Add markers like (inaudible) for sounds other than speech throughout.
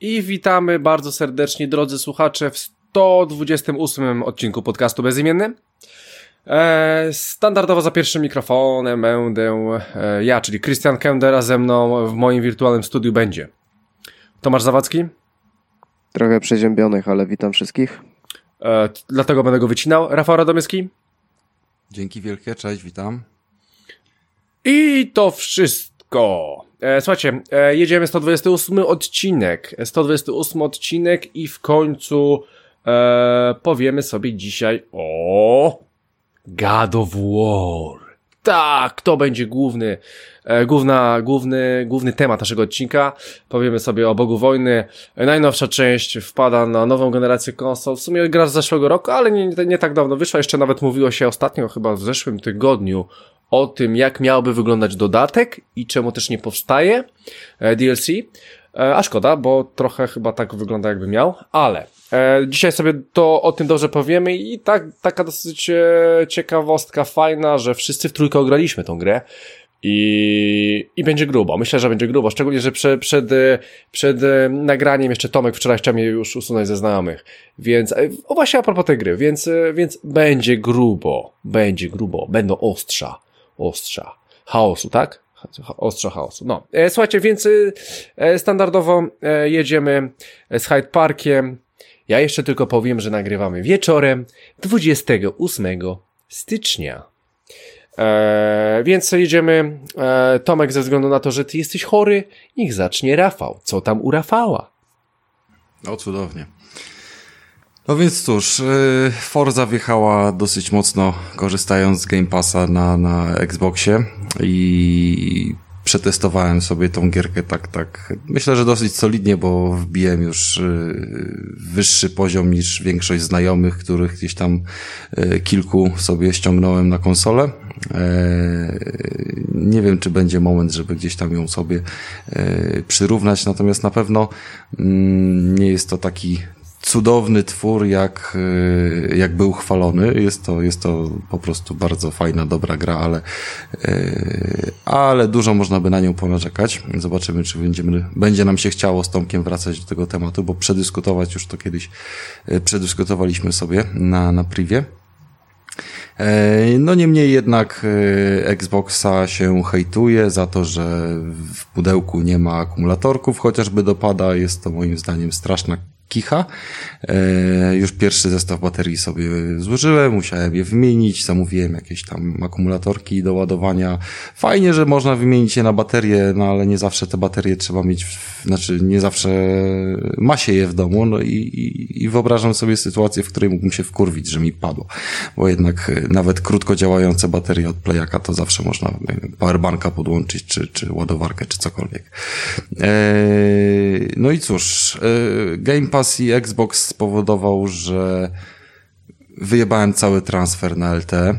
I witamy bardzo serdecznie, drodzy słuchacze, w 128 odcinku podcastu Bezimienny. E, standardowo za pierwszym mikrofonem będę e, ja, czyli Christian Kender, a ze mną w moim wirtualnym studiu będzie Tomasz Zawadzki. Trochę przeziębionych, ale witam wszystkich. E, dlatego będę go wycinał. Rafał Radomyski. Dzięki wielkie, cześć, witam. I to wszystko. E, słuchajcie, e, jedziemy 128 odcinek. 128 odcinek i w końcu e, powiemy sobie dzisiaj o God of War. Tak, to będzie główny, e, główna, główny, główny temat naszego odcinka. Powiemy sobie o Bogu Wojny. Najnowsza część wpada na nową generację konsol. W sumie gra z zeszłego roku, ale nie, nie, tak dawno wyszła. Jeszcze nawet mówiło się ostatnio, chyba w zeszłym tygodniu, o tym, jak miałby wyglądać dodatek i czemu też nie powstaje e, DLC. E, a szkoda, bo trochę chyba tak wygląda, jakby miał, ale e, dzisiaj sobie to o tym dobrze powiemy i tak, taka dosyć e, ciekawostka fajna, że wszyscy w trójkę ograliśmy tą grę. I, I będzie grubo. Myślę, że będzie grubo. Szczególnie, że przed, przed, przed e, nagraniem jeszcze Tomek wczoraj chciał mnie już usunąć ze znajomych. Więc, e, o właśnie a propos tej gry, więc, e, więc będzie grubo. Będzie grubo. Będą ostrza. Ostrza. Chaosu, tak? Ostrza chaosu. No. E, słuchajcie, więc e, standardowo e, jedziemy z Hyde Parkiem. Ja jeszcze tylko powiem, że nagrywamy wieczorem 28 stycznia. E, więc jedziemy. E, Tomek, ze względu na to, że ty jesteś chory, niech zacznie Rafał. Co tam u Rafała? O, cudownie. No więc cóż, Forza wjechała dosyć mocno, korzystając z Game Passa na, na Xboxie i przetestowałem sobie tą gierkę tak, tak. Myślę, że dosyć solidnie, bo wbiłem już wyższy poziom niż większość znajomych, których gdzieś tam kilku sobie ściągnąłem na konsolę. Nie wiem, czy będzie moment, żeby gdzieś tam ją sobie przyrównać, natomiast na pewno nie jest to taki cudowny twór, jak, jak był chwalony. Jest to, jest to po prostu bardzo fajna, dobra gra, ale, ale dużo można by na nią ponarzekać. Zobaczymy, czy będziemy, będzie nam się chciało z Tomkiem wracać do tego tematu, bo przedyskutować już to kiedyś przedyskutowaliśmy sobie na, na privie. No niemniej jednak Xboxa się hejtuje za to, że w pudełku nie ma akumulatorków, chociażby dopada. Jest to moim zdaniem straszna kicha. E, już pierwszy zestaw baterii sobie złożyłem, musiałem je wymienić, zamówiłem jakieś tam akumulatorki do ładowania. Fajnie, że można wymienić je na baterie, no ale nie zawsze te baterie trzeba mieć, znaczy nie zawsze ma się je w domu, no i, i, i wyobrażam sobie sytuację, w której mógłbym się wkurwić, że mi padło, bo jednak nawet krótko działające baterie od playaka to zawsze można powerbanka podłączyć, czy, czy ładowarkę, czy cokolwiek. E, no i cóż, e, Game Pass i Xbox spowodował, że wyjebałem cały transfer na LTE.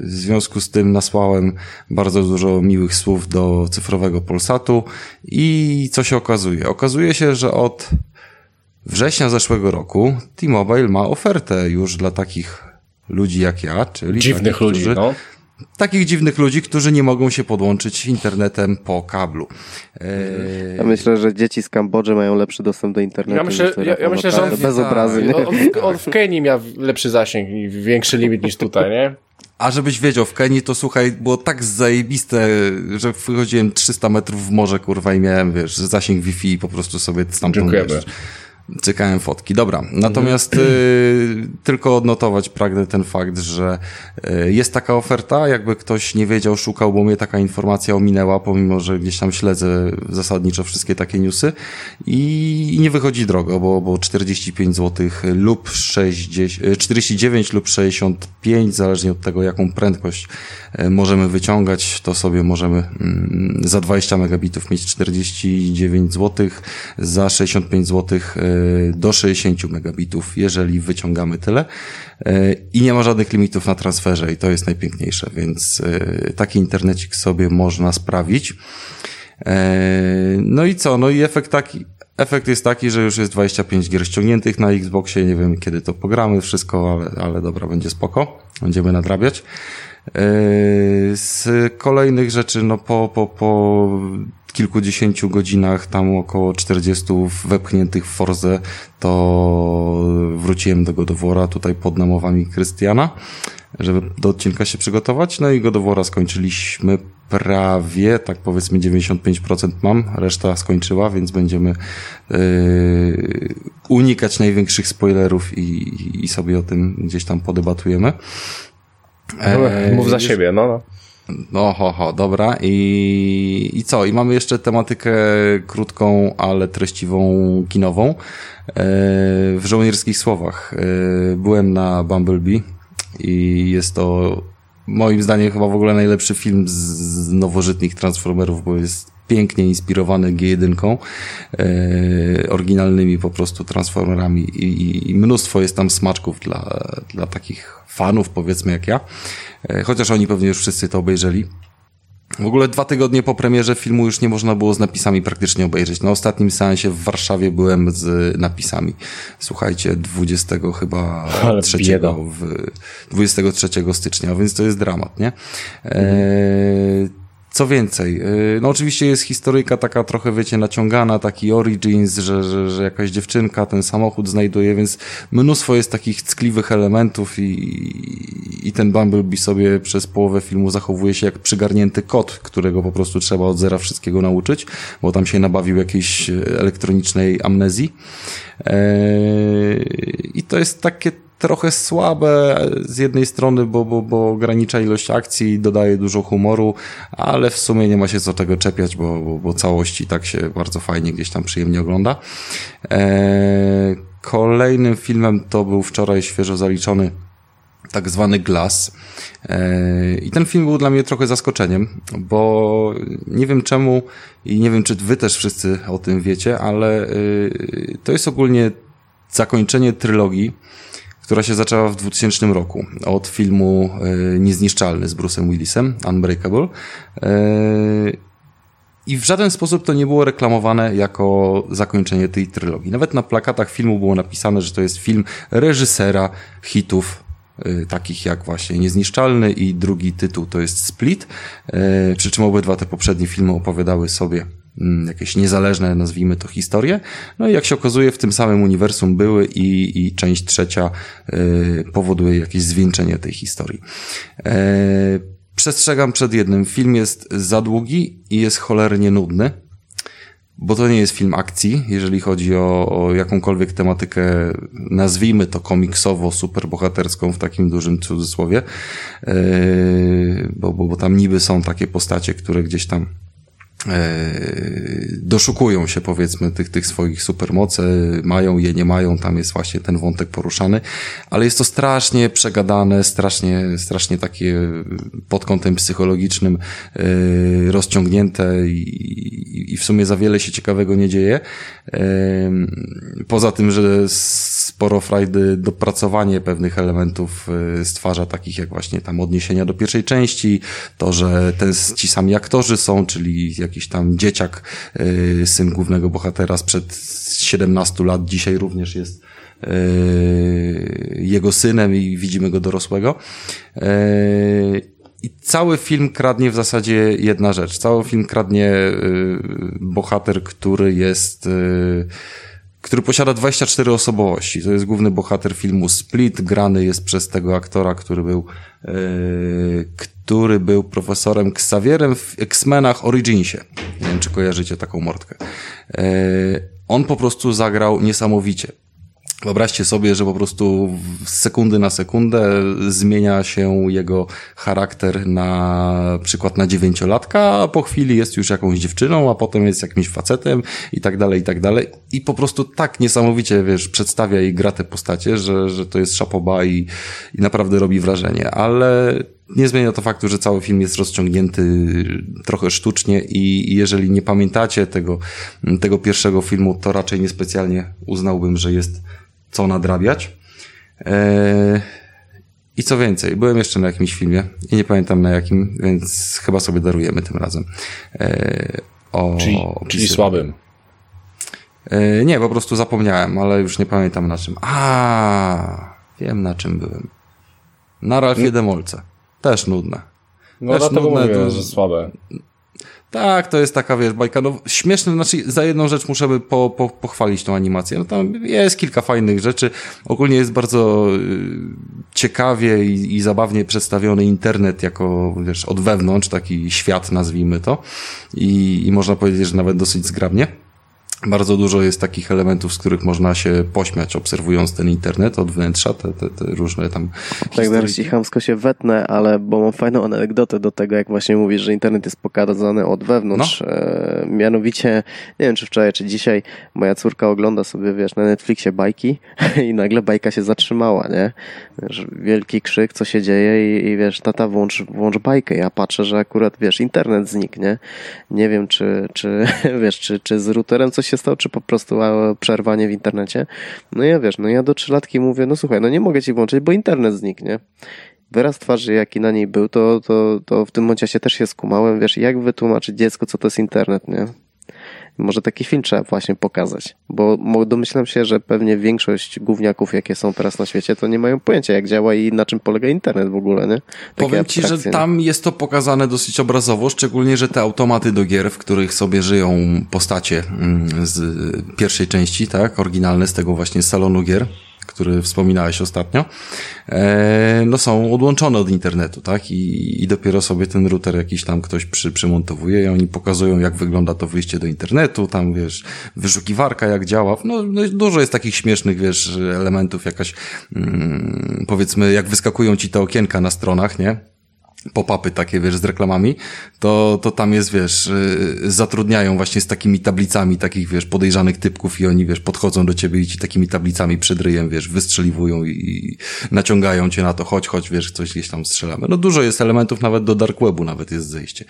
W związku z tym nasłałem bardzo dużo miłych słów do cyfrowego Polsatu i co się okazuje? Okazuje się, że od września zeszłego roku T-Mobile ma ofertę już dla takich ludzi jak ja, czyli dziwnych takich, ludzi, którzy, no takich dziwnych ludzi, którzy nie mogą się podłączyć internetem po kablu. Eee... Ja myślę, że dzieci z Kambodży mają lepszy dostęp do internetu. Ja myślę, ja, ja myślę że on, bez obrazy. On, on, on, w Kenii miał lepszy zasięg i większy limit niż tutaj, nie? A żebyś wiedział, w Kenii to słuchaj, było tak zajebiste, że wychodziłem 300 metrów w morze, kurwa, i miałem, wiesz, zasięg Wi-Fi i po prostu sobie stamtąd, Dziękujemy. wiesz, Cykałem fotki. Dobra. Natomiast y, tylko odnotować pragnę ten fakt, że y, jest taka oferta, jakby ktoś nie wiedział, szukał, bo mnie taka informacja ominęła, pomimo, że gdzieś tam śledzę zasadniczo wszystkie takie newsy i, i nie wychodzi drogo, bo, bo 45 zł lub 60, 49 lub 65, zależnie od tego, jaką prędkość y, możemy wyciągać, to sobie możemy mm, za 20 megabitów mieć 49 zł, za 65 zł do 60 megabitów, jeżeli wyciągamy tyle. I nie ma żadnych limitów na transferze i to jest najpiękniejsze, więc taki internecik sobie można sprawić. No i co? No i efekt taki, efekt jest taki, że już jest 25 gier ściągniętych na Xboxie. Nie wiem kiedy to pogramy, wszystko, ale, ale dobra, będzie spoko. Będziemy nadrabiać. Z kolejnych rzeczy, no po, po, po kilkudziesięciu godzinach, tam około 40 wepchniętych w Forze, to wróciłem do Godowora tutaj pod namowami Krystiana, żeby do odcinka się przygotować. No i Godowora skończyliśmy prawie, tak powiedzmy 95% mam, reszta skończyła, więc będziemy yy, unikać największych spoilerów i, i sobie o tym gdzieś tam podebatujemy. E, Mów za siebie, no. no. No, ho, ho, dobra. I, I co? I mamy jeszcze tematykę krótką, ale treściwą, kinową. E, w żołnierskich słowach. E, byłem na Bumblebee i jest to moim zdaniem chyba w ogóle najlepszy film z nowożytnych Transformerów, bo jest pięknie inspirowany G1, e, oryginalnymi po prostu Transformerami i, i, mnóstwo jest tam smaczków dla, dla takich fanów, powiedzmy jak ja, e, chociaż oni pewnie już wszyscy to obejrzeli. W ogóle dwa tygodnie po premierze filmu już nie można było z napisami praktycznie obejrzeć. Na ostatnim seansie w Warszawie byłem z napisami. Słuchajcie, 20 chyba Ale 3 w, 23 stycznia, więc to jest dramat, nie? Eee, co więcej, y, no oczywiście jest historyjka taka trochę, wiecie, naciągana, taki origins, że, że, że jakaś dziewczynka ten samochód znajduje, więc mnóstwo jest takich ckliwych elementów i, i ten Bumblebee sobie przez połowę filmu zachowuje się jak przygarnięty kot, którego po prostu trzeba od zera wszystkiego nauczyć, bo tam się nabawił jakiejś elektronicznej amnezji. Eee, I to jest takie trochę słabe z jednej strony, bo, bo, bo ogranicza ilość akcji, dodaje dużo humoru, ale w sumie nie ma się co tego czepiać, bo, bo, bo całości tak się bardzo fajnie gdzieś tam przyjemnie ogląda. Eee, kolejnym filmem to był wczoraj świeżo zaliczony tak zwany Glass. Eee, I ten film był dla mnie trochę zaskoczeniem, bo nie wiem czemu i nie wiem, czy wy też wszyscy o tym wiecie, ale y, to jest ogólnie zakończenie trylogii która się zaczęła w 2000 roku od filmu e, Niezniszczalny z Bruce'em Willisem, Unbreakable. E, I w żaden sposób to nie było reklamowane jako zakończenie tej trylogii. Nawet na plakatach filmu było napisane, że to jest film reżysera hitów e, takich jak właśnie Niezniszczalny i drugi tytuł to jest Split, przy czym obydwa te poprzednie filmy opowiadały sobie jakieś niezależne, nazwijmy to, historie. No i jak się okazuje, w tym samym uniwersum były i, i część trzecia y, powoduje jakieś zwieńczenie tej historii. E, przestrzegam przed jednym. Film jest za długi i jest cholernie nudny, bo to nie jest film akcji, jeżeli chodzi o, o jakąkolwiek tematykę, nazwijmy to komiksowo, superbohaterską w takim dużym cudzysłowie, e, bo, bo, bo tam niby są takie postacie, które gdzieś tam doszukują się powiedzmy tych, tych swoich supermocy, mają je, nie mają, tam jest właśnie ten wątek poruszany, ale jest to strasznie przegadane, strasznie, strasznie takie pod kątem psychologicznym e, rozciągnięte i, i w sumie za wiele się ciekawego nie dzieje. E, poza tym, że sporo frajdy dopracowanie pewnych elementów stwarza, takich jak właśnie tam odniesienia do pierwszej części, to, że ten, ci sami aktorzy są, czyli jak jakiś tam dzieciak, y, syn głównego bohatera sprzed 17 lat, dzisiaj również jest y, jego synem i widzimy go dorosłego. Y, I cały film kradnie w zasadzie jedna rzecz. Cały film kradnie bohater, który jest który posiada 24 osobowości. To jest główny bohater filmu Split, grany jest przez tego aktora, który był, yy, który był profesorem Xavierem w X-Menach Originsie. Nie wiem, czy kojarzycie taką mordkę. Yy, on po prostu zagrał niesamowicie. Wyobraźcie sobie, że po prostu z sekundy na sekundę zmienia się jego charakter na przykład na dziewięciolatka, a po chwili jest już jakąś dziewczyną, a potem jest jakimś facetem i tak dalej, i tak dalej. I po prostu tak niesamowicie, wiesz, przedstawia i gra te postacie, że, że to jest szapoba i, i naprawdę robi wrażenie. Ale nie zmienia to faktu, że cały film jest rozciągnięty trochę sztucznie i jeżeli nie pamiętacie tego, tego pierwszego filmu, to raczej niespecjalnie uznałbym, że jest co nadrabiać. Eee, I co więcej, byłem jeszcze na jakimś filmie i nie pamiętam na jakim, więc chyba sobie darujemy tym razem. Eee, o, czyli, czyli słabym. Eee, nie, po prostu zapomniałem, ale już nie pamiętam na czym. A, wiem na czym byłem. Na Ralfie hmm? Demolce. Też nudne. No Też dlatego nudne, mówię, to... że słabe. Tak, to jest taka, wiesz, bajka, no śmieszne, znaczy za jedną rzecz muszę po, po, pochwalić tą animację. No tam jest kilka fajnych rzeczy. Ogólnie jest bardzo y, ciekawie i, i zabawnie przedstawiony internet jako, wiesz, od wewnątrz, taki świat nazwijmy to. I, i można powiedzieć, że nawet dosyć zgrabnie. Bardzo dużo jest takich elementów, z których można się pośmiać, obserwując ten internet od wnętrza, te, te, te różne tam. Tak, zaraz ci chamsko się wetnę, ale bo mam fajną anegdotę do tego, jak właśnie mówisz, że internet jest pokazany od wewnątrz. No. E, mianowicie, nie wiem czy wczoraj, czy dzisiaj, moja córka ogląda sobie, wiesz, na Netflixie bajki (laughs) i nagle bajka się zatrzymała, nie? Wiesz, wielki krzyk, co się dzieje i, i wiesz, tata włącz, włącz bajkę. Ja patrzę, że akurat, wiesz, internet zniknie. Nie wiem, czy, czy (laughs) wiesz, czy, czy z routerem coś się stało, czy po prostu przerwanie w internecie. No ja wiesz, no ja do trzylatki mówię, no słuchaj, no nie mogę ci włączyć, bo internet zniknie. Wyraz twarzy, jaki na niej był, to, to, to w tym momencie się też się skumałem, wiesz, jak wytłumaczyć dziecko, co to jest internet, nie? Może taki film trzeba właśnie pokazać, bo domyślam się, że pewnie większość gówniaków, jakie są teraz na świecie, to nie mają pojęcia, jak działa i na czym polega internet w ogóle, nie? Takie Powiem ci, że tam jest to pokazane dosyć obrazowo, szczególnie, że te automaty do gier, w których sobie żyją postacie mm, z pierwszej części, tak, oryginalne z tego właśnie salonu gier, który wspominałeś ostatnio, e, no są odłączone od internetu, tak? I, I dopiero sobie ten router jakiś tam ktoś przy, przymontowuje i oni pokazują, jak wygląda to wyjście do internetu, tam wiesz, wyszukiwarka jak działa. No, no dużo jest takich śmiesznych, wiesz, elementów, jakaś, mm, powiedzmy, jak wyskakują ci te okienka na stronach, nie? Pop-upy takie, wiesz, z reklamami, to, to tam jest, wiesz, y, zatrudniają właśnie z takimi tablicami takich, wiesz, podejrzanych typków i oni, wiesz, podchodzą do ciebie i ci takimi tablicami przed ryjem, wiesz, wystrzeliwują i naciągają cię na to, chodź, chodź, wiesz, coś gdzieś tam strzelamy. No dużo jest elementów, nawet do dark webu nawet jest zejście.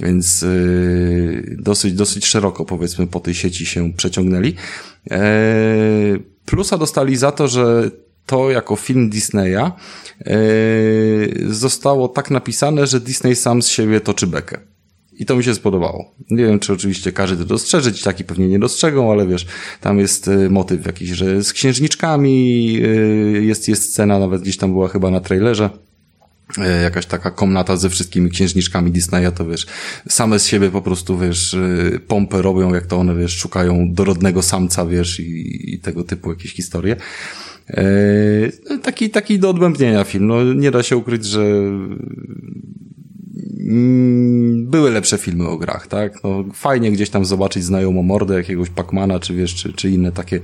Więc yy, dosyć, dosyć szeroko, powiedzmy, po tej sieci się przeciągnęli. Eee, plusa dostali za to, że to jako film Disneya yy, zostało tak napisane, że Disney sam z siebie toczy bekę. I to mi się spodobało. Nie wiem, czy oczywiście każdy to dostrzeże, ci taki pewnie nie dostrzegą, ale wiesz, tam jest e, motyw jakiś, że z księżniczkami jest, jest scena, nawet gdzieś tam była chyba na trailerze, jakaś taka komnata ze wszystkimi księżniczkami Disneya, to wiesz, same z siebie po prostu, wiesz, pompę robią, jak to one, wiesz, szukają dorodnego samca, wiesz, i, i tego typu jakieś historie. E, taki, taki do odbębnienia film. No, nie da się ukryć, że mm, były lepsze filmy o grach, tak? No, fajnie gdzieś tam zobaczyć znajomą mordę jakiegoś Pacmana, czy wiesz, czy, czy inne takie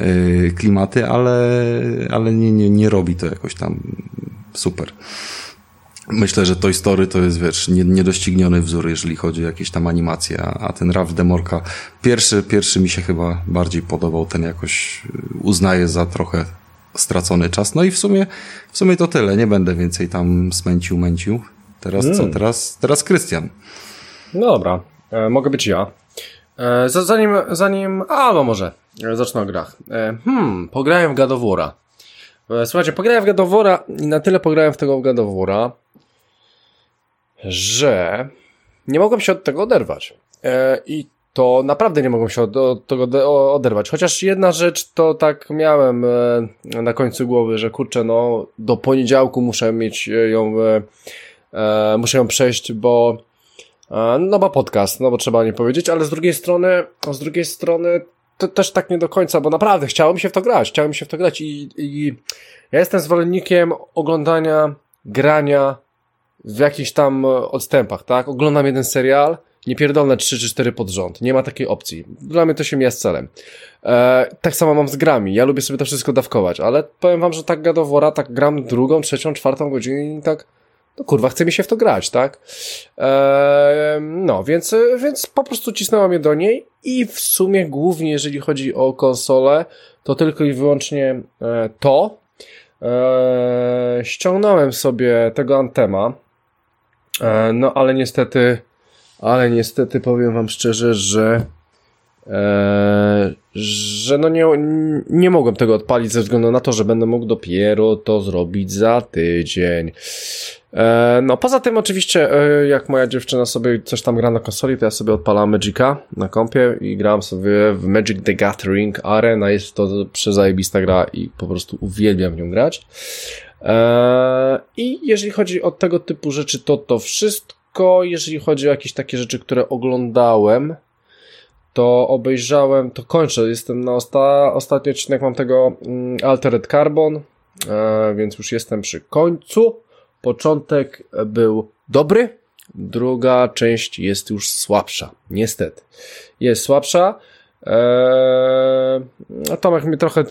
yy, klimaty, ale, ale nie, nie, nie robi to jakoś tam super. Myślę, że Toy Story to jest, wiesz, niedościgniony wzór, jeżeli chodzi o jakieś tam animacje, a ten Ralph Demorka, pierwszy, pierwszy mi się chyba bardziej podobał, ten jakoś uznaję za trochę stracony czas. No i w sumie, w sumie to tyle. Nie będę więcej tam smęcił, męcił. Teraz co? Hmm. Teraz, teraz Krystian. No dobra, e, mogę być ja. E, zanim, zanim, a no może, e, zacznę o grach. E, hmm, pograłem w Gadowora. E, słuchajcie, pograłem w Gadowora i na tyle pograłem w tego Gadowora, że nie mogłem się od tego oderwać. E, I to naprawdę nie mogłem się od, tego oderwać. Chociaż jedna rzecz to tak miałem e, na końcu głowy, że kurczę, no do poniedziałku muszę mieć ją, e, e, muszę ją przejść, bo no bo podcast, no bo trzeba nie powiedzieć, ale z drugiej strony, z drugiej strony to też tak nie do końca, bo naprawdę chciałem się w to grać, chciałem się w to grać i, i ja jestem zwolennikiem oglądania, grania w jakichś tam odstępach, tak? Oglądam jeden serial, nie pierdolne 3 czy 4 pod rząd. Nie ma takiej opcji. Dla mnie to się mija z celem. E, tak samo mam z grami. Ja lubię sobie to wszystko dawkować, ale powiem wam, że tak gadowora, tak gram drugą, trzecią, czwartą godzinę i tak no kurwa, chce mi się w to grać, tak? E, no, więc, więc po prostu cisnęłam je do niej i w sumie głównie, jeżeli chodzi o konsolę, to tylko i wyłącznie e, to, e, ściągnąłem sobie tego Antema, e, no ale niestety, ale niestety powiem wam szczerze, że e, że no nie, nie mogłem tego odpalić ze względu na to, że będę mógł dopiero to zrobić za tydzień. E, no poza tym oczywiście, e, jak moja dziewczyna sobie coś tam gra na konsoli, to ja sobie odpalam Magica na kompie i gram sobie w Magic the Gathering Arena. Jest to przezajebista gra i po prostu uwielbiam w nią grać. E, I jeżeli chodzi o tego typu rzeczy, to to wszystko. Jeżeli chodzi o jakieś takie rzeczy, które oglądałem, to obejrzałem, to kończę, jestem na osta ostatni odcinek mam tego mm, Altered Carbon, e, więc już jestem przy końcu. Początek był dobry, druga część jest już słabsza, niestety. Jest słabsza. Eee, Tomek mi trochę, e,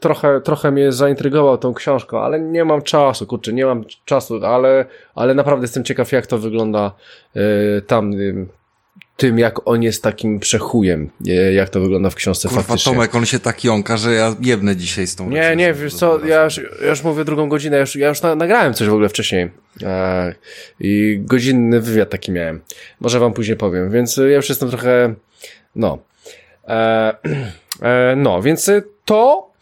trochę, trochę mnie zaintrygował tą książką, ale nie mam czasu, kurczę, nie mam czasu, ale, ale naprawdę jestem ciekaw, jak to wygląda e, tam tym, jak on jest takim przechujem, jak to wygląda w książce Kurwa, faktycznie. Tomek, on się tak jąka, że ja jebnę dzisiaj z tą Nie, nie, wiesz co, ja już, ja już mówię drugą godzinę, ja już, ja już na, nagrałem coś w ogóle wcześniej e, i godzinny wywiad taki miałem. Może wam później powiem, więc ja już jestem trochę, no. E, (clears throat) e, no, więc to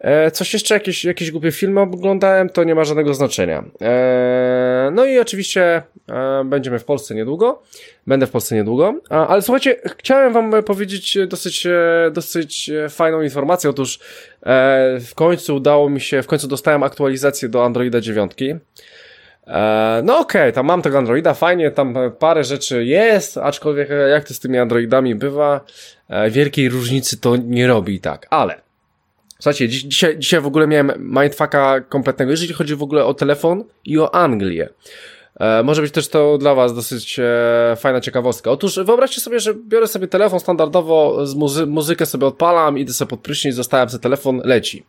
E, coś jeszcze, jakieś, jakieś głupie filmy oglądałem, to nie ma żadnego znaczenia. E, no i oczywiście e, będziemy w Polsce niedługo. Będę w Polsce niedługo. ale słuchajcie, chciałem wam powiedzieć dosyć, dosyć fajną informację. Otóż w końcu udało mi się, w końcu dostałem aktualizację do Androida 9. No okej, okay, tam mam tego Androida, fajnie, tam parę rzeczy jest, aczkolwiek jak to z tymi Androidami bywa, wielkiej różnicy to nie robi tak, ale Słuchajcie, dziś, dzisiaj, dzisiaj w ogóle miałem mindfucka kompletnego, jeżeli chodzi w ogóle o telefon i o Anglię. E, może być też to dla Was dosyć e, fajna ciekawostka. Otóż wyobraźcie sobie, że biorę sobie telefon standardowo, z muzy muzykę sobie odpalam, idę sobie pod prysznic, zostałem sobie telefon, leci.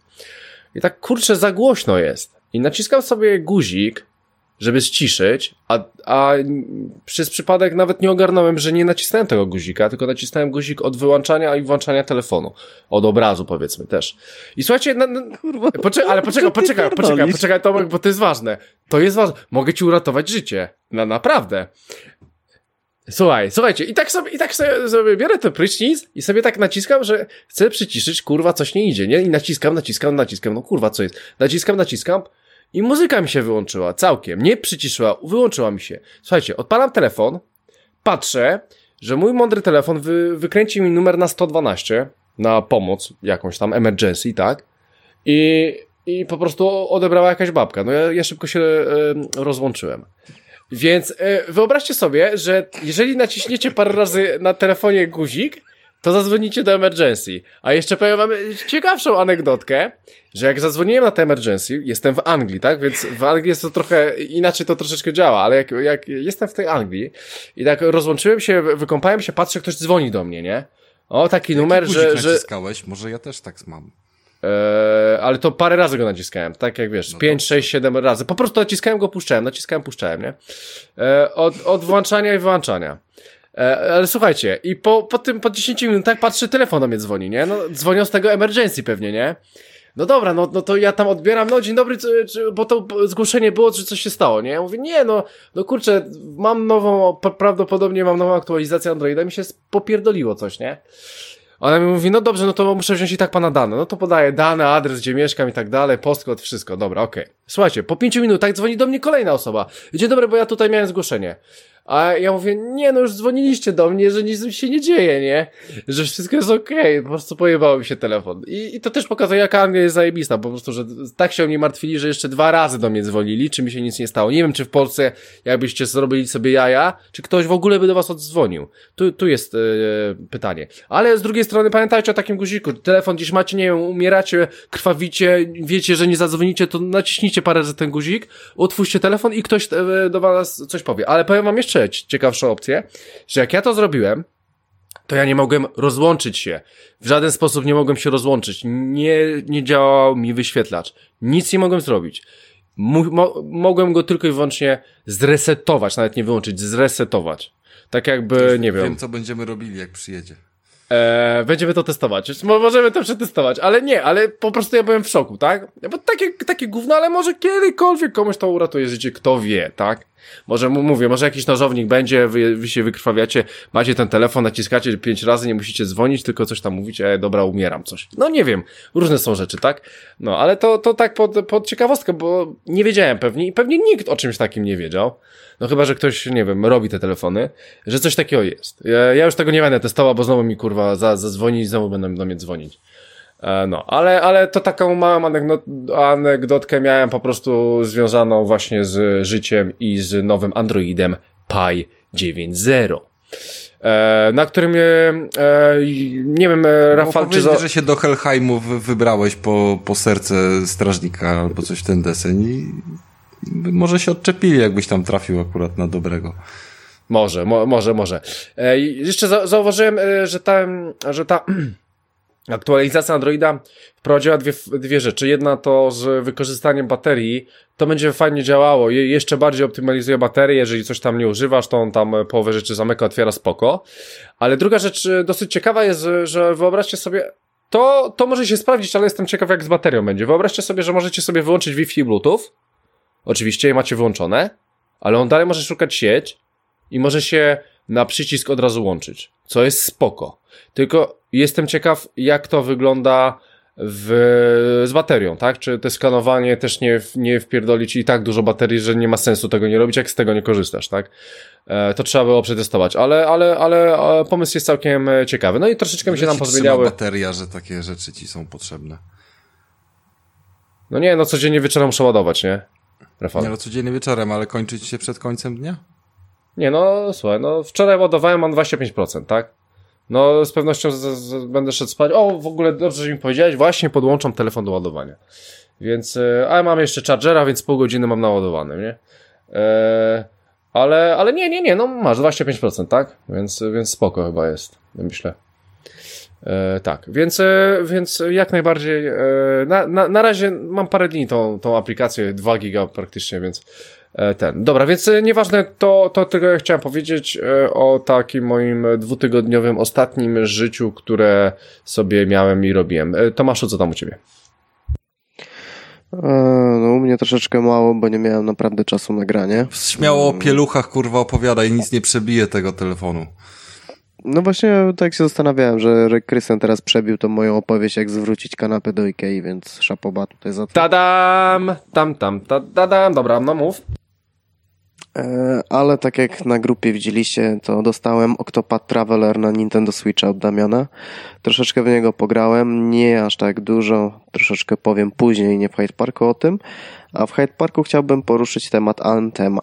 I tak kurczę, za głośno jest. I naciskam sobie guzik, żeby ściszyć, a, a przez przypadek nawet nie ogarnąłem, że nie nacisnąłem tego guzika, tylko nacisnąłem guzik od wyłączania i włączania telefonu. Od obrazu powiedzmy też. I słuchajcie, na, na, Kurwa, poczekaj, ale poczekaj, poczekaj, poczekaj, poczekaj Tomek, bo to jest ważne. To jest ważne. Mogę ci uratować życie. Na naprawdę. Słuchaj, słuchajcie, i tak sobie, i tak sobie, sobie biorę ten prysznic i sobie tak naciskam, że chcę przyciszyć, kurwa, coś nie idzie, nie? I naciskam, naciskam, naciskam, no kurwa, co jest? Naciskam, naciskam, i muzyka mi się wyłączyła, całkiem. Nie przyciszyła, wyłączyła mi się. Słuchajcie, odpalam telefon, patrzę, że mój mądry telefon wy, wykręci mi numer na 112, na pomoc, jakąś tam emergency, tak? I, i po prostu odebrała jakaś babka. No ja, ja szybko się e, rozłączyłem. Więc e, wyobraźcie sobie, że jeżeli naciśniecie parę razy na telefonie guzik, to zadzwonicie do emergency. A jeszcze powiem wam ciekawszą anegdotkę, że jak zadzwoniłem na te emergency, jestem w Anglii, tak? Więc w Anglii jest to trochę, inaczej to troszeczkę działa, ale jak, jak jestem w tej Anglii i tak rozłączyłem się, wykąpałem się, patrzę, ktoś dzwoni do mnie, nie? O, taki Jaki numer, że... że naciskałeś? Może ja też tak mam. Eee, ale to parę razy go naciskałem, tak jak wiesz, no 5, 6, 7 razy. Po prostu naciskałem go, puszczałem, naciskałem, puszczałem, nie? Eee, od, od włączania i wyłączania. E, ale słuchajcie, i po, po tym, po 10 minutach patrzę, telefon do mnie dzwoni, nie? No, dzwonią z tego emergency pewnie, nie? No dobra, no, no to ja tam odbieram, no dzień dobry, czy, czy, bo to zgłoszenie było, czy coś się stało, nie? Ja mówię, nie, no, no kurczę, mam nową, prawdopodobnie mam nową aktualizację Androida, mi się popierdoliło coś, nie? Ona mi mówi, no dobrze, no to muszę wziąć i tak pana dane. No to podaję dane, adres, gdzie mieszkam i tak dalej, postkod, wszystko. Dobra, okej. Okay. Słuchajcie, po pięciu minutach dzwoni do mnie kolejna osoba. Dzień dobry, bo ja tutaj miałem zgłoszenie. A ja mówię, nie no już dzwoniliście do mnie, że nic się nie dzieje, nie? Że wszystko jest okej, okay. po prostu pojebało mi się telefon. I, I to też pokazuje, jaka Anglia jest zajebista, po prostu, że tak się o mnie martwili, że jeszcze dwa razy do mnie dzwonili, czy mi się nic nie stało. Nie wiem, czy w Polsce jakbyście zrobili sobie jaja, czy ktoś w ogóle by do was oddzwonił. Tu, tu jest yy, pytanie. Ale z drugiej strony pamiętajcie o takim guziku. Telefon gdzieś macie, nie wiem, umieracie, krwawicie, wiecie, że nie zadzwonicie, to naciśnijcie parę razy ten guzik, otwórzcie telefon i ktoś yy, do was coś powie. Ale powiem wam jeszcze jeszcze ciekawszą opcję, że jak ja to zrobiłem, to ja nie mogłem rozłączyć się. W żaden sposób nie mogłem się rozłączyć. Nie, nie działał mi wyświetlacz. Nic nie mogłem zrobić. mo mogłem go tylko i wyłącznie zresetować, nawet nie wyłączyć, zresetować. Tak jakby, nie wiem. Wiem, co będziemy robili, jak przyjedzie. E, będziemy to testować. Możemy to przetestować, ale nie, ale po prostu ja byłem w szoku, tak? Bo takie, takie gówno, ale może kiedykolwiek komuś to uratuje życie, kto wie, tak? Może mówię, może jakiś nożownik będzie, wy, wy się wykrwawiacie, macie ten telefon, naciskacie pięć razy, nie musicie dzwonić, tylko coś tam mówicie, e, dobra, umieram, coś. No nie wiem, różne są rzeczy, tak? No, ale to, to tak pod, pod ciekawostkę, bo nie wiedziałem pewnie i pewnie nikt o czymś takim nie wiedział. No chyba, że ktoś, nie wiem, robi te telefony, że coś takiego jest. Ja, ja już tego nie będę testował, bo znowu mi kurwa zadzwoni i znowu będą do mnie dzwonić. E, no, ale, ale to taką małą anegdot anegdotkę miałem po prostu związaną właśnie z życiem i z nowym Androidem Pi 9.0. E, na którym, e, nie wiem, Rafał, no, czy... Za... że się do Helheimu wybrałeś po, po serce strażnika albo coś w ten deseń i może się odczepili, jakbyś tam trafił akurat na dobrego. Może, mo, może, może. E, jeszcze za, zauważyłem, e, że ta, że ta (clears throat) aktualizacja Androida wprowadziła dwie, dwie rzeczy. Jedna to z wykorzystaniem baterii, to będzie fajnie działało, Je, jeszcze bardziej optymalizuje baterię, jeżeli coś tam nie używasz, to on tam połowę rzeczy zamyka, otwiera spoko. Ale druga rzecz e, dosyć ciekawa jest, że wyobraźcie sobie, to, to może się sprawdzić, ale jestem ciekaw jak z baterią będzie. Wyobraźcie sobie, że możecie sobie wyłączyć Wi-Fi i Bluetooth, Oczywiście je macie włączone, ale on dalej może szukać sieć i może się na przycisk od razu łączyć, co jest spoko. Tylko jestem ciekaw, jak to wygląda w, z baterią, tak? Czy to skanowanie też nie, nie wpierdoli ci i tak dużo baterii, że nie ma sensu tego nie robić, jak z tego nie korzystasz, tak? E, to trzeba było przetestować, ale, ale, ale pomysł jest całkiem e, ciekawy. No i troszeczkę mi się tam pozmieniały. bateria, że takie rzeczy ci są potrzebne. No nie, no codziennie wieczorem muszę ładować, nie? Rafał. Nie no, codziennie wieczorem, ale kończyć się przed końcem dnia? Nie no, słuchaj, no wczoraj ładowałem, mam 25%, tak? No z pewnością z, z, będę szedł spać. O, w ogóle dobrze, że mi powiedziałeś, właśnie podłączam telefon do ładowania. Więc, e, a mam jeszcze chargera, więc pół godziny mam naładowany, nie? E, ale, ale nie, nie, nie, no masz 25%, tak? Więc, więc spoko chyba jest, myślę. E, tak, więc, więc jak najbardziej, na, na, na razie mam parę dni tą, tą aplikację, 2 giga praktycznie, więc ten. Dobra, więc e, nieważne, to, to tylko ja chciałem powiedzieć e, o takim moim dwutygodniowym ostatnim życiu, które sobie miałem i robiłem. Tomaszu, co tam u ciebie? No u mnie troszeczkę mało, bo nie miałem naprawdę czasu na granie. Śmiało o pieluchach, kurwa, opowiadaj, nic nie przebije tego telefonu. No właśnie tak się zastanawiałem, że, Krystian teraz przebił tą moją opowieść, jak zwrócić kanapę do Ikei, więc szapoba tutaj za to. Tadam! Tam, tam, tadam. Dobra, no mów. E, ale tak jak na grupie widzieliście, to dostałem Octopath Traveler na Nintendo Switcha od Damiana. Troszeczkę w niego pograłem, nie aż tak dużo, troszeczkę powiem później, nie w Hyde Parku o tym. A w Hyde Parku chciałbym poruszyć temat Antema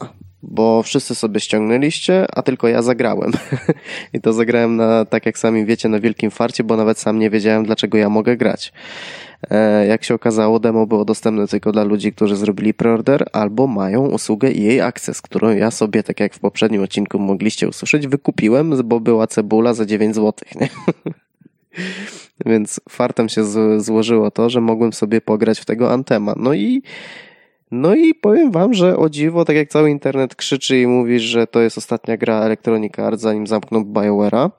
bo wszyscy sobie ściągnęliście, a tylko ja zagrałem. (laughs) I to zagrałem na, tak jak sami wiecie, na wielkim farcie, bo nawet sam nie wiedziałem, dlaczego ja mogę grać. E, jak się okazało, demo było dostępne tylko dla ludzi, którzy zrobili preorder albo mają usługę EA Access, którą ja sobie, tak jak w poprzednim odcinku mogliście usłyszeć, wykupiłem, bo była cebula za 9 zł. Nie? (laughs) Więc fartem się złożyło to, że mogłem sobie pograć w tego Antema. No i no i powiem wam, że o dziwo, tak jak cały internet krzyczy i mówi, że to jest ostatnia gra Electronic Arts, zanim zamkną BioWare'a,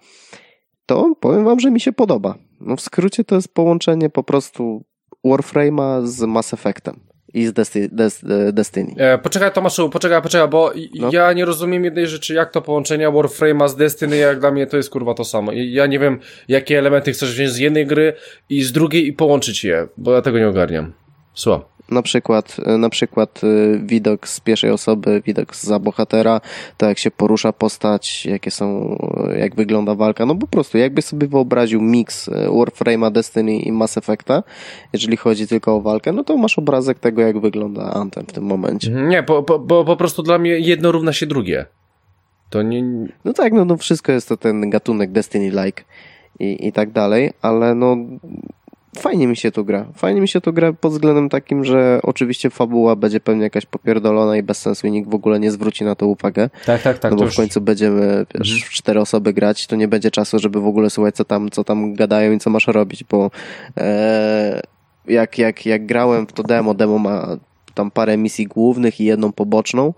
to powiem wam, że mi się podoba. No w skrócie to jest połączenie po prostu Warframe'a z Mass Effectem i z Desti Dest Destiny. E, poczekaj Tomaszu, poczekaj, poczekaj, bo no. ja nie rozumiem jednej rzeczy, jak to połączenie Warframe'a z Destiny, jak dla mnie to jest kurwa to samo. Ja nie wiem, jakie elementy chcesz wziąć z jednej gry i z drugiej i połączyć je, bo ja tego nie ogarniam. Słucham na przykład, na przykład y, widok z pierwszej osoby, widok za bohatera, to jak się porusza postać, jakie są, jak wygląda walka, no po prostu jakby sobie wyobraził miks Warframe'a, Destiny i Mass Effecta, jeżeli chodzi tylko o walkę, no to masz obrazek tego, jak wygląda Anthem w tym momencie. Mhm. Nie, bo, bo, bo po prostu dla mnie jedno równa się drugie. To nie... No tak, no, no wszystko jest to ten gatunek Destiny-like i, i tak dalej, ale no fajnie mi się tu gra. Fajnie mi się tu gra pod względem takim, że oczywiście fabuła będzie pewnie jakaś popierdolona i bez sensu i nikt w ogóle nie zwróci na to uwagę. Tak, tak, tak. No bo już... w końcu będziemy wiesz, mhm. cztery osoby grać, to nie będzie czasu, żeby w ogóle słuchać, co tam, co tam gadają i co masz robić, bo e, jak, jak, jak grałem w to demo, demo ma tam parę misji głównych i jedną poboczną,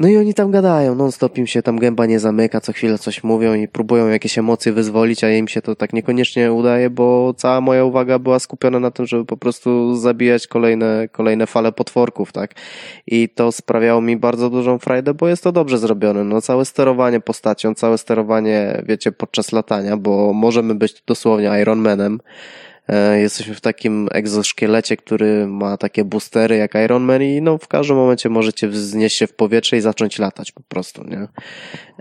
No i oni tam gadają, non-stop im się tam gęba nie zamyka, co chwilę coś mówią i próbują jakieś emocje wyzwolić, a im się to tak niekoniecznie udaje, bo cała moja uwaga była skupiona na tym, żeby po prostu zabijać kolejne, kolejne fale potworków, tak? I to sprawiało mi bardzo dużą frajdę, bo jest to dobrze zrobione. No całe sterowanie postacią, całe sterowanie, wiecie, podczas latania, bo możemy być dosłownie Iron Manem, jesteśmy w takim egzoszkielecie, który ma takie boostery jak Iron Man i no w każdym momencie możecie wznieść się w powietrze i zacząć latać po prostu, nie?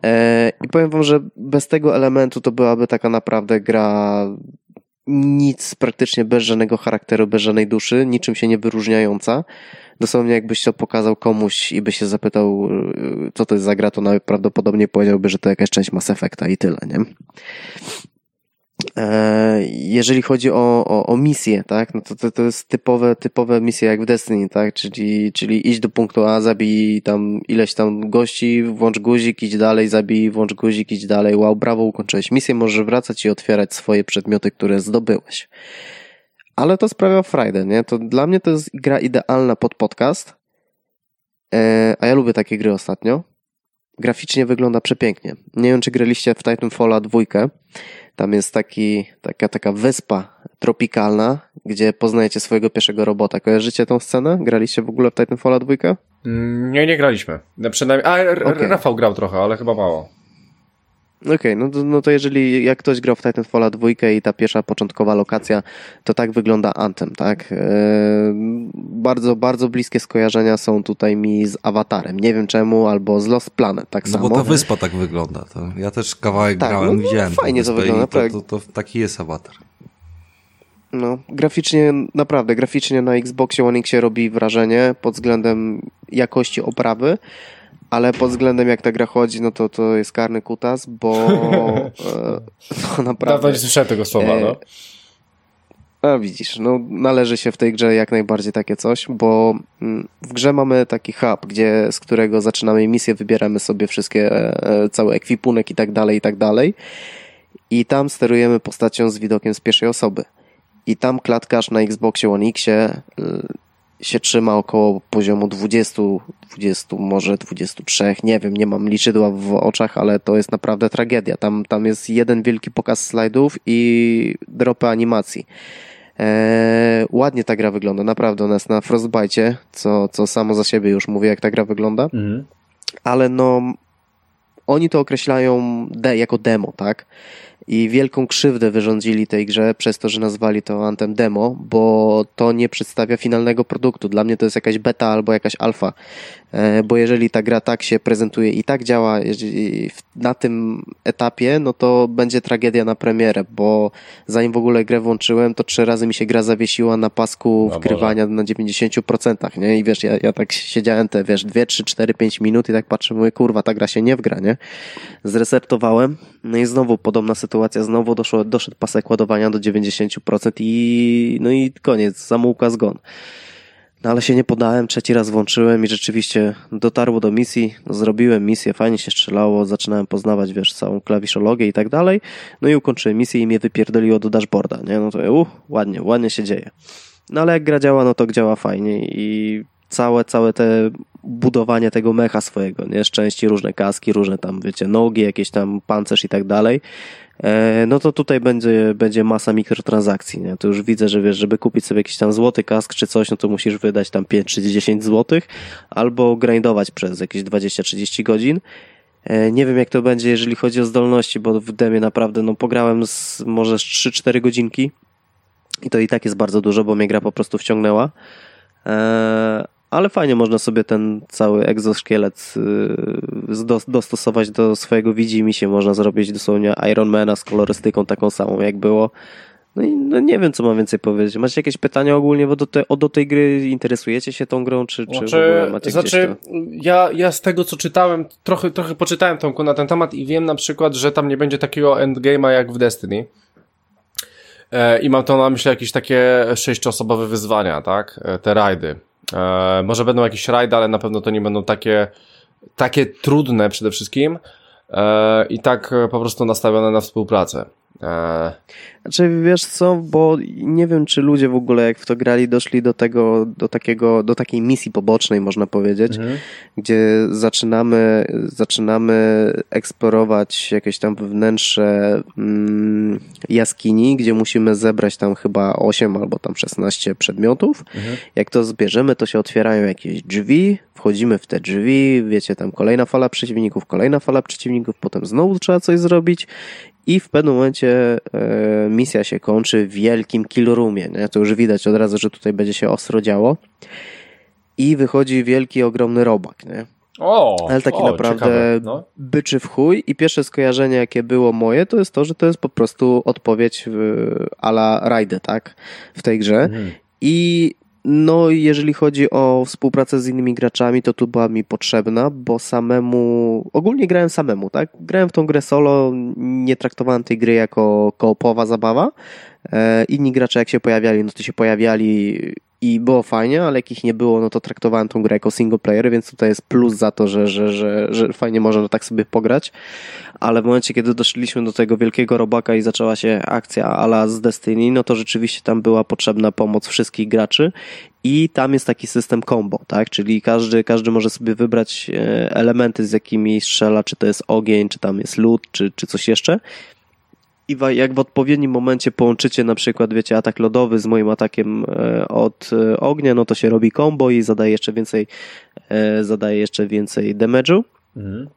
E, I powiem wam, że bez tego elementu to byłaby taka naprawdę gra nic, praktycznie bez żadnego charakteru, bez żadnej duszy, niczym się nie wyróżniająca. Dosłownie jakbyś to pokazał komuś i by się zapytał, e, co to jest za gra, to najprawdopodobniej powiedziałby, że to jakaś część Mass Effecta i tyle, nie? E, jeżeli chodzi o, o, o misję, tak, no to, to, to jest typowe, typowe misje jak w Destiny, tak, czyli, czyli iść do punktu A, zabij tam ileś tam gości, włącz guzik, idź dalej, zabij, włącz guzik, idź dalej, wow, brawo, ukończyłeś misję, możesz wracać i otwierać swoje przedmioty, które zdobyłeś. Ale to sprawia frajdę, nie? To dla mnie to jest gra idealna pod podcast, e, a ja lubię takie gry ostatnio. Graficznie wygląda przepięknie. Nie wiem, czy graliście w Titanfalla dwójkę. Tam jest taki, taka, taka wyspa tropikalna, gdzie poznajecie swojego pierwszego robota. Kojarzycie tą scenę? Graliście w ogóle w Titanfalla 2? Mm, nie, nie graliśmy. No, przynajmniej, a okay. Rafał grał trochę, ale chyba mało. Okej, okay, no, to, no to jeżeli jak ktoś grał w Titanfalla 2 i ta pierwsza początkowa lokacja, to tak wygląda Anthem, tak? Yy, bardzo, bardzo bliskie skojarzenia są tutaj mi z Awatarem. Nie wiem czemu, albo z Lost Planet, tak no samo. No bo ta wyspa tak wygląda. To ja też kawałek tak, grałem, no, widziałem. Fajnie to wygląda. To, to, to, taki jest Awatar. No, graficznie, naprawdę, graficznie na Xboxie One X robi wrażenie pod względem jakości oprawy, ale pod względem jak ta gra chodzi, no to to jest karny kutas, bo (laughs) e, to naprawdę... Dawno nie słyszałem tego słowa, no. A widzisz, no należy się w tej grze jak najbardziej takie coś, bo mm, w grze mamy taki hub, gdzie, z którego zaczynamy misję, wybieramy sobie wszystkie, e, cały ekwipunek i tak dalej, i tak dalej. I tam sterujemy postacią z widokiem z pierwszej osoby. I tam klatkarz na Xboxie One Xie się trzyma około poziomu 20, 20, może 23, nie wiem, nie mam liczydła w oczach, ale to jest naprawdę tragedia. Tam, tam jest jeden wielki pokaz slajdów i dropy animacji. Eee, ładnie ta gra wygląda, naprawdę. Ona jest na Frostbite, co, co samo za siebie już mówię, jak ta gra wygląda. Mhm. Ale no, oni to określają de, jako demo, tak? I wielką krzywdę wyrządzili tej grze przez to, że nazwali to Anthem Demo, bo to nie przedstawia finalnego produktu. Dla mnie to jest jakaś beta albo jakaś alfa, bo jeżeli ta gra tak się prezentuje i tak działa na tym etapie, no to będzie tragedia na premierę, bo zanim w ogóle grę włączyłem, to trzy razy mi się gra zawiesiła na pasku no wgrywania na 90%, nie? I wiesz, ja, ja tak siedziałem te, wiesz, 2, 3, 4, 5 minut i tak patrzę, mówię, kurwa, ta gra się nie wgra, nie? Zresetowałem, no i znowu podobna sytuacja sytuacja, znowu doszło, doszedł pasek ładowania do 90% i no i koniec, zamułka zgon. No ale się nie podałem, trzeci raz włączyłem i rzeczywiście dotarło do misji, no, zrobiłem misję, fajnie się strzelało, zaczynałem poznawać, wiesz, całą klawiszologię i tak dalej, no i ukończyłem misję i mnie wypierdoliło do dashboarda, nie, no to uh, ładnie, ładnie się dzieje. No ale jak gra działa, no to działa fajnie i całe, całe te budowanie tego mecha swojego, nie? Szczęście, różne kaski, różne tam, wiecie, nogi, jakieś tam pancerz i tak dalej. E, no to tutaj będzie, będzie masa mikrotransakcji, nie? To już widzę, że wiesz, żeby kupić sobie jakiś tam złoty kask czy coś, no to musisz wydać tam 5 czy 10 złotych, albo grindować przez jakieś 20-30 godzin. E, nie wiem, jak to będzie, jeżeli chodzi o zdolności, bo w demie naprawdę, no pograłem z, może z 3-4 godzinki i to i tak jest bardzo dużo, bo mnie gra po prostu wciągnęła. Ale fajnie można sobie ten cały egzoszkielet y, dostosować do swojego widzimisię. Można zrobić dosłownie Ironmana z kolorystyką taką samą, jak było. No i no nie wiem, co mam więcej powiedzieć. Macie jakieś pytania ogólnie do, te, do tej gry? Interesujecie się tą grą, czy, czy znaczy, macie Znaczy, to... ja, ja z tego, co czytałem, trochę, trochę poczytałem Tomku na ten temat i wiem na przykład, że tam nie będzie takiego endgame'a jak w Destiny. E, I mam to na myśli jakieś takie sześcioosobowe wyzwania, tak? E, te rajdy. E, może będą jakieś rajdy, ale na pewno to nie będą takie, takie trudne przede wszystkim e, i tak po prostu nastawione na współpracę. Eee, Znaczy, wiesz co, bo nie wiem, czy ludzie w ogóle jak w to grali, doszli do tego, do takiego, do takiej misji pobocznej, można powiedzieć, mhm. gdzie zaczynamy, zaczynamy eksplorować jakieś tam wnętrze mm, jaskini, gdzie musimy zebrać tam chyba 8 albo tam 16 przedmiotów. Mhm. Jak to zbierzemy, to się otwierają jakieś drzwi, wchodzimy w te drzwi, wiecie, tam kolejna fala przeciwników, kolejna fala przeciwników, potem znowu trzeba coś zrobić i w pewnym momencie e, misja się kończy w wielkim killroomie, nie? To już widać od razu, że tutaj będzie się ostro działo. I wychodzi wielki, ogromny robak, nie? O, Ale taki o, naprawdę ciekawe. No. byczy w chuj i pierwsze skojarzenie, jakie było moje, to jest to, że to jest po prostu odpowiedź w, a la Rajdę, tak? W tej grze. Mhm. I no, jeżeli chodzi o współpracę z innymi graczami, to tu była mi potrzebna, bo samemu, ogólnie grałem samemu, tak? Grałem w tą grę solo, nie traktowałem tej gry jako koopowa zabawa. E, inni gracze jak się pojawiali, no to się pojawiali i było fajnie, ale jak ich nie było, no to traktowałem tą grę jako single player, więc tutaj jest plus za to, że, że, że, że fajnie można tak sobie pograć. Ale w momencie, kiedy doszliśmy do tego wielkiego robaka i zaczęła się akcja ala z Destiny, no to rzeczywiście tam była potrzebna pomoc wszystkich graczy i tam jest taki system combo, tak? Czyli każdy, każdy może sobie wybrać e, elementy, z jakimi strzela, czy to jest ogień, czy tam jest lód, czy, czy coś jeszcze. I jak w odpowiednim momencie połączycie na przykład, wiecie, atak lodowy z moim atakiem e, od e, ognia, no to się robi combo i zadaje jeszcze więcej, e, zadaje jeszcze więcej damage'u. Mhm.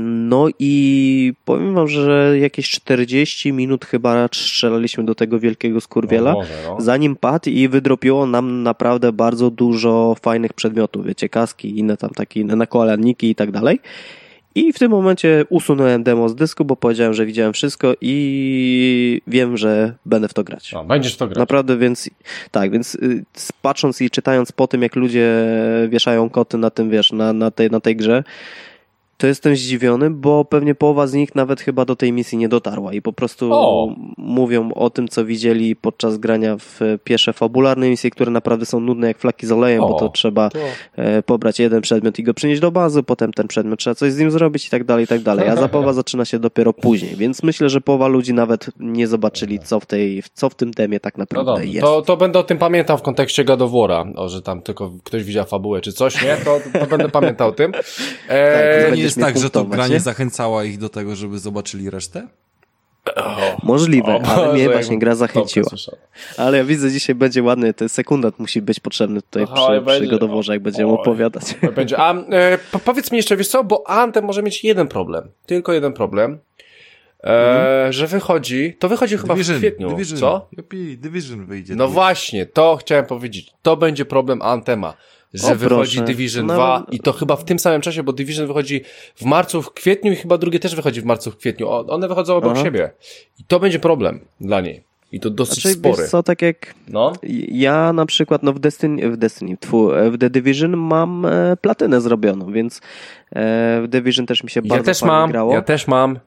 No i powiem wam, że jakieś 40 minut chyba strzelaliśmy do tego wielkiego skurwiela, O Boże, no. zanim padł i wydropiło nam naprawdę bardzo dużo fajnych przedmiotów, wiecie, kaski, inne tam takie inne nakładniki i tak dalej. I w tym momencie usunąłem demo z dysku, bo powiedziałem, że widziałem wszystko i wiem, że będę w to grać. No, będziesz w to grać. Naprawdę, więc tak, więc y, patrząc i czytając po tym, jak ludzie wieszają koty na tym, wiesz, na, na, tej, na tej grze, to jestem zdziwiony, bo pewnie połowa z nich nawet chyba do tej misji nie dotarła i po prostu O. mówią o tym, co widzieli podczas grania w piesze fabularne misje, które naprawdę są nudne jak flaki z olejem, O. bo to trzeba To- e, pobrać jeden przedmiot i go przynieść do bazy, potem ten przedmiot trzeba coś z nim zrobić i tak dalej, i tak dalej. A zabawa zaczyna się dopiero później, więc myślę, że połowa ludzi nawet nie zobaczyli, co w, tej, co w tym demie tak No naprawdę dobrze, jest. to, to będę o tym pamiętał w kontekście God of o, że tam tylko ktoś widział fabułę czy coś, nie? To, to będę pamiętał o tym. Tak, E, będziesz jest tak, że to gra nie zachęcała ich do tego, żeby zobaczyli resztę? Możliwe, o, ale mnie właśnie gra zachęciła. Ale ja widzę, dzisiaj będzie ładny, ten sekundant musi być potrzebny tutaj Aha, przy, będzie- przy godoworze, jak będziemy oj. opowiadać. Będzie. A e, po, powiedz mi jeszcze, wiesz co, bo Anthem może mieć jeden problem. Tylko jeden problem. E, Że wychodzi, to wychodzi chyba w kwietniu. Division, Co? Jupi, Division wyjdzie. No właśnie, to chciałem powiedzieć. To będzie problem Anthema. Że O, wychodzi proszę. Division No, 2 no. i to chyba w tym samym czasie, bo Division wychodzi w marcu, w kwietniu i chyba drugie też wychodzi w marcu, w kwietniu. One wychodzą obok Aha. siebie. I to będzie problem dla niej. I to dosyć Znaczy, spory. wiesz co, tak jak No. ja na przykład no w Destiny, w Destiny, tfu, w The Division mam e, platynę zrobioną, więc e, w Division też mi się Ja bardzo też mam, grało. ja też mam.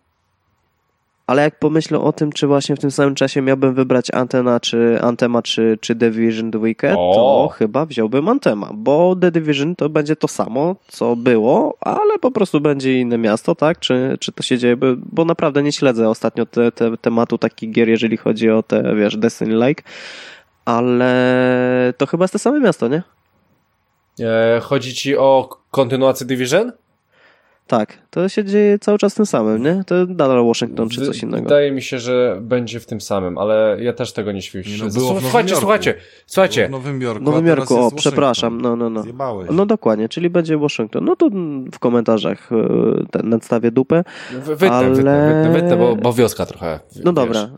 Ale jak pomyślę o tym, czy właśnie w tym samym czasie miałbym wybrać Antena, czy Antema, czy, czy The Division Dwójkę, O! to chyba wziąłbym Antema, bo The Division to będzie to samo, co było, ale po prostu będzie inne miasto, tak? Czy, czy to się dzieje? Bo, naprawdę nie śledzę ostatnio te, te, tematu takich gier, jeżeli chodzi o te, wiesz, Destiny-like, ale to chyba jest to same miasto, nie? E, chodzi ci o kontynuację Division? Tak, to się dzieje cały czas tym samym, nie? To nadal Washington czy coś innego. Wydaje mi się, że będzie w tym samym, ale ja też tego nie. Nie, no, było w Nowym słuchajcie, słuchajcie, słuchajcie. W Nowym Jorku. W Nowym Jorku, o, przepraszam, no, no, no. Zjebałeś. No dokładnie, czyli będzie Washington. No to w komentarzach e, ten, nadstawię dupę. Wy- Wytnę, Ale- wytnę, wytnę, wytnę bo, bo wioska trochę. No wiesz. dobra,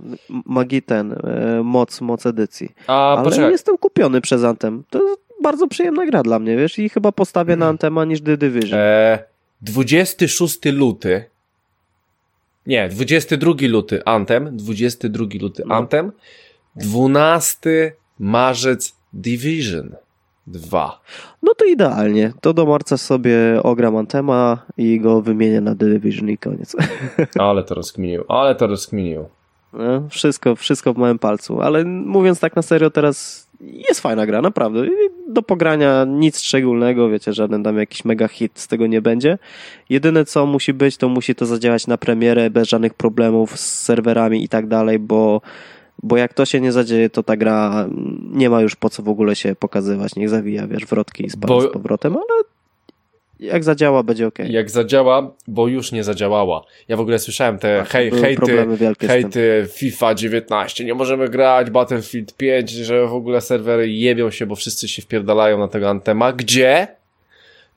magii ten, e, moc, moc edycji. A Ale poczekaj, jestem kupiony przez Antem. To jest bardzo przyjemna gra dla mnie, wiesz, i chyba postawię na Antema niż The Division. e, 26 luty. Nie, 22 luty Anthem, 22 luty No. Anthem, 12 marzec Division 2. No to idealnie. To do marca sobie ogram Antema i go wymienię na The Division i koniec. (laughs) Ale to rozkminił, ale to rozkminił. No, wszystko, wszystko w małym palcu. Ale mówiąc tak na serio, teraz jest fajna gra, naprawdę. Do pogrania nic szczególnego, wiecie, żaden tam jakiś mega hit z tego nie będzie. Jedyne co musi być, to musi to zadziałać na premierę bez żadnych problemów z serwerami i tak dalej, bo bo jak to się nie zadzieje, to ta gra nie ma już po co w ogóle się pokazywać. Niech zawija, wiesz, wrotki i spada bo... z powrotem, ale jak zadziała, będzie ok. Jak zadziała, bo już nie zadziałała. Ja w ogóle słyszałem te tak, hej, hejty, hejty FIFA 19, nie możemy grać, Battlefield 5, że w ogóle serwery jebią się, bo wszyscy się wpierdalają na tego Antema. Gdzie?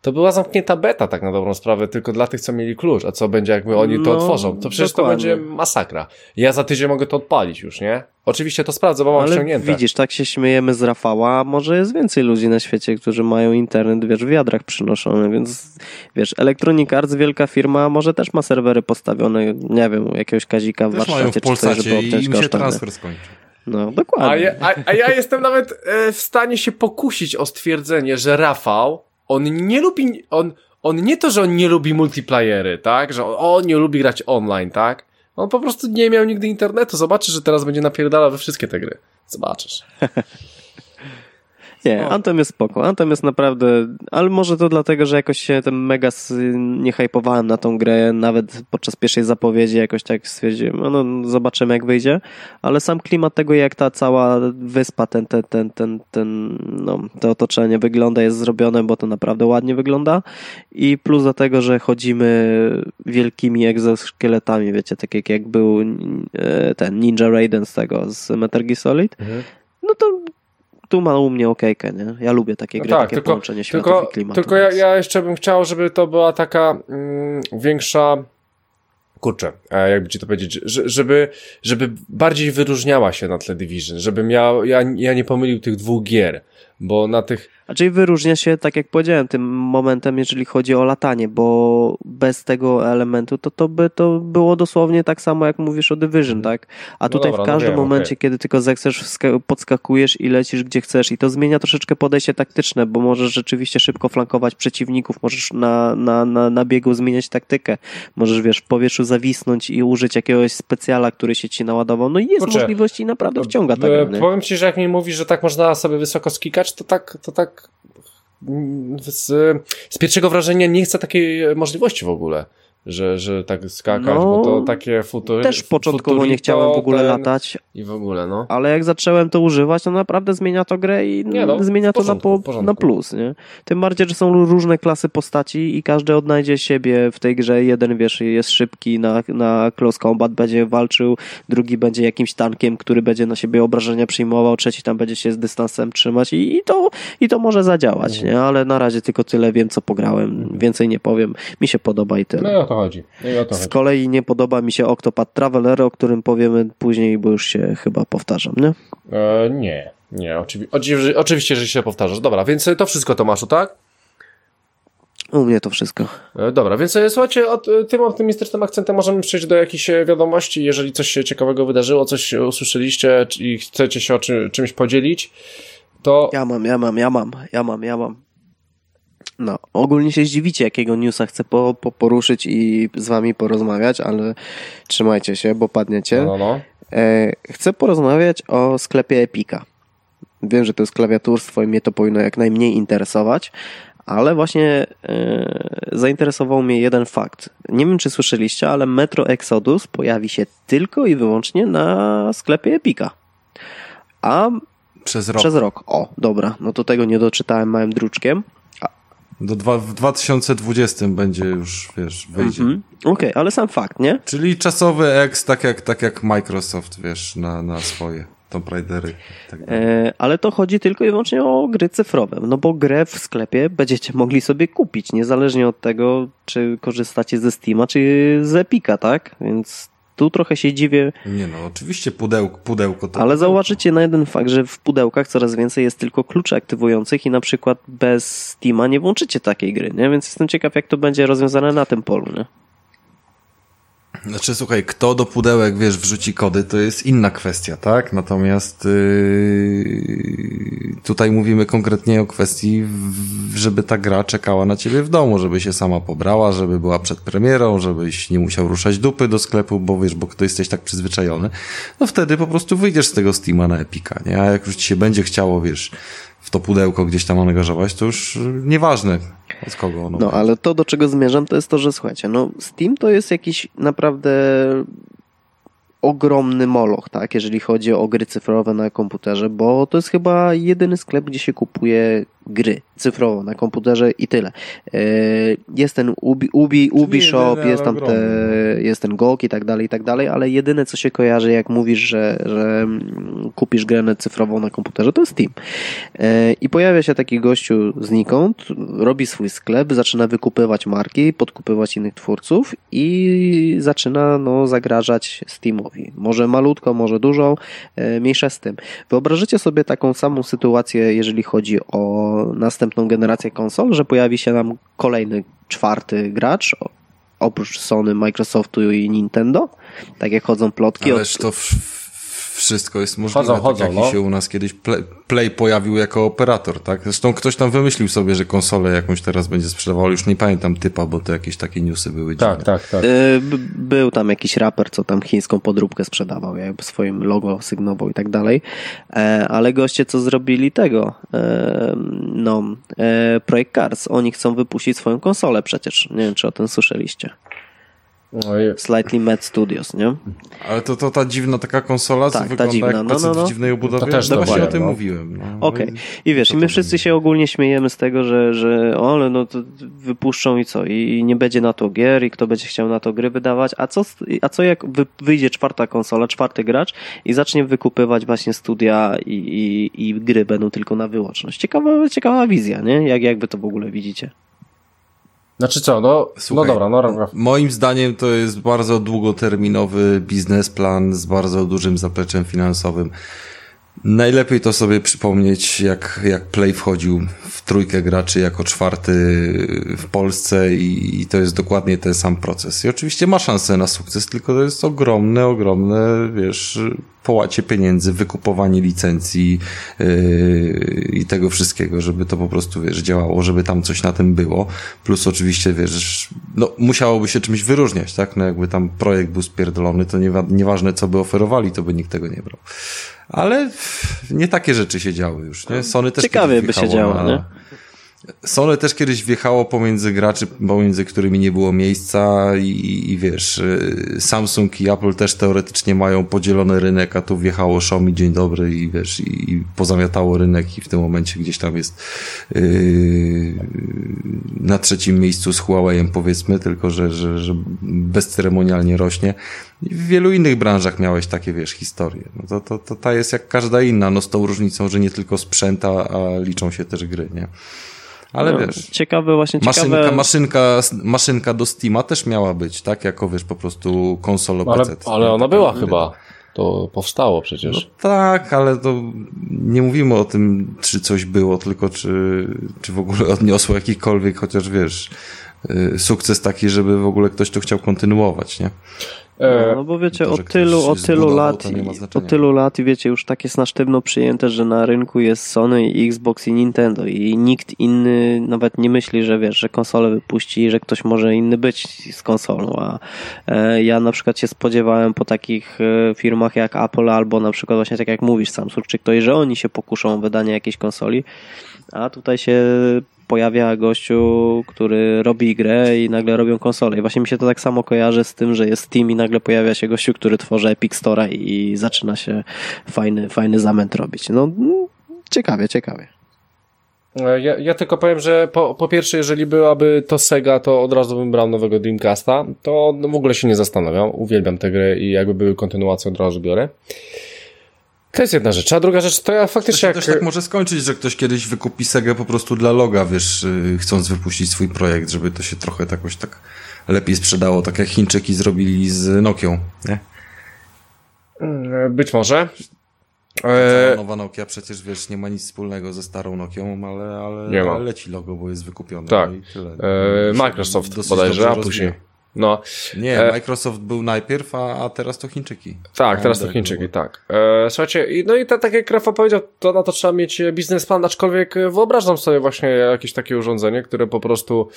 To była zamknięta beta tak na dobrą sprawę, tylko dla tych, co mieli klucz. A co będzie, jakby oni to no, otworzą? To przecież dokładnie. to będzie masakra. Ja za tydzień mogę to odpalić już, nie? Oczywiście to sprawdzę, bo mam Ale ściągnięte. widzisz, tak się śmiejemy z Rafała, może jest więcej ludzi na świecie, którzy mają internet, wiesz, w wiadrach przynoszony, więc wiesz, Electronic Arts, wielka firma, może też ma serwery postawione, nie wiem, jakiegoś kazika w też Warszawie, mają w czy coś, żeby obciąć i im się transfer skończy. No, dokładnie. A ja, a, a ja jestem nawet e, w stanie się pokusić o stwierdzenie, że Rafał on nie lubi, on, on nie to, że on nie lubi multiplayery, tak? Że on, on nie lubi grać online, tak? On po prostu nie miał nigdy internetu. Zobaczysz, że teraz będzie napierdalał we wszystkie te gry. Zobaczysz. (laughs) Nie, Anthem jest spoko. Anthem jest naprawdę, ale może to dlatego, że jakoś się ten mega nie hypowałem na tą grę, nawet podczas pierwszej zapowiedzi jakoś tak stwierdziłem, no, no zobaczymy jak wyjdzie, ale sam klimat tego, jak ta cała wyspa, ten, ten, ten, ten, ten no, to otoczenie wygląda, jest zrobione, bo to naprawdę ładnie wygląda. I plus do tego, że chodzimy wielkimi egzoszkieletami, wiecie, tak jak, jak był e, ten Ninja Raiden z tego, z Metal Gear Solid, mhm. no to tu ma u mnie okejkę, nie? Ja lubię takie no gry, tak, takie tylko, połączenie światów tylko, i klimatu. Tylko ja, ja jeszcze bym chciał, żeby to była taka mm, większa kurczę, jakby ci to powiedzieć, żeby, żeby bardziej wyróżniała się na tle Division, żebym ja, ja, ja nie pomylił tych dwóch gier, bo na tych... Czyli wyróżnia się, tak jak powiedziałem, tym momentem, jeżeli chodzi o latanie, bo bez tego elementu to, to by to było dosłownie tak samo, jak mówisz o Division, tak? A no tutaj no dobra, w każdym no wiem, momencie, okay. kiedy tylko zechcesz, podskakujesz i lecisz gdzie chcesz i to zmienia troszeczkę podejście taktyczne, bo możesz rzeczywiście szybko flankować przeciwników, możesz na, na, na, na biegu zmieniać taktykę, możesz, wiesz, w powietrzu zawisnąć i użyć jakiegoś specjala, który się ci naładował. No i jest Kurczę, możliwość i naprawdę wciąga tak. Powiem ci, że jak mi mówisz, że tak można sobie wysoko skikać, to tak, to tak z, z pierwszego wrażenia nie chcę takiej możliwości w ogóle że, że tak skakać, no, bo to takie futury. Też początkowo nie chciałem w ogóle ten, latać. I w ogóle, no. Ale jak zacząłem to używać, to naprawdę zmienia to grę i nie, no, zmienia to na, po, na plus, nie? Tym bardziej, że są różne klasy postaci i każdy odnajdzie siebie w tej grze. Jeden, wiesz, jest szybki na, na close combat, będzie walczył, drugi będzie jakimś tankiem, który będzie na siebie obrażenia przyjmował, trzeci tam będzie się z dystansem trzymać i, i to, i to może zadziałać, mhm. nie? Ale na razie tylko tyle wiem, co pograłem. Mhm. Więcej nie powiem. Mi się podoba i tyle. No ja to chodzi. No to Z kolei nie podoba mi się Octopath Traveler, o którym powiemy później, bo już się chyba powtarzam, nie? E, nie, nie, oczywi oczywi oczywiście, że się powtarzasz. Dobra, więc to wszystko Tomaszu, tak? U mnie to wszystko. E, dobra, więc e, słuchajcie, od, e, tym optymistycznym akcentem możemy przejść do jakichś wiadomości. Jeżeli coś się ciekawego wydarzyło, coś usłyszeliście i chcecie się o czy, czymś podzielić, to... Ja mam, ja mam, ja mam, ja mam, ja mam. No, ogólnie się zdziwicie, jakiego newsa chcę po, po poruszyć i z wami porozmawiać, ale trzymajcie się, bo padniecie. No, no, no. E, chcę porozmawiać o sklepie Epika. Wiem, że to jest klawiaturstwo i mnie to powinno jak najmniej interesować, ale właśnie e, zainteresował mnie jeden fakt. Nie wiem, czy słyszeliście, ale Metro Exodus pojawi się tylko i wyłącznie na sklepie Epika. A przez rok. Przez rok. O, dobra. No to tego nie doczytałem małym druczkiem. Do dwa, w 2020 będzie już, wiesz, wyjdzie. Mm -hmm. Okej, okay, ale sam fakt, nie? Czyli czasowy X, tak jak, tak jak Microsoft, wiesz, na, na swoje. Tomb Raidery. Tak e, ale to chodzi tylko i wyłącznie o gry cyfrowe, no bo grę w sklepie będziecie mogli sobie kupić, niezależnie od tego, czy korzystacie ze Steama, czy z Epika, tak? Więc tu trochę się dziwię. Nie no, oczywiście pudełko, pudełko to... Ale zauważycie na jeden fakt, że w pudełkach coraz więcej jest tylko kluczy aktywujących i na przykład bez Steama nie włączycie takiej gry, nie? Więc jestem ciekaw, jak to będzie rozwiązane na tym polu, nie? Znaczy, słuchaj, kto do pudełek, wiesz, wrzuci kody, to jest inna kwestia, tak? Natomiast yy, tutaj mówimy konkretnie o kwestii, żeby ta gra czekała na ciebie w domu, żeby się sama pobrała, żeby była przed premierą, żebyś nie musiał ruszać dupy do sklepu, bo wiesz, bo kto jesteś tak przyzwyczajony, no wtedy po prostu wyjdziesz z tego Steama na Epika, nie? A jak już ci się będzie chciało, wiesz, w to pudełko gdzieś tam angażować, to już nieważne od kogo ono No, ale to, do czego zmierzam, to jest to, że słuchajcie, no Steam to jest jakiś naprawdę ogromny moloch, tak, jeżeli chodzi o gry cyfrowe na komputerze, bo to jest chyba jedyny sklep, gdzie się kupuje gry cyfrowo na komputerze i tyle. E, jest ten Ubi, Ubi, Ubi Shop, jest tam te, jest ten GOG i tak dalej, i tak dalej, ale jedyne co się kojarzy, jak mówisz, że, że mm, kupisz grę cyfrową na komputerze, to jest Steam. E, I pojawia się taki gościu znikąd, robi swój sklep, zaczyna wykupywać marki, podkupywać innych twórców i zaczyna no, zagrażać Steamowi. Może malutko, może dużo, e, mniejsza z tym. Wyobrażycie sobie taką samą sytuację, jeżeli chodzi o następną generację konsol, że pojawi się nam kolejny czwarty gracz, oprócz Sony, Microsoftu i Nintendo, tak jak chodzą plotki. Ależ to w, wszystko jest możliwe. Chodzą, chodzą, tak jak no. się u nas kiedyś Play, Play, pojawił jako operator, tak? Zresztą ktoś tam wymyślił sobie, że konsolę jakąś teraz będzie sprzedawał, już nie pamiętam typa, bo to jakieś takie newsy były. Tak, dziwne. tak, tak. Y, był tam jakiś raper, co tam chińską podróbkę sprzedawał, jakby swoim logo sygnował i tak dalej, e, ale goście co zrobili tego, e, no, e, Projekt Cars, oni chcą wypuścić swoją konsolę przecież, nie wiem czy o tym słyszeliście. Slightly Mad Studios, nie? Ale to, to ta dziwna taka konsola, tak, co wygląda dziwna. jak no, no, no. w dziwnej obudowie? To też no właśnie o tym no. mówiłem. No. Okej. Okay. I wiesz, i my wszyscy się ogólnie śmiejemy z tego, że, że ale no to wypuszczą i co? I nie będzie na to gier i kto będzie chciał na to gry wydawać. A co, a co jak wyjdzie czwarta konsola, czwarty gracz i zacznie wykupywać właśnie studia i, i, i gry będą tylko na wyłączność? Ciekawa, ciekawa wizja, nie? Jak, jak wy to w ogóle widzicie? Znaczy co, no, no Słuchaj, no dobra, no dobra. Moim zdaniem to jest bardzo długoterminowy biznesplan z bardzo dużym zapleczem finansowym. Najlepiej to sobie przypomnieć, jak, jak Play wchodził w trójkę graczy jako czwarty w Polsce i, i, to jest dokładnie ten sam proces. I oczywiście ma szansę na sukces, tylko to jest ogromne, ogromne, wiesz, połacie pieniędzy, wykupowanie licencji yy, i tego wszystkiego, żeby to po prostu, wiesz, działało, żeby tam coś na tym było. Plus oczywiście, wiesz, no musiałoby się czymś wyróżniać, tak? No jakby tam projekt był spierdolony, to nie, nieważne co by oferowali, to by nikt tego nie brał. Ale nie takie rzeczy się działy już, nie? Sony też Ciekawie by się działo, na... nie? Sony też kiedyś wjechało pomiędzy graczy, pomiędzy którymi nie było miejsca i, i wiesz, y, Samsung i Apple też teoretycznie mają podzielony rynek, a tu wjechało Xiaomi, dzień dobry i wiesz, i, i pozamiatało rynek i w tym momencie gdzieś tam jest yy, na trzecim miejscu z Huawei'em powiedzmy, tylko że, że, że bezceremonialnie rośnie. I w wielu innych branżach miałeś takie, wiesz, historie. No to, to, to ta jest jak każda inna, no z tą różnicą, że nie tylko sprzęta, a liczą się też gry, nie? Ale no, wiesz. Ciekawe właśnie, ciekawe... Maszynka, maszynka, maszynka do Steama też miała być, tak? Jako wiesz, po prostu konsolą ale, PC. Ale ona była chyba. To powstało przecież. No tak, ale to nie mówimy o tym, czy coś było, tylko czy, czy w ogóle odniosło jakikolwiek, chociaż wiesz, y, sukces taki, żeby w ogóle ktoś to chciał kontynuować, nie? No, no bo wiecie, to, od tylu, od tylu lat, od tylu lat i wiecie, już tak jest na sztywno przyjęte, że na rynku jest Sony, Xbox i Nintendo i nikt inny nawet nie myśli, że wiesz, że konsolę wypuści i że ktoś może inny być z konsolą, a e, ja na przykład się spodziewałem po takich e, firmach jak Apple albo na przykład właśnie tak jak mówisz Samsung czy ktoś, że oni się pokuszą o wydanie jakiejś konsoli, a tutaj się pojawia gościu, który robi grę i nagle robią konsolę. I właśnie mi się to tak samo kojarzy z tym, że jest Steam i nagle pojawia się gościu, który tworzy Epic Store'a i zaczyna się fajny, fajny zamęt robić. No, ciekawie, ciekawie. Ja, ja, tylko powiem, że po, po pierwsze, jeżeli byłaby to Sega, to od razu bym brał nowego Dreamcasta. To w ogóle się nie zastanawiam. Uwielbiam tę grę i jakby były kontynuacją, od razu biorę. To jest jedna rzecz, a druga rzecz to ja faktycznie to jak... też tak może skończyć, że ktoś kiedyś wykupi Segę po prostu dla loga, wiesz, y, chcąc wypuścić swój projekt, żeby to się trochę jakoś tak lepiej sprzedało, tak jak Chińczyki zrobili z Nokią, nie? Mm, być może. E... Nowa Nokia przecież, wiesz, nie ma nic wspólnego ze starą Nokią, ale, ale, ale leci logo, bo jest wykupione. Tak. No e... Microsoft bodajże, a później... No. Nie, e... Microsoft był najpierw, a, a teraz to Chińczyki. Tak, teraz to Chińczyki, tak. E, słuchajcie, no i tak jak Rafa powiedział, to na to trzeba mieć biznesplan, aczkolwiek wyobrażam sobie właśnie jakieś takie urządzenie, które po prostu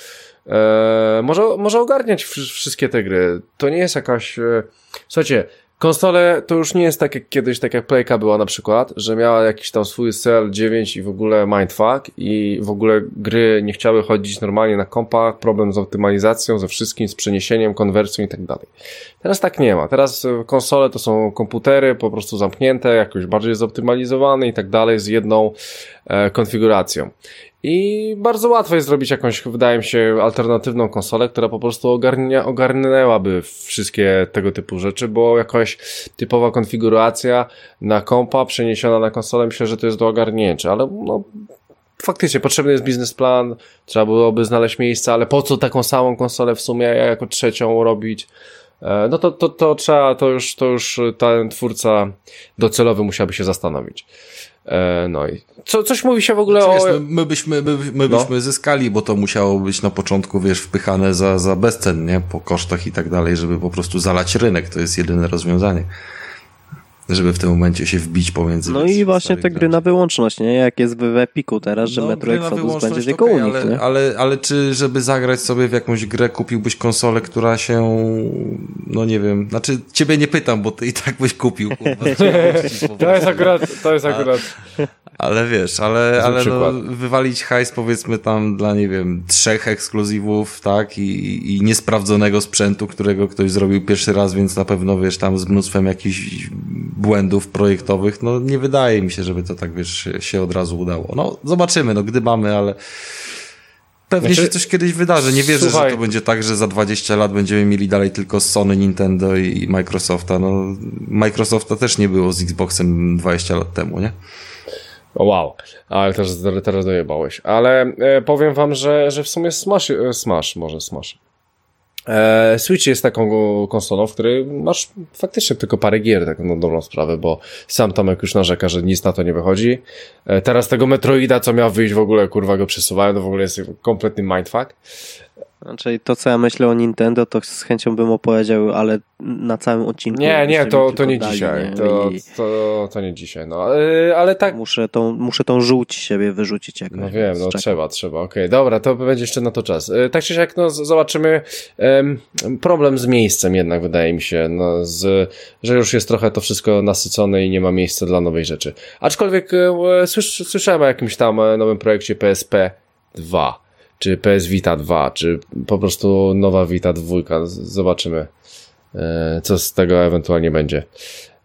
e, może, może ogarniać wszystkie te gry. To nie jest jakaś... E, słuchajcie, Konsole to już nie jest tak jak kiedyś, tak jak Playka była na przykład, że miała jakiś tam swój cel 9 i w ogóle mindfuck i w ogóle gry nie chciały chodzić normalnie na kompach, problem z optymalizacją, ze wszystkim, z przeniesieniem, konwersją i tak dalej. Teraz tak nie ma. Teraz e, konsole to są komputery po prostu zamknięte, jakoś bardziej zoptymalizowane i tak dalej z jedną e, konfiguracją. I bardzo łatwo jest zrobić jakąś, wydaje mi się, alternatywną konsolę, która po prostu ogarnia, ogarnęłaby wszystkie tego typu rzeczy, bo jakaś typowa konfiguracja na kompa przeniesiona na konsolę, myślę, że to jest do ogarnięcia, ale no, faktycznie potrzebny jest biznesplan, trzeba byłoby znaleźć miejsce, ale po co taką samą konsolę w sumie jako trzecią robić? E, no to, to, to trzeba, to już, to już ten twórca docelowy musiałby się zastanowić. E, no i co, coś mówi się w ogóle znaczy, o... Wiesz, my, my byśmy, my, my no. byśmy zyskali, bo to musiało być na początku, wiesz, wpychane za, za bezcen, nie? Po kosztach i tak dalej, żeby po prostu zalać rynek. To jest jedyne rozwiązanie żeby w tym momencie się wbić pomiędzy. No i właśnie te gry na wyłączność, nie? Jak jest w Epiku teraz, że no, Metro Exodus będzie tylko okay, u nich, ale, nie? Ale, ale czy, żeby zagrać sobie w jakąś grę, kupiłbyś konsolę, która się, no nie wiem, znaczy ciebie nie pytam, bo ty i tak byś kupił. Kurwa, (laughs) to jest akurat, to jest akurat. Ale wiesz, ale, ale no, wywalić hajs powiedzmy tam dla, nie wiem, trzech ekskluzywów, tak, i, i niesprawdzonego sprzętu, którego ktoś zrobił pierwszy raz, więc na pewno, wiesz, tam z mnóstwem jakichś błędów projektowych, no nie wydaje mi się, żeby to tak, wiesz, się od razu udało. No, zobaczymy, no gdybamy, ale pewnie znaczy, się coś kiedyś wydarzy. Nie wierzę, słuchaj. że to będzie tak, że za 20 lat będziemy mieli dalej tylko Sony, Nintendo i Microsofta. No, Microsofta też nie było z Xboxem 20 lat temu, nie? Wow, ale też teraz dojebałeś. Ale e, powiem wam, że, że w sumie Smash, e, Smash, może Smash. E, Switch jest taką konsolą, w której masz faktycznie tylko parę gier, tak na dobrą sprawę, bo sam Tomek już narzeka, że nic na to nie wychodzi. E, teraz tego Metroida, co miał wyjść w ogóle, kurwa go przesuwają, to w ogóle jest kompletny mindfuck. Znaczy to, co ja myślę o Nintendo, to z chęcią bym opowiedział, ale na całym odcinku. Nie, nie, to, to nie dali, dzisiaj. Nie? To, to, to nie dzisiaj, no. Ale tak. Muszę tą, muszę tą żółć siebie wyrzucić jakoś. No wiem, no trzeba, trzeba. Okej, okay, dobra, to będzie jeszcze na to czas. E, tak czy siak, no zobaczymy. Problem z miejscem jednak, wydaje mi się, no, z, że już jest trochę to wszystko nasycone i nie ma miejsca dla nowej rzeczy. Aczkolwiek e, słysz, słyszałem o jakimś tam e, nowym projekcie PSP 2 czy PS Vita 2, czy po prostu nowa Vita 2. Zobaczymy, e, co z tego ewentualnie będzie.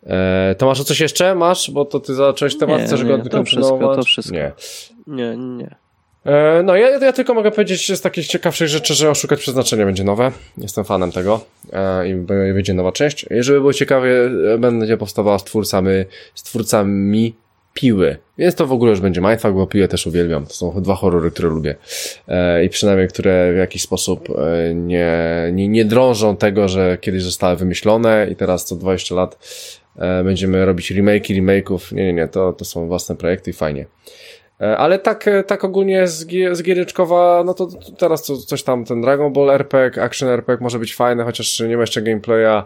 E, Tomaszu, coś jeszcze masz? Bo to ty zacząłeś temat, nie, chcesz nie, go to wszystko, to wszystko. Nie. Nie, nie. E, no, ja, ja tylko mogę powiedzieć z takich ciekawszych rzeczy, że Oszukać Przeznaczenia będzie nowe. Jestem fanem tego i będzie nowa część. Jeżeli było ciekawie, będzie powstawała z twórcami, z twórcami piły. Więc to w ogóle już będzie mindfuck, bo piłę też uwielbiam. To są dwa horrory, które lubię. E, I przynajmniej, które w jakiś sposób e, nie, nie, nie drążą tego, że kiedyś zostały wymyślone i teraz co 20 lat e, będziemy robić remake remake'ów. Nie, nie, nie, to, to są własne projekty i fajnie. E, ale tak, e, tak ogólnie z, z gieryczkowa, no to, to teraz to, coś tam, ten Dragon Ball RPG, Action RPG może być fajne, chociaż nie ma jeszcze gameplaya.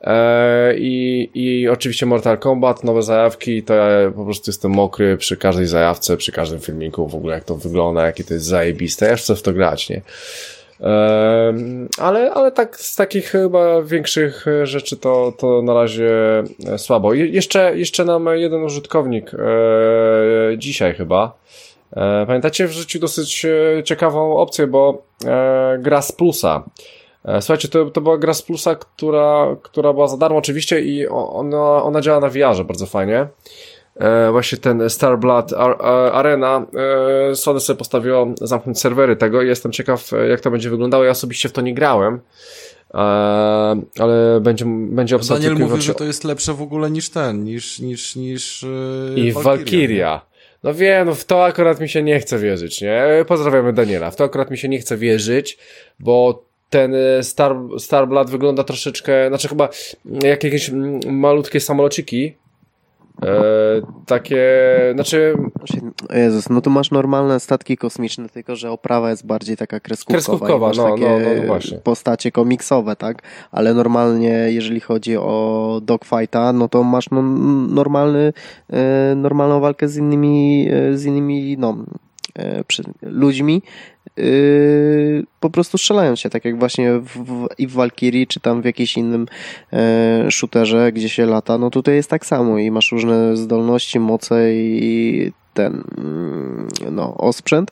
E, i, I oczywiście Mortal Kombat, nowe zajawki, to ja po prostu jestem mokry przy każdej zajawce, przy każdym filmiku, w ogóle jak to wygląda, jakie to jest zajebiste. Ja chcę w to grać, nie? Ale, ale tak z takich chyba większych rzeczy to, to na razie e, słabo. Je, jeszcze, jeszcze nam jeden użytkownik e, dzisiaj chyba. E, pamiętacie, wrzucił dosyć ciekawą opcję, bo gra z plusa. Słuchajcie, to, to była gra z plusa, która, która była za darmo oczywiście i ona, ona działa na VR-ze bardzo fajnie e, właśnie ten Starblood Arena, e, Sony sobie postawiło zamknąć serwery tego i jestem ciekaw, jak to będzie wyglądało. Ja osobiście w to nie grałem, e, ale będzie, będzie obsługiwać... Daniel mówi, że to jest lepsze w ogóle niż ten, niż, niż, niż e, I Valkyria. No wiem, no w to akurat mi się nie chce wierzyć, nie? Pozdrawiamy Daniela. W to akurat mi się nie chce wierzyć, bo ten e, Star, Starblood wygląda troszeczkę, znaczy chyba jak jakieś malutkie samolociki, E, takie, znaczy... Jezus, no tu masz normalne statki kosmiczne, tylko że oprawa jest bardziej taka kreskówkowa. Kreskówkowa, no, takie no, no, właśnie. postacie komiksowe, tak? Ale normalnie, jeżeli chodzi o dogfighta, no to masz no, normalny, e, normalną walkę z innymi, e, z innymi, no, e, przy, ludźmi, Yy, po prostu strzelają się, tak jak właśnie w, w, i w Valkyrie, czy tam w jakimś innym e, shooterze, gdzie się lata, no tutaj jest tak samo i masz różne zdolności, moce i ten, mm, no, osprzęt,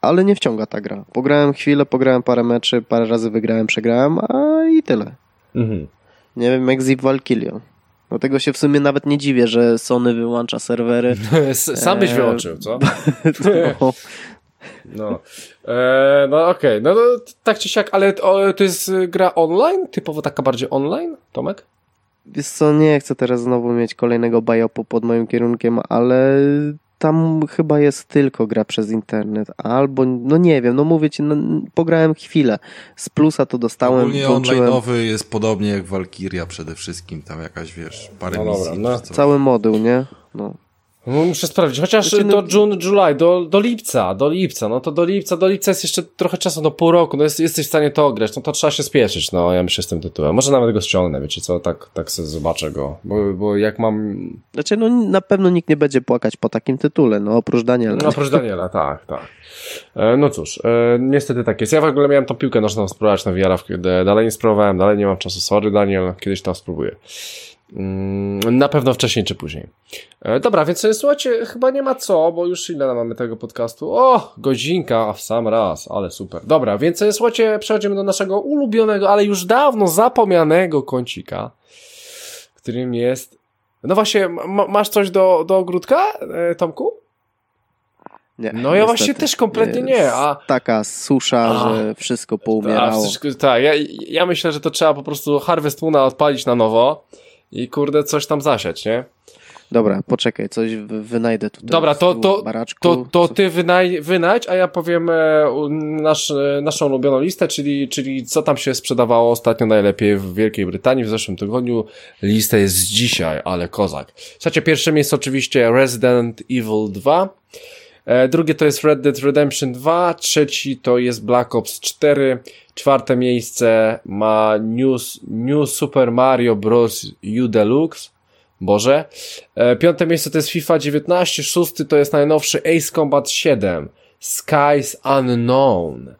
ale nie wciąga ta gra. Pograłem chwilę, pograłem parę meczy, parę razy wygrałem, przegrałem, a i tyle. Mhm. Nie wiem, jak z Valkyrią. Dlatego się w sumie nawet nie dziwię, że Sony wyłącza serwery. (laughs) Sam byś wyłączył, co? (laughs) no, (laughs) no, e, no okej, okay. no, no tak czy siak, ale to, to jest gra online? Typowo taka bardziej online, Tomek? Wiesz co, nie chcę teraz znowu mieć kolejnego biopu pod moim kierunkiem, ale tam chyba jest tylko gra przez internet, albo, no nie wiem, no mówię ci, no, pograłem chwilę, z plusa to dostałem. Ogólnie włączyłem... online'owy jest podobnie jak Valkyria przede wszystkim, tam jakaś, wiesz, parę no misji. Dobra, no. Cały moduł, nie? No. No, muszę sprawdzić, chociaż znaczy, no... do June, July, do, do lipca, do lipca, no to do lipca, do lipca jest jeszcze trochę czasu, no pół roku, no jest, jesteś w stanie to ograć, no to trzeba się spieszyć, no ja myślę z tym tytułem. Może nawet go ściągnę, wiecie co, tak, tak sobie zobaczę go, bo, bo jak mam... Znaczy, no na pewno nikt nie będzie płakać po takim tytule, no oprócz Daniela. No oprócz Daniela, tak, tak. E, no cóż, e, niestety tak jest. Ja w ogóle miałem tą piłkę nożną spróbować na VR, dalej nie spróbowałem, dalej nie mam czasu, sorry Daniel, kiedyś to spróbuję. Mm, na pewno wcześniej czy później. E, dobra, więc słuchajcie, chyba nie ma co, bo już ile mamy tego podcastu? O, godzinka w sam raz, ale super. Dobra, więc słuchajcie, przechodzimy do naszego ulubionego, ale już dawno zapomnianego kącika, którym jest... No właśnie, masz coś do, do ogródka, e, Tomku? Nie, no ja właśnie też kompletnie nie. A... Taka susza, a, że wszystko poumierało. Tak, ja, ja myślę, że to trzeba po prostu Harvest Moona odpalić na nowo i kurde coś tam zasiać, nie? Dobra, poczekaj, coś wynajdę tutaj. Dobra, to, to, to, to ty wynaj, wynajdź, a ja powiem e, nasz, e, naszą ulubioną listę, czyli, czyli co tam się sprzedawało ostatnio najlepiej w Wielkiej Brytanii w zeszłym tygodniu. Lista jest z dzisiaj, ale kozak. Słuchajcie, pierwsze miejsce oczywiście Resident Evil 2. E, drugie to jest Red Dead Redemption 2, trzeci to jest Black Ops 4, czwarte miejsce ma New, New Super Mario Bros. U Deluxe, Boże. E, piąte miejsce to jest FIFA 19, szósty to jest najnowszy Ace Combat 7. Skies Unknown.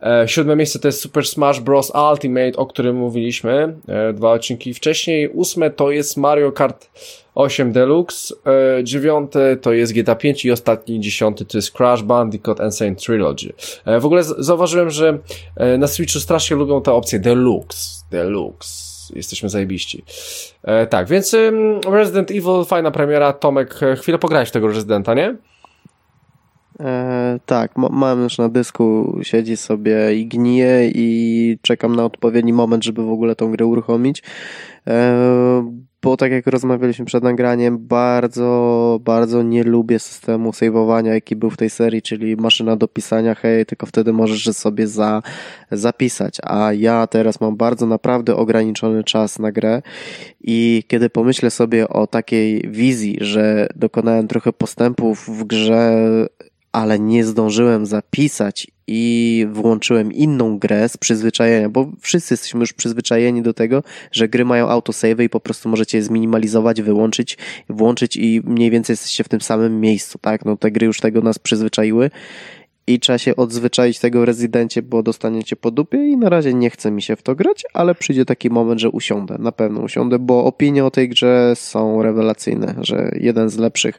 E, siódme miejsce to jest Super Smash Bros. Ultimate, o którym mówiliśmy e, dwa odcinki wcześniej. Ósme to jest Mario Kart 8 Deluxe. E, dziewiąte to jest GTA 5 i ostatni dziesiąty to jest Crash Bandicoot Insane Trilogy. E, w ogóle zauważyłem, że e, na Switchu strasznie lubią tę opcję Deluxe. Deluxe jesteśmy zajebiści. E, tak, więc Resident Evil, fajna premiera. Tomek, e, chwilę pograłeś w tego Residenta, nie? E, tak, mam już na dysku, siedzi sobie i gnije i czekam na odpowiedni moment, żeby w ogóle tą grę uruchomić. E, bo tak jak rozmawialiśmy przed nagraniem, bardzo, bardzo nie lubię systemu saveowania, jaki był w tej serii, czyli maszyna do pisania, hej, tylko wtedy możesz sobie za, zapisać, a ja teraz mam bardzo naprawdę ograniczony czas na grę i kiedy pomyślę sobie o takiej wizji, że dokonałem trochę postępów w grze ale nie zdążyłem zapisać i włączyłem inną grę z przyzwyczajenia, bo wszyscy jesteśmy już przyzwyczajeni do tego, że gry mają autosave i po prostu możecie je zminimalizować, wyłączyć, włączyć i mniej więcej jesteście w tym samym miejscu, tak? No te gry już tego nas przyzwyczaiły i trzeba się odzwyczaić tego w rezydencie, bo dostaniecie po dupie i na razie nie chce mi się w to grać, ale przyjdzie taki moment, że usiądę, na pewno usiądę, bo opinie o tej grze są rewelacyjne, że jeden z lepszych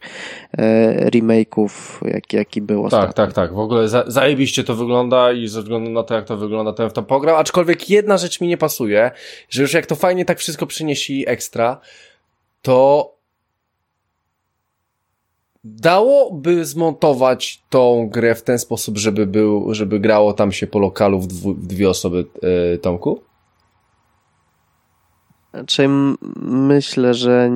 e, remake'ów, jaki, jaki był Tak, ostatnio. tak, tak, w ogóle za, zajebiście to wygląda i ze względu na to, jak to wygląda, to ja w to pograł, aczkolwiek jedna rzecz mi nie pasuje, że już jak to fajnie tak wszystko przynieśli ekstra, to dałoby zmontować tą grę w ten sposób, żeby był, żeby grało tam się po lokalu w, dwu, w dwie osoby, yy, Tomku? Znaczy myślę, że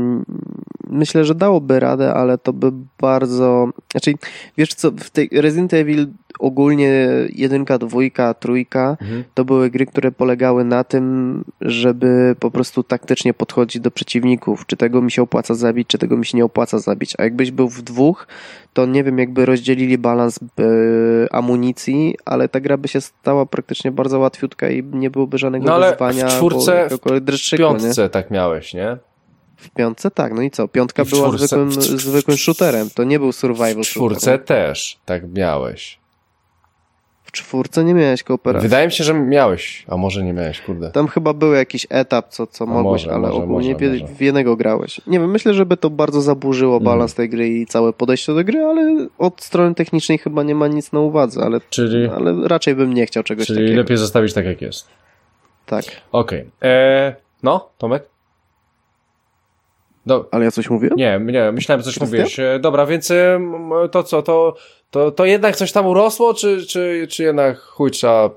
myślę, że dałoby radę, ale to by bardzo, znaczy, wiesz co, w tej Resident Evil ogólnie jedynka, dwójka, trójka Mhm. to były gry, które polegały na tym, żeby po prostu taktycznie podchodzić do przeciwników, czy tego mi się opłaca zabić, czy tego mi się nie opłaca zabić, a jakbyś był w dwóch, to nie wiem, jakby rozdzielili balans e, amunicji, ale ta gra by się stała praktycznie bardzo łatwiutka i nie byłoby żadnego No ale wyzwania, w czwórce- W dreszczyku, nie? piątce tak miałeś, nie? W piątce tak, no i co? Piątka I była czwórce- zwykłym, w zwykłym shooterem, to nie był survival W czwórce shooter. też tak miałeś. W czwórce nie miałeś kooperacji. Wydaje mi się, że miałeś, a może nie miałeś, kurde. Tam chyba był jakiś etap, co, co mogłeś, może, ale może, ogólnie może, w, w jednego grałeś. Nie wiem, myślę, żeby to bardzo zaburzyło balans tej gry i całe podejście do gry, ale od strony technicznej chyba nie ma nic na uwadze, ale, Czyli, ale raczej bym nie chciał czegoś czyli takiego. lepiej zostawić tak, jak jest. Tak. Okej. Eee, No, Tomek? Do, Ale ja coś mówię? nie, nie, myślałem, że coś Krystian? mówiłeś. E, Dobra, więc em, to co, to, to, to jednak coś tam urosło, czy, czy, czy jednak chuj trzeba...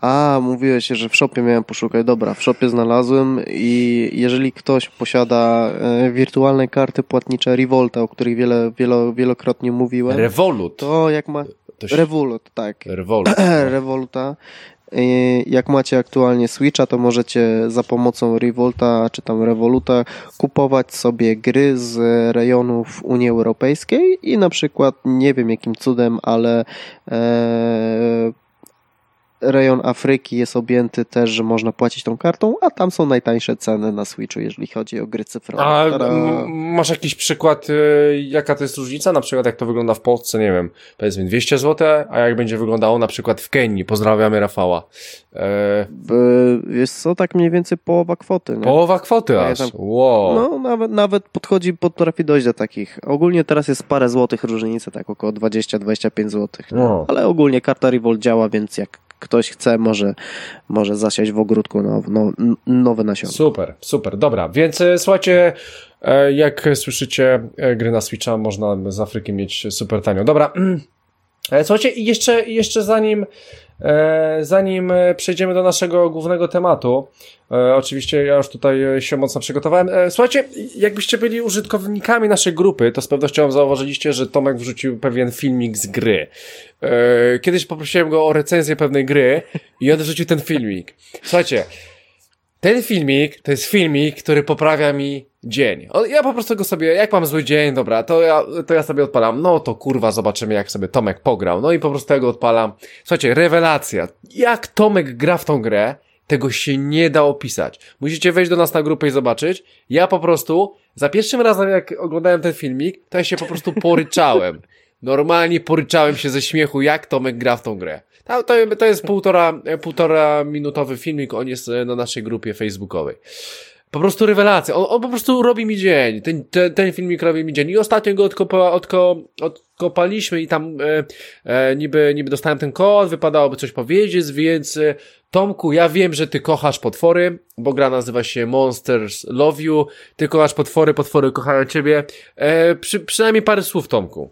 A, mówiłeś, że w shopie miałem poszukać. Dobra, w shopie znalazłem i jeżeli ktoś posiada e, wirtualne karty płatnicze Revolta, o których wiele, wielo, wielokrotnie mówiłem, Revolut. to jak ma... To się, Revolut, tak. Revolut. (clears throat) Revoluta. Jak macie aktualnie Switcha, to możecie za pomocą Revolta czy tam Revoluta kupować sobie gry z rejonów Unii Europejskiej i na przykład, nie wiem jakim cudem, ale e, rejon Afryki jest objęty też, że można płacić tą kartą, a tam są najtańsze ceny na Switchu, jeżeli chodzi o gry cyfrowe. A masz jakiś przykład, e, jaka to jest różnica? Na przykład jak to wygląda w Polsce, nie wiem, powiedzmy 200 zł, a jak będzie wyglądało na przykład w Kenii. Pozdrawiamy Rafała. E, Wiesz co, tak mniej więcej połowa kwoty. Nie? połowa kwoty aż. Pamiętam. Wow. No, nawet, nawet podchodzi, potrafi dojść do takich. Ogólnie teraz jest parę złotych różnicy, tak około 20-25 złotych. No. Ale ogólnie karta Revolt działa, więc jak ktoś chce, może, może zasiać w ogródku now, no, n- nowe nasiona. Super, super, dobra. Więc e, słuchajcie, e, jak słyszycie, e, gry na Switcha można z Afryki mieć super tanio. Dobra. (clears throat) E, Słuchajcie, i jeszcze, jeszcze zanim, e, zanim przejdziemy do naszego głównego tematu, e, oczywiście ja już tutaj się mocno przygotowałem. Słuchajcie, jakbyście byli użytkownikami naszej grupy, to z pewnością zauważyliście, że Tomek wrzucił pewien filmik z gry. Kiedyś poprosiłem go o recenzję pewnej gry i on wrzucił ten filmik. Słuchajcie, ten filmik to jest filmik, który poprawia mi dzień. Ja po prostu go sobie, jak mam zły dzień, dobra, to ja, to ja sobie odpalam. No to kurwa, zobaczymy, jak sobie Tomek pograł. No i po prostu ja go odpalam. Słuchajcie, rewelacja. Jak Tomek gra w tą grę, tego się nie da opisać. Musicie wejść do nas na grupę i zobaczyć. Ja po prostu, za pierwszym razem, jak oglądałem ten filmik, to ja się po prostu poryczałem. (laughs) Normalnie poryczałem się ze śmiechu, jak Tomek gra w tą grę. To, to, to jest półtora, półtora minutowy filmik, on jest e, na naszej grupie facebookowej. Po prostu rewelacja. On, on po prostu robi mi dzień. Ten, ten, ten filmik robi mi dzień. I ostatnio go odkopa, odko, odkopaliśmy i tam e, e, niby, niby dostałem ten kod, wypadałoby coś powiedzieć, więc e, Tomku, ja wiem, że ty kochasz potwory, bo gra nazywa się Monsters Love You. Ty kochasz potwory, potwory kochają ciebie. E, przy, przynajmniej parę słów, Tomku.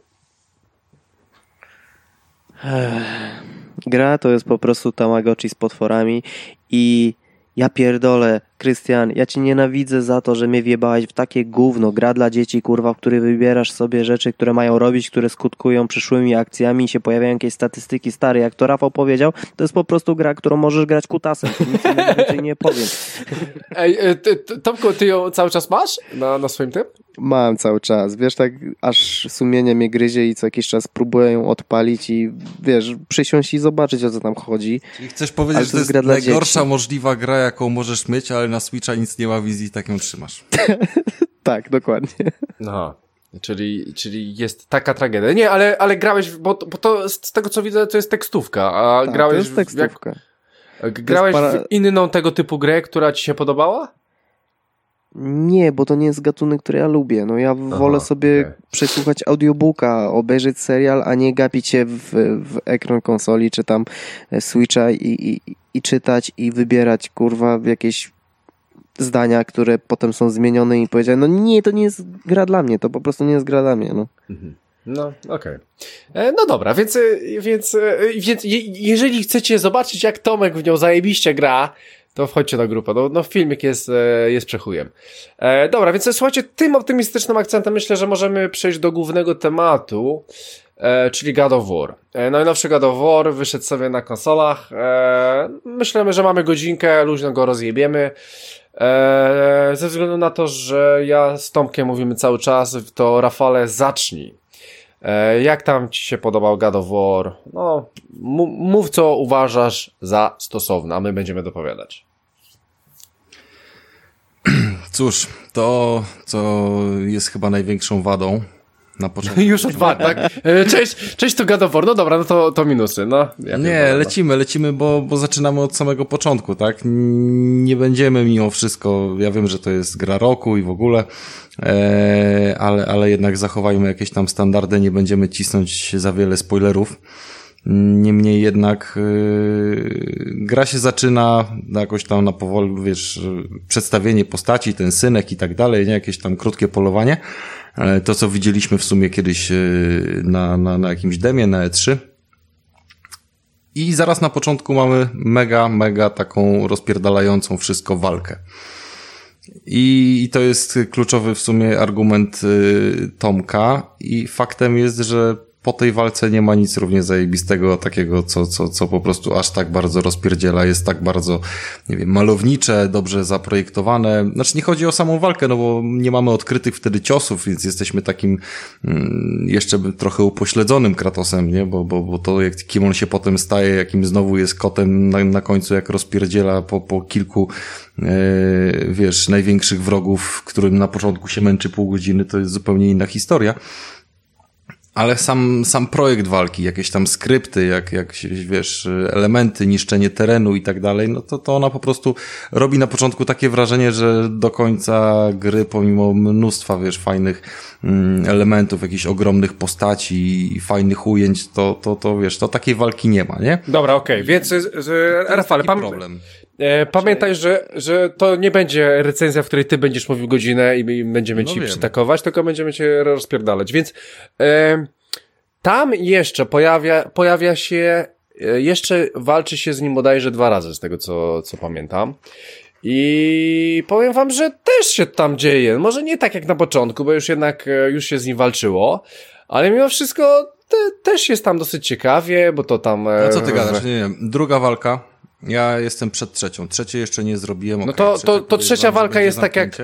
Gra to jest po prostu Tamagotchi z potworami i ja pierdolę, Krystian, ja ci nienawidzę za to, że mnie wjebałeś w takie gówno. Gra dla dzieci, kurwa, w której wybierasz sobie rzeczy, które mają robić, które skutkują przyszłymi akcjami i się pojawiają jakieś statystyki stare. Jak to Rafał powiedział, to jest po prostu gra, którą możesz grać kutasem. Nic więcej nie powiem. (laughs) Ej, e, ty, Tomku, ty ją cały czas masz na, na swoim tym? Mam cały czas, wiesz, tak aż sumienie mnie gryzie i co jakiś czas próbuję ją odpalić i wiesz, przysiąść i zobaczyć o co tam chodzi. Czyli chcesz powiedzieć, Ale że to jest jest gra dla najgorsza dzieci. możliwa gra, jaką możesz mieć, ale na Switcha nic nie ma wizji, tak ją trzymasz. (laughs) Tak, dokładnie. Aha. Czyli, czyli jest taka tragedia. Nie, ale, ale grałeś, w- bo, bo to z tego co widzę, to jest tekstówka, a Tak, grałeś to jest w- tekstówka. Jak, grałeś para- w inną tego typu grę, która ci się podobała? Nie, bo to nie jest gatunek, który ja lubię. No ja wolę sobie okej. przesłuchać audiobooka, obejrzeć serial, a nie gapić się w, w ekran konsoli czy tam e, Switcha i, i, i czytać i wybierać kurwa jakieś zdania, które potem są zmienione i powiedziałem, no nie, to nie jest gra dla mnie, to po prostu nie jest gra dla mnie, no. No, okej. E, No dobra, więc, e, więc, e, więc je, jeżeli chcecie zobaczyć, jak Tomek w nią zajebiście gra, to wchodźcie na grupę. No, no filmik jest, jest przechujem. E, dobra, więc słuchajcie, tym optymistycznym akcentem myślę, że możemy przejść do głównego tematu, e, czyli God of War. E, najnowszy God of War wyszedł sobie na konsolach. E, myślimy, że mamy godzinkę, luźno go rozjebiemy. E, ze względu na to, że ja z Tomkiem mówimy cały czas, to Rafale zacznij. E, jak tam Ci się podobał God of War? No, mów co uważasz za stosowne, a my będziemy dopowiadać. Cóż, to co jest chyba największą wadą na początku. Już od dwa, tak? E, cześć, cześć, to God of War. No dobra, no to, to minusy, no. Ja nie, lecimy, lecimy, bo, bo zaczynamy od samego początku, tak? Nie będziemy mimo wszystko, ja wiem, że to jest gra roku i w ogóle, e, ale, ale jednak zachowajmy jakieś tam standardy, nie będziemy cisnąć za wiele spoilerów. Niemniej jednak yy, gra się zaczyna jakoś tam na powoli, wiesz, przedstawienie postaci, ten synek i tak dalej, nie? Jakieś tam krótkie polowanie. E, to, co widzieliśmy w sumie kiedyś yy, na, na, na jakimś demie, na E3. I zaraz na początku mamy mega, mega taką rozpierdalającą wszystko walkę. I to jest kluczowy w sumie argument yy, Tomka i faktem jest, że po tej walce nie ma nic równie zajebistego, takiego, co, co, co po prostu aż tak bardzo rozpierdziela, jest tak bardzo, nie wiem, malownicze, dobrze zaprojektowane. Znaczy nie chodzi o samą walkę, no bo nie mamy odkrytych wtedy ciosów, więc jesteśmy takim mm, jeszcze trochę upośledzonym Kratosem, nie? Bo, bo, bo to, jak, kim on się potem staje, jakim znowu jest kotem na, na końcu, jak rozpierdziela po, po kilku, e, wiesz, największych wrogów, którym na początku się męczy pół godziny, to jest zupełnie inna historia ale sam, sam projekt walki, jakieś tam skrypty, jak, jak wiesz, elementy, niszczenie terenu i tak dalej, no to, to ona po prostu robi na początku takie wrażenie, że do końca gry, pomimo mnóstwa, wiesz, fajnych mm, elementów, jakichś ogromnych postaci i fajnych ujęć, to, to, to wiesz, to takiej walki nie ma, nie? Dobra, okej, okay. więc, że, Rafale, pan... problem. E, pamiętaj, że, że to nie będzie recenzja, w której ty będziesz mówił godzinę i, będziemy no ci wiem. przytakować, tylko będziemy cię rozpierdalać. Więc e, tam jeszcze pojawia, pojawia się, e, jeszcze walczy się z nim bodajże dwa razy, z tego co, co pamiętam. I powiem wam, że też się tam dzieje. Może nie tak jak na początku, bo już jednak e, już się z nim walczyło, ale mimo wszystko te, też jest tam dosyć ciekawie, bo to tam... No co ty gadasz? Nie, nie. Druga walka ja jestem przed trzecią. Trzeciej jeszcze nie zrobiłem. No to, to, to trzecia walka jest tak jak,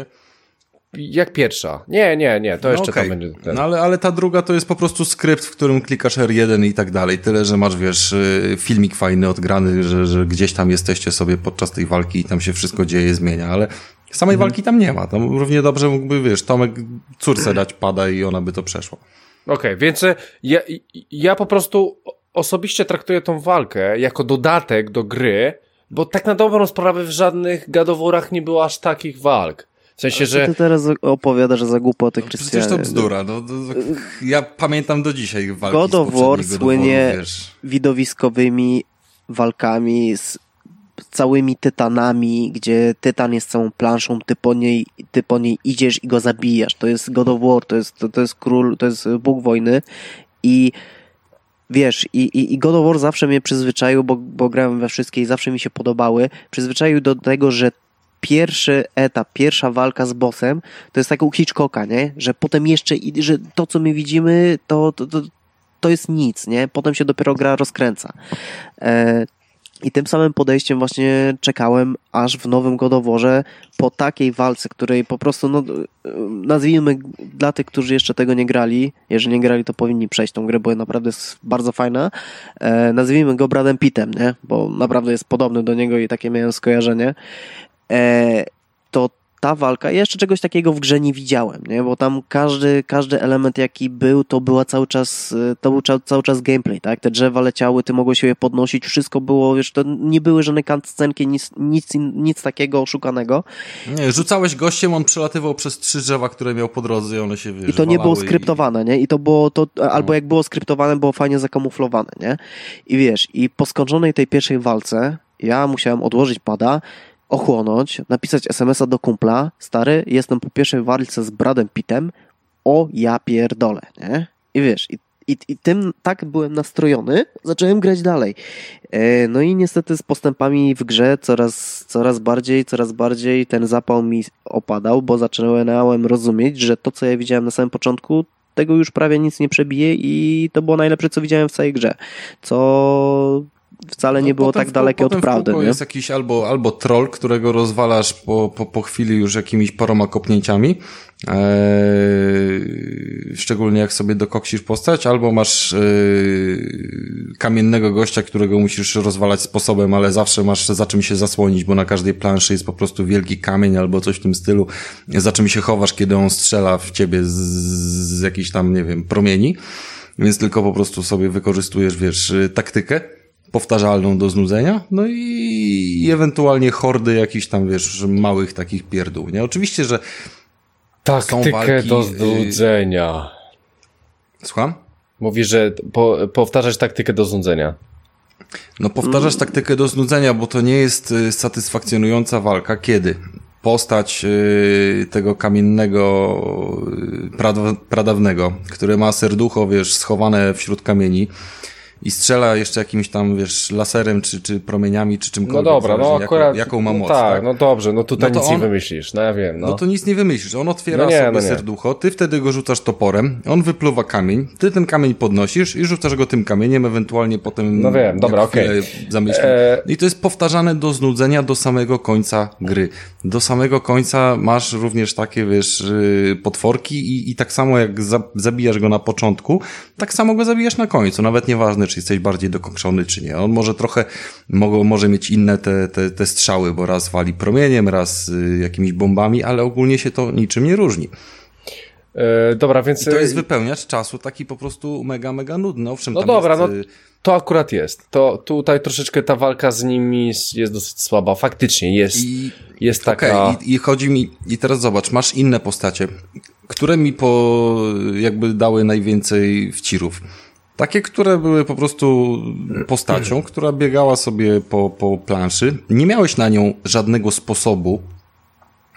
jak pierwsza. Nie, nie, nie, to no jeszcze okay. tam będzie. Ten. No ale, ale ta druga to jest po prostu skrypt, w którym klikasz R1 i tak dalej. Tyle, że masz, wiesz, y, filmik fajny, odgrany, że, że gdzieś tam jesteście sobie podczas tej walki i tam się wszystko dzieje, zmienia, ale samej mhm. walki tam nie ma. Tam równie dobrze mógłby, wiesz, Tomek córce dać pada i ona by to przeszła. Okej, okay, więc y, ja, ja po prostu osobiście traktuję tą walkę jako dodatek do gry, bo tak na dobrą sprawę w żadnych gadoworach nie było aż takich walk. W sensie, że... Ty teraz opowiadasz za głupoty no, Przecież to bzdura. No, no, ja pamiętam do dzisiaj walki God of War słynie widowiskowymi walkami z całymi tytanami, gdzie tytan jest całą planszą, ty po niej, ty po niej idziesz i go zabijasz. To jest God of War, to jest, to, to jest król, to jest Bóg wojny i wiesz, i, i, i God of War zawsze mnie przyzwyczaił, bo, bo grałem we wszystkie i zawsze mi się podobały, przyzwyczaił do tego, że pierwszy etap, pierwsza walka z bossem, to jest tak u Hitchcocka, nie? Że potem jeszcze, że to co my widzimy, to, to, to, to jest nic, nie? Potem się dopiero gra rozkręca. E, i tym samym podejściem właśnie czekałem aż w nowym godoworze po takiej walce, której po prostu, no, nazwijmy dla tych, którzy jeszcze tego nie grali, jeżeli nie grali, to powinni przejść tą grę, bo naprawdę jest bardzo fajna. E, nazwijmy go Bradem Pittem, nie? Bo naprawdę jest podobny do niego i takie miałem skojarzenie. E, to ta walka, ja jeszcze czegoś takiego w grze nie widziałem, nie? bo tam każdy, każdy element jaki był, to była cały czas, to był cały czas gameplay, tak? Te drzewa leciały, ty mogłeś je podnosić, wszystko było, wiesz, to nie były żadne cutscenki, nic, nic, nic takiego oszukanego. Nie, rzucałeś gościem, on przelatywał przez trzy drzewa, które miał po drodze i one się, wiesz, I to nie było skryptowane, i... nie? I to było, to, albo no. jak było skryptowane, było fajnie zakamuflowane, nie? I wiesz, i po skończonej tej pierwszej walce, ja musiałem odłożyć pada, ochłonąć, napisać SMS-a do kumpla, stary, jestem po pierwszej walce z Bradem Pittem, o ja pierdolę, nie? I wiesz, i i, I tym tak byłem nastrojony, zacząłem grać dalej. E, no i niestety z postępami w grze coraz, coraz bardziej, coraz bardziej ten zapał mi opadał, bo zacząłem rozumieć, że to, co ja widziałem na samym początku, tego już prawie nic nie przebije i to było najlepsze, co widziałem w całej grze. Co wcale no, nie było tak dalekie od prawdy. Nie? jest jakiś albo, albo troll, którego rozwalasz po, po, po chwili już jakimiś paroma kopnięciami, eee, szczególnie jak sobie dokoksisz postać, albo masz eee, kamiennego gościa, którego musisz rozwalać sposobem, ale zawsze masz za czym się zasłonić, bo na każdej planszy jest po prostu wielki kamień albo coś w tym stylu, za czym się chowasz, kiedy on strzela w ciebie z, z jakichś tam, nie wiem, promieni. Więc tylko po prostu sobie wykorzystujesz, wiesz, taktykę powtarzalną do znudzenia, no i, ewentualnie hordy jakichś tam, wiesz, małych takich pierdół, nie? Oczywiście, że Taktykę walki, do y, znudzenia. Słucham? Mówi, że po, powtarzać taktykę do znudzenia. No powtarzasz taktykę do znudzenia, bo to nie jest y, satysfakcjonująca walka. Kiedy? Postać y, tego kamiennego pradawnego, który ma serducho, wiesz, schowane wśród kamieni, i strzela jeszcze jakimś tam, wiesz, laserem, czy, czy promieniami, czy czymkolwiek. No dobra, no akurat. Jaką, jaką ma moc, no tak, tak, no dobrze, no tutaj no nic on, nie wymyślisz, no ja wiem. No. no to nic nie wymyślisz. On otwiera no nie, sobie no serducho, ty wtedy go rzucasz toporem, on wypluwa kamień, ty ten kamień podnosisz i rzucasz go tym kamieniem, ewentualnie potem. No wiem, dobra, okej. Okay. E... I to jest powtarzane do znudzenia do samego końca gry. Do samego końca masz również takie, wiesz, y, potworki i, i tak samo jak za, zabijasz go na początku, tak samo go zabijasz na końcu. Nawet nieważne, czy jesteś bardziej dokokszony, czy nie. On może trochę, mogą, może mieć inne te, te, te strzały, bo raz wali promieniem, raz y, jakimiś bombami, ale ogólnie się to niczym nie różni. E, dobra, więc. I to jest wypełniacz czasu taki po prostu mega, mega nudny. Owszem, no dobra, jest... no y, to akurat jest. To tutaj troszeczkę ta walka z nimi jest dosyć słaba. Faktycznie jest, I, jest taka. Okay, i, I chodzi mi, i teraz zobacz, masz inne postacie, które mi po, jakby dały najwięcej wcirów. Takie, które były po prostu postacią, (clears throat) która biegała sobie po, po planszy. Nie miałeś na nią żadnego sposobu,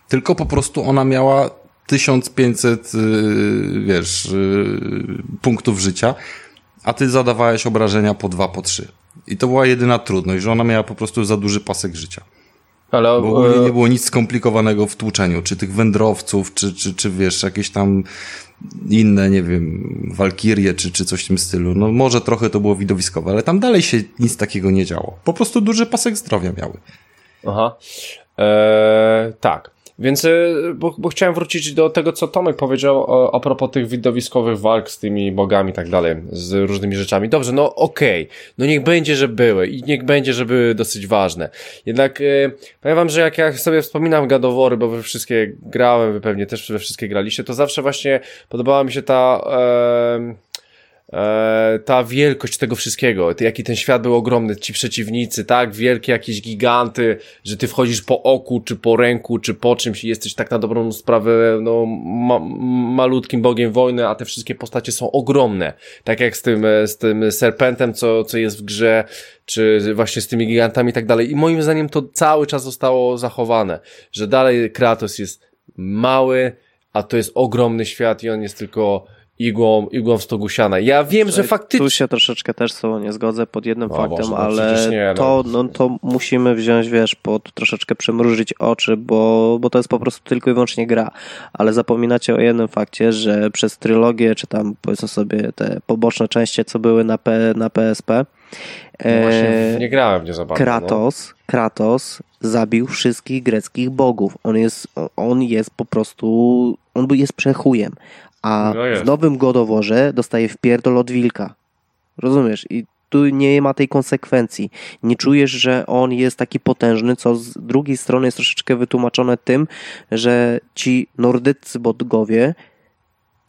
tylko po prostu ona miała 1500, y, wiesz, y, punktów życia, a ty zadawałeś obrażenia po dwa, po trzy. I to była jedyna trudność, że ona miała po prostu za duży pasek życia. Ale, Bo ogólnie nie było nic skomplikowanego w tłuczeniu, czy tych wędrowców, czy, czy, czy wiesz, jakieś tam inne, nie wiem, walkirie, czy, czy coś w tym stylu. No może trochę to było widowiskowe, ale tam dalej się nic takiego nie działo. Po prostu duży pasek zdrowia miały. Aha. Eee, tak. Więc, e, bo, bo, chciałem wrócić do tego, co Tomek powiedział a propos tych widowiskowych walk z tymi bogami i tak dalej, z różnymi rzeczami. Dobrze, no okej, okay. no niech będzie, że były i niech będzie, że były dosyć ważne. Jednak e, powiem wam, że jak ja sobie wspominam gadowory, bo we wszystkie grałem, wy pewnie też we wszystkie graliście, to zawsze właśnie podobała mi się ta... E, ta wielkość tego wszystkiego, jaki ten świat był ogromny, ci przeciwnicy, tak, wielkie jakieś giganty, że ty wchodzisz po oku, czy po ręku, czy po czymś i jesteś tak na dobrą sprawę, no, ma malutkim bogiem wojny, a te wszystkie postacie są ogromne, tak jak z tym, e, z tym serpentem, co, co jest w grze, czy właśnie z tymi gigantami i tak dalej. I moim zdaniem to cały czas zostało zachowane, że dalej Kratos jest mały, a to jest ogromny świat i on jest tylko igłą, igłą w. Ja wiem, że faktycznie... Tu się troszeczkę też z tobą nie zgodzę pod jednym faktem, Boże, no ale nie, no. to, no, to musimy wziąć, wiesz, pod troszeczkę przemrużyć oczy, bo, bo to jest po prostu tylko i wyłącznie gra. Ale zapominacie o jednym fakcie, że przez trylogię, czy tam powiedzmy sobie te poboczne części, co były na, P, na PSP, no właśnie nie grałem nie za bardzo, Kratos, no. Kratos zabił wszystkich greckich bogów. On jest, on jest po prostu, on jest przechujem a no w nowym Godoworze dostaje wpierdol od wilka. Rozumiesz? I tu nie ma tej konsekwencji. Nie czujesz, że on jest taki potężny, co z drugiej strony jest troszeczkę wytłumaczone tym, że ci nordyccy bogowie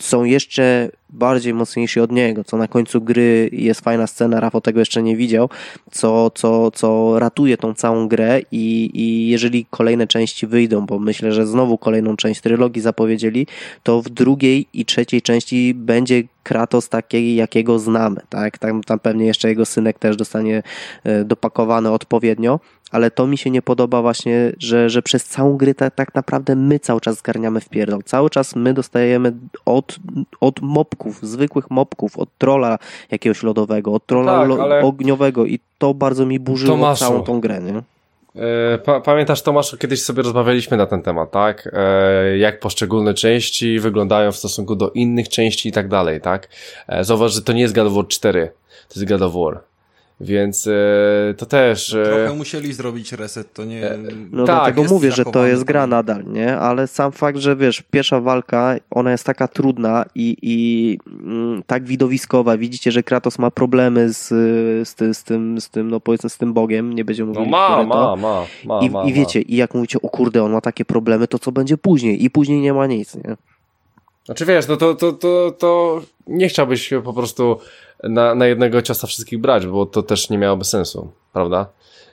są jeszcze bardziej mocniejsi od niego, co na końcu gry jest fajna scena, Rafał tego jeszcze nie widział, co, co, co ratuje tą całą grę i, i jeżeli kolejne części wyjdą, bo myślę, że znowu kolejną część trylogii zapowiedzieli, to w drugiej i trzeciej części będzie Kratos taki, jakiego znamy, tak? Tam, tam pewnie jeszcze jego synek też dostanie e, dopakowany odpowiednio, ale to mi się nie podoba właśnie, że, że przez całą gry tak, tak naprawdę my cały czas zgarniamy w pierdol. Cały czas my dostajemy od, od mob mopków, zwykłych mopków, od trola jakiegoś lodowego, od trola tak, ale- ogniowego i to bardzo mi burzyło Tomaszu. całą tą grę, nie? E, Pa, pamiętasz, Tomaszu, kiedyś sobie rozmawialiśmy na ten temat, tak? E, jak poszczególne części wyglądają w stosunku do innych części i tak dalej, tak? E, zauważ, że to nie jest God of War 4, to jest God of War. Więc e, to też... E, Trochę musieli zrobić reset, to nie... No Tak, dlatego mówię, że to jest gra nadal, nie? Ale sam fakt, że wiesz, pierwsza walka, ona jest taka trudna i, i mm, tak widowiskowa. Widzicie, że Kratos ma problemy z, z, ty, z tym, z tym, no powiedzmy, z tym Bogiem, nie będziemy no mówili, ma, ma, ma, ma, I, ma, I wiecie, i jak mówicie, o kurde, on ma takie problemy, to co będzie później? I później nie ma nic, nie? Znaczy wiesz, no to, to, to, to nie chciałbyś po prostu na, na jednego ciosa wszystkich brać, bo to też nie miałoby sensu, prawda?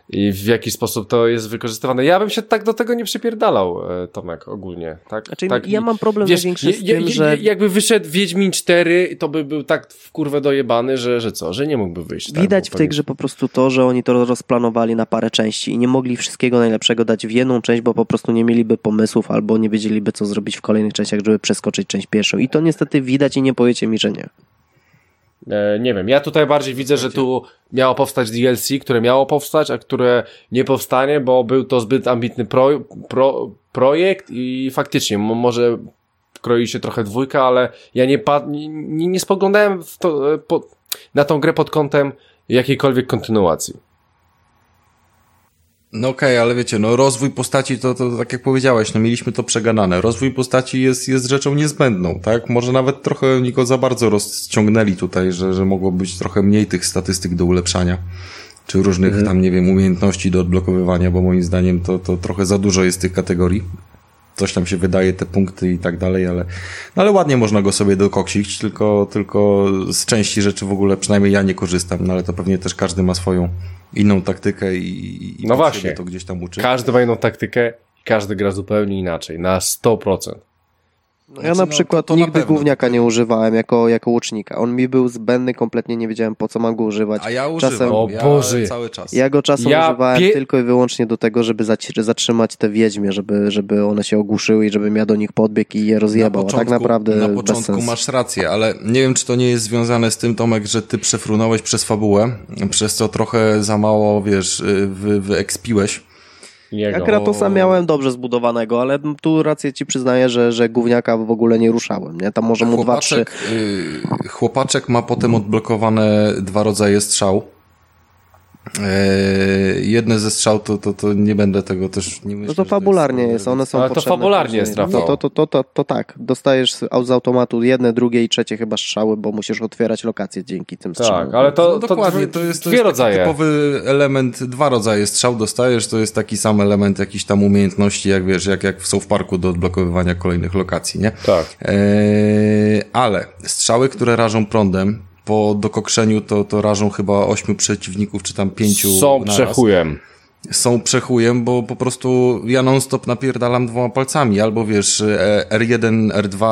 I w jaki sposób to jest wykorzystywane. Ja bym się tak do tego nie przypierdalał, e, Tomek, ogólnie. Tak, Znaczy, tak, ja mam problem Wiesz, największy z tym, że jakby wyszedł Wiedźmin 4, to by był tak w kurwę dojebany, że, że co, że nie mógłby wyjść. tak? Widać Bo w tej grze po prostu to, że oni to rozplanowali na parę części i nie mogli wszystkiego najlepszego dać w jedną część, bo po prostu nie mieliby pomysłów albo nie wiedzieliby, co zrobić w kolejnych częściach, żeby przeskoczyć część pierwszą. I to niestety widać i nie powiecie mi, że nie. E, nie wiem, ja tutaj bardziej widzę, że tu miało powstać DLC, które miało powstać, a które nie powstanie, bo był to zbyt ambitny pro, pro, projekt i faktycznie mo- może kroi się trochę dwójka, ale ja nie, nie, nie spoglądałem to, e, po, na tą grę pod kątem jakiejkolwiek kontynuacji. No okej, ale wiecie, no rozwój postaci to, to tak jak powiedziałeś, no mieliśmy to przegadane. Rozwój postaci jest, jest rzeczą niezbędną, tak? Może nawet trochę oni go za bardzo rozciągnęli tutaj, że, że mogło być trochę mniej tych statystyk do ulepszania. Czy różnych tam, nie wiem, umiejętności do odblokowywania, bo moim zdaniem to, to trochę za dużo jest tych kategorii. Coś tam się wydaje, te punkty i tak dalej, ale, no ale ładnie można go sobie dokoksić, tylko, tylko z części rzeczy w ogóle przynajmniej ja nie korzystam, no ale to pewnie też każdy ma swoją inną taktykę i, i No właśnie. to gdzieś tam uczy. Każdy ma inną taktykę i każdy gra zupełnie inaczej, na 100%. No ja Znaczy, na no, przykład to- to na nigdy pewno. gówniaka nie używałem jako, jako łucznika. On mi był zbędny, kompletnie nie wiedziałem po co mam go używać. A ja używam, Czasem- O ja Boże. cały czas. Ja go czasem Ja używałem pie- tylko i wyłącznie do tego, żeby zatrzymać te wiedźmie, żeby, żeby one się ogłuszyły i żebym ja do nich podbiegł i je rozjebał. A tak naprawdę na bez początku sensu. masz rację, ale nie wiem, czy to nie jest związane z tym, Tomek, że ty przefrunąłeś przez fabułę, przez co trochę za mało, wiesz, wy, wyekspiłeś. Jego. Ja Kratosa miałem dobrze zbudowanego, ale tu rację ci przyznaję, że, że gówniaka w ogóle nie ruszałem, nie? Tam może mu dwa, trzy... Chłopaczek, y, chłopaczek ma potem odblokowane dwa rodzaje strzał. E, jedne ze strzał to, to, to nie będę tego też nie myślę, No że to jest, fabularnie e, jest, one są Ale to fabularnie jest, No Rafał. to, to, to, to, to tak, dostajesz z automatu jedne, drugie i trzecie chyba strzały, bo musisz otwierać lokacje dzięki tym strzałom. Tak, ale to, no dokładnie, to, to jest, to dwie jest rodzaje. typowy element, dwa rodzaje strzał dostajesz, to jest taki sam element jakiś tam umiejętności, jak wiesz, jak, jak w South Parku do odblokowywania kolejnych lokacji, nie? Tak. Eee, ale strzały, które rażą prądem, po dokokszeniu to, to rażą chyba ośmiu przeciwników, czy tam pięciu Są przechujem. Są przechujem, bo po prostu ja non-stop napierdalam dwoma palcami, albo wiesz, e, R1, R2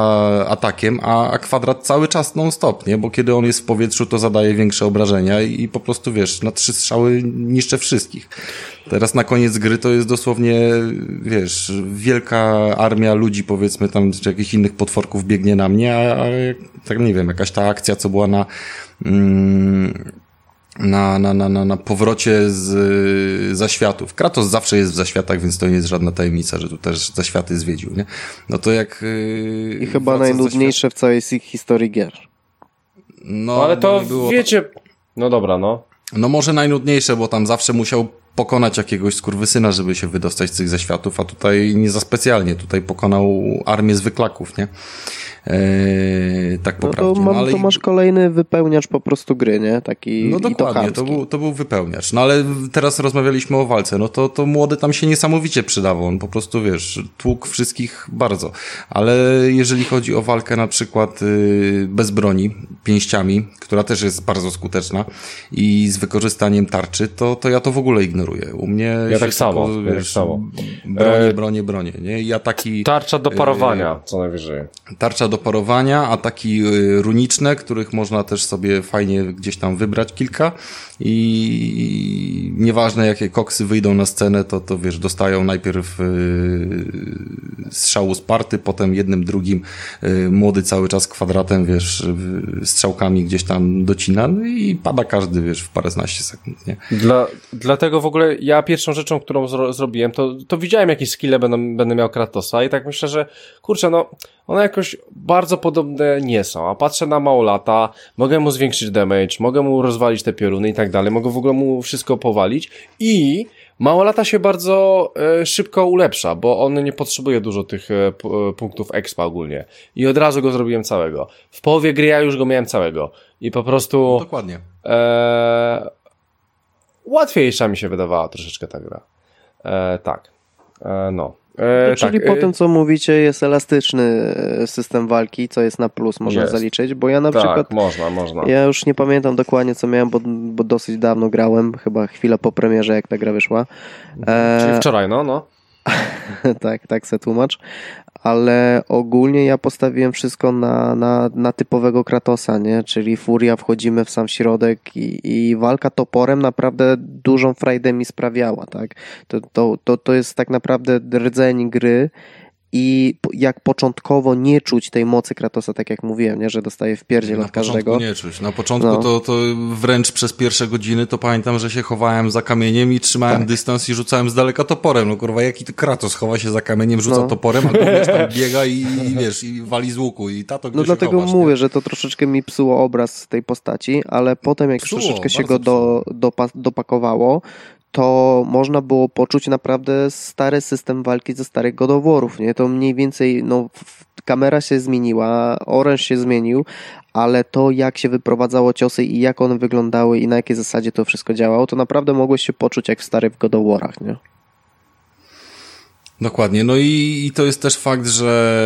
atakiem, a, a kwadrat cały czas non-stop, nie? Bo kiedy on jest w powietrzu, to zadaje większe obrażenia i, i po prostu wiesz, na trzy strzały niszczę wszystkich. Teraz na koniec gry to jest dosłownie, wiesz, wielka armia ludzi, powiedzmy tam, czy jakichś innych potworków biegnie na mnie, a, a tak nie wiem, jakaś ta akcja, co była na, mm, na, na, na, na, na powrocie z zaświatów. Kratos zawsze jest w zaświatach, więc to nie jest żadna tajemnica, że tu też zaświaty zwiedził, nie? No to jak... Yy, I chyba najnudniejsze w całej ich historii gier. No, No, ale to wiecie... No dobra, no. No może najnudniejsze, bo tam zawsze musiał pokonać jakiegoś skurwysyna, żeby się wydostać z tych zaświatów, a tutaj nie za specjalnie. Tutaj pokonał armię zwyklaków, nie? Eee, tak po No to, mam, no, ale to i- masz kolejny wypełniacz po prostu gry, nie? Taki No i dokładnie, to był, to był wypełniacz. No ale teraz rozmawialiśmy o walce, no to, to młody tam się niesamowicie przydawał. On po prostu, wiesz, tłukł wszystkich bardzo. Ale jeżeli chodzi o walkę na przykład y, bez broni, pięściami, która też jest bardzo skuteczna i z wykorzystaniem tarczy, to, to ja to w ogóle ignoruję. U mnie ja tak samo, tylko, wiesz, tak samo. Bronie, e, bronie, bronie, nie? Ja taki... Tarcza do parowania, co najwyżej. Tarcza do parowania, ataki y, runiczne, których można też sobie fajnie gdzieś tam wybrać kilka i nieważne jakie koksy wyjdą na scenę, to, to wiesz, dostają najpierw yy, strzału sparty, potem jednym, drugim yy, młody cały czas kwadratem, wiesz, strzałkami gdzieś tam docina no i pada każdy, wiesz, w paręnaście sekund, nie? Dla, dlatego w ogóle ja pierwszą rzeczą, którą zro, zrobiłem, to, to widziałem jakie skille będę, będę miał Kratosa i tak myślę, że kurczę, no one jakoś bardzo podobne nie są, a patrzę na mało lata, mogę mu zwiększyć damage, mogę mu rozwalić te pioruny i tak dalej, mogę w ogóle mu wszystko powalić i mało lata się bardzo e, szybko ulepsza, bo on nie potrzebuje dużo tych e, e, punktów expa ogólnie i od razu go zrobiłem całego. W połowie gry ja już go miałem całego i po prostu... Dokładnie. E, łatwiejsza mi się wydawała troszeczkę ta gra. E, tak. E, no. E, no, czyli tak. po e, tym, co mówicie, jest elastyczny e, system walki, co jest na plus, można jest. zaliczyć, bo ja na tak, przykład... można, można. Ja już nie pamiętam dokładnie, co miałem, bo, bo dosyć dawno grałem, chyba chwilę po premierze, jak ta gra wyszła. E... Czyli wczoraj, no, no. (laughs) tak, tak se tłumacz ale ogólnie ja postawiłem wszystko na, na, na typowego Kratosa, nie? Czyli Furia, wchodzimy w sam środek i, i walka toporem naprawdę dużą frajdę mi sprawiała, tak? To, to, to, to jest tak naprawdę rdzeń gry i jak początkowo nie czuć tej mocy Kratosa, tak jak mówiłem, nie, że dostaje w pierdziel na od każdego. nie czuć. Na początku no. to, to wręcz przez pierwsze godziny to pamiętam, że się chowałem za kamieniem i trzymałem tak. dystans i rzucałem z daleka toporem. No kurwa, jaki to Kratos chowa się za kamieniem, rzuca no. toporem, a wiesz, tam (laughs) biega i, i, wiesz, i wali z łuku i tato No dlatego chowasz, mówię, nie? że to troszeczkę mi psuło obraz tej postaci, ale potem jak psuło, troszeczkę się go do, dopa, dopakowało, to można było poczuć naprawdę stary system walki ze starych godoworów, nie? To mniej więcej, no, kamera się zmieniła, oręż się zmienił, ale to jak się wyprowadzało ciosy i jak one wyglądały i na jakiej zasadzie to wszystko działało, to naprawdę mogłeś się poczuć jak w starych godoworach, nie? Dokładnie. No i, i, to jest też fakt, że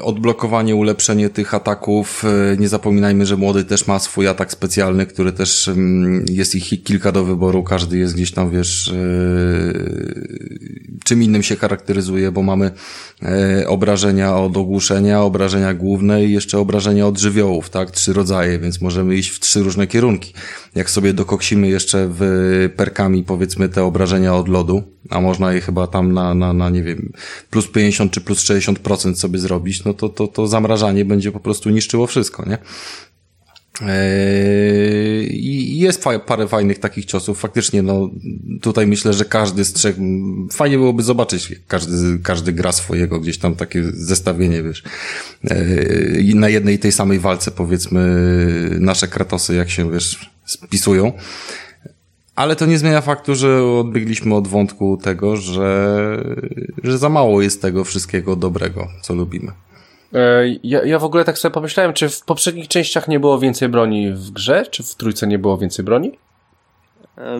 odblokowanie, ulepszenie tych ataków, e, nie zapominajmy, że młody też ma swój atak specjalny, który też mm, jest ich kilka do wyboru, każdy jest gdzieś tam, wiesz, yy, czym innym się charakteryzuje, bo mamy yy, obrażenia od ogłuszenia, obrażenia główne i jeszcze obrażenia od żywiołów, tak? Trzy rodzaje, więc możemy iść w trzy różne kierunki. Jak sobie dokoksimy jeszcze w perkami, powiedzmy, te obrażenia od lodu, a można je chyba tam na, na, na nie wiem, plus 50 czy plus 60% sobie zrobić, no to, to, to zamrażanie będzie po prostu niszczyło wszystko, nie? Eee, I jest parę fajnych takich ciosów. Faktycznie, no, tutaj myślę, że każdy z trzech, fajnie byłoby zobaczyć, każdy, każdy gra swojego, gdzieś tam takie zestawienie, wiesz. Eee, I na jednej i tej samej walce, powiedzmy, nasze kratosy, jak się, wiesz, spisują. Ale to nie zmienia faktu, że odbiegliśmy od wątku tego, że, że za mało jest tego wszystkiego dobrego, co lubimy. E, ja, ja w ogóle tak sobie pomyślałem, czy w poprzednich częściach nie było więcej broni w grze? Czy w trójce nie było więcej broni?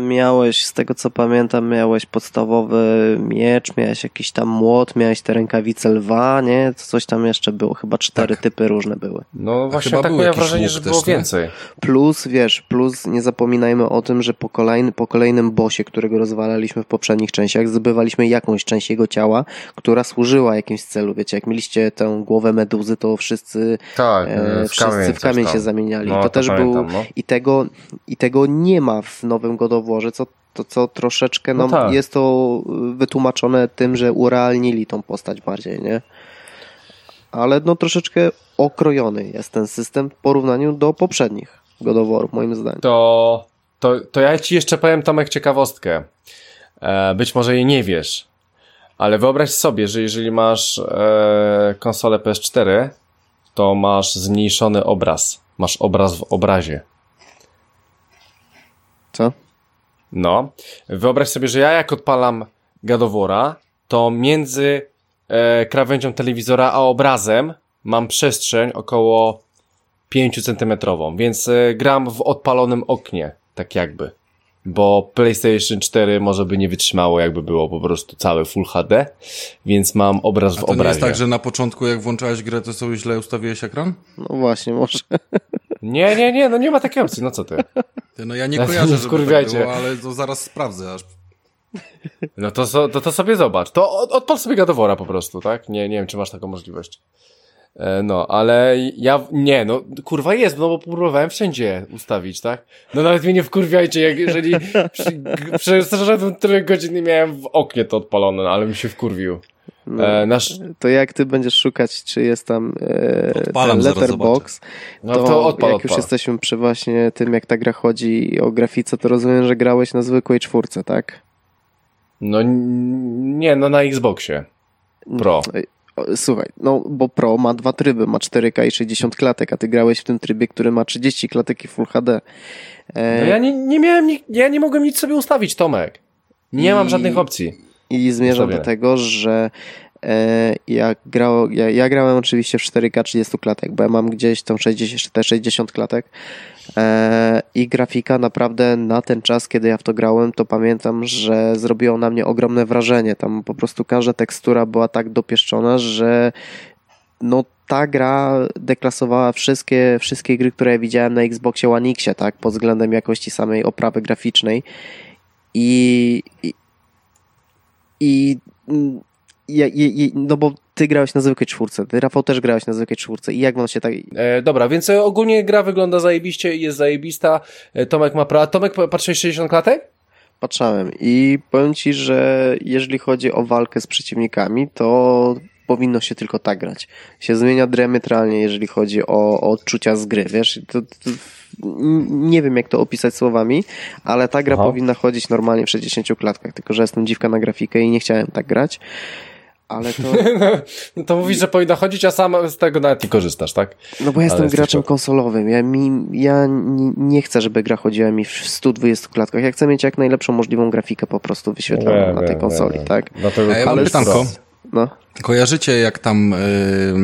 Miałeś, z tego co pamiętam, miałeś podstawowy miecz, miałeś jakiś tam młot, miałeś te rękawice lwa, nie? Coś tam jeszcze było, chyba cztery tak. typy różne były. No właśnie chyba tak miałem wrażenie, że było więcej. Plus, wiesz, plus nie zapominajmy o tym, że po, kolejny, po kolejnym bosie, którego rozwalaliśmy w poprzednich częściach, zdobywaliśmy jakąś część jego ciała, która służyła jakimś celu, wiecie, jak mieliście tę głowę meduzy, to wszyscy, tak, e, w wszyscy kamień w kamień się zamieniali. No, to, to, też pamiętam, był, no. i, tego, i tego nie ma w nowym God of Warze, co, to, co troszeczkę no, tak. jest to wytłumaczone tym, że urealnili tą postać bardziej, nie? Ale no troszeczkę okrojony jest ten system w porównaniu do poprzednich God moim zdaniem. To, to, to ja ci jeszcze powiem Tomek ciekawostkę. E, być może jej nie wiesz, ale wyobraź sobie, że jeżeli masz e, konsolę PS4, to masz zmniejszony obraz. Masz obraz w obrazie. Co? No. Wyobraź sobie, że ja jak odpalam gadowora, to między e, krawędzią telewizora a obrazem mam przestrzeń około 5 centymetrową, więc e, gram w odpalonym oknie, tak jakby. Bo PlayStation 4 może by nie wytrzymało, jakby było po prostu całe Full HD, więc mam obraz w A to obrazie. nie jest tak, że na początku jak włączałeś grę, to sobie źle ustawiłeś ekran? No właśnie, może. Nie, nie, nie, no nie ma takiej opcji, no co ty. ty no ja nie kojarzę, żeby tak było, ale to zaraz sprawdzę aż. No to, so, to, to sobie zobacz. To od, odpal sobie gadowora po prostu, tak? Nie, nie wiem, czy masz taką możliwość. E, No, ale ja, nie, no, kurwa jest, no bo próbowałem wszędzie ustawić, tak? No nawet mnie nie wkurwiajcie, jak, jeżeli przy, g- przeszedłem tyle godzin i miałem w oknie to odpalone, no, ale mi się wkurwił. No, E, nasz, to jak ty będziesz szukać, czy jest tam e, letterbox, no to, to odpal, jak już odpal. jesteśmy przy właśnie tym, jak ta gra chodzi o grafice, to rozumiem, że grałeś na zwykłej czwórce, tak? No, nie, no na Xboxie. Pro. O, Słuchaj, no bo Pro ma dwa tryby, ma 4K i 60 klatek, a ty grałeś w tym trybie, który ma 30 klatek i Full HD. E, No ja nie, nie miałem, ja nie mogłem nic sobie ustawić, Tomek. Nie mam I- żadnych opcji. I zmierzam do tego, że e, jak grało, ja, ja grałem oczywiście w 4K 30 klatek, bo ja mam gdzieś tą 60, te 60 klatek. E, i grafika naprawdę na ten czas, kiedy ja w to grałem, to pamiętam, że zrobiło na mnie ogromne wrażenie. Tam po prostu każda tekstura była tak dopieszczona, że no ta gra deklasowała wszystkie, wszystkie gry, które ja widziałem na Xboxie One Xie, tak, pod względem jakości samej oprawy graficznej. I, i, i mm, ja, no bo ty grałeś na zwykłej czwórce, ty Rafał też grałeś na zwykłej czwórce i jak wam się tak... E, dobra, więc e, ogólnie gra wygląda zajebiście i jest zajebista. E, Tomek ma pra... Tomek, pa- patrzyłeś 60 klatek? Patrzałem i powiem ci, że jeżeli chodzi o walkę z przeciwnikami, to powinno się tylko tak grać. Się zmienia diametralnie, jeżeli chodzi o, o odczucia z gry, wiesz? To, to, nie wiem, jak to opisać słowami, ale ta gra Aha. powinna chodzić normalnie w 60 klatkach, tylko że jestem dziwka na grafikę i nie chciałem tak grać, ale to... (laughs) No to mówisz, że powinna chodzić, a sam z tego nawet nie korzystasz, tak? No bo ja jestem graczem to- konsolowym. Ja, mi, ja nie, nie chcę, żeby gra chodziła mi w 120 klatkach. Ja chcę mieć jak najlepszą możliwą grafikę po prostu wyświetloną Wiem, na tej konsoli, wiem. tak? Dlatego A ja mam Ale pytanko. No. Kojarzycie, jak tam y,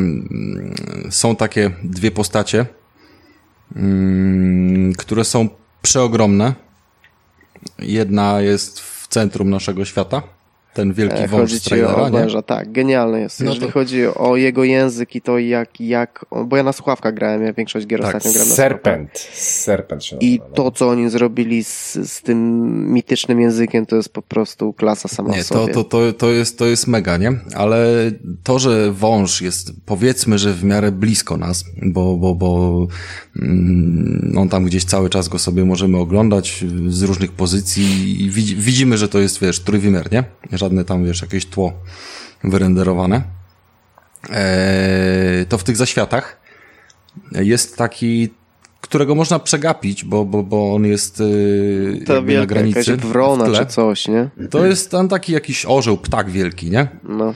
są takie dwie postacie, mm, które są przeogromne. Jedna jest w centrum naszego świata, ten wielki E, wąż Chodzi z trailera, o węża, tak, genialny jest. No Jeżeli to- chodzi o jego język i to jak, jak, bo ja na słuchawkach grałem, ja większość gier Tak, ostatnio grałem na słuchawkach. Serpent. Serpent się I nazywa, no. to, co oni zrobili z, z tym mitycznym językiem, to jest po prostu klasa sama Nie, w to, to, to, to, jest, to jest mega, nie? Ale to, że wąż jest powiedzmy, że w miarę blisko nas, bo, bo, bo mm, on tam gdzieś cały czas go sobie możemy oglądać z różnych pozycji i widzi, widzimy, że to jest, wiesz, trójwymiar, nie? Żadne tam, wiesz, jakieś tło wyrenderowane. Eee, to w tych zaświatach jest taki, którego można przegapić, bo, bo, bo on jest yy, Ta jakby na wielka granicy. jakaś w wrona czy coś, nie? To jest tam taki jakiś orzeł, ptak wielki, nie? No.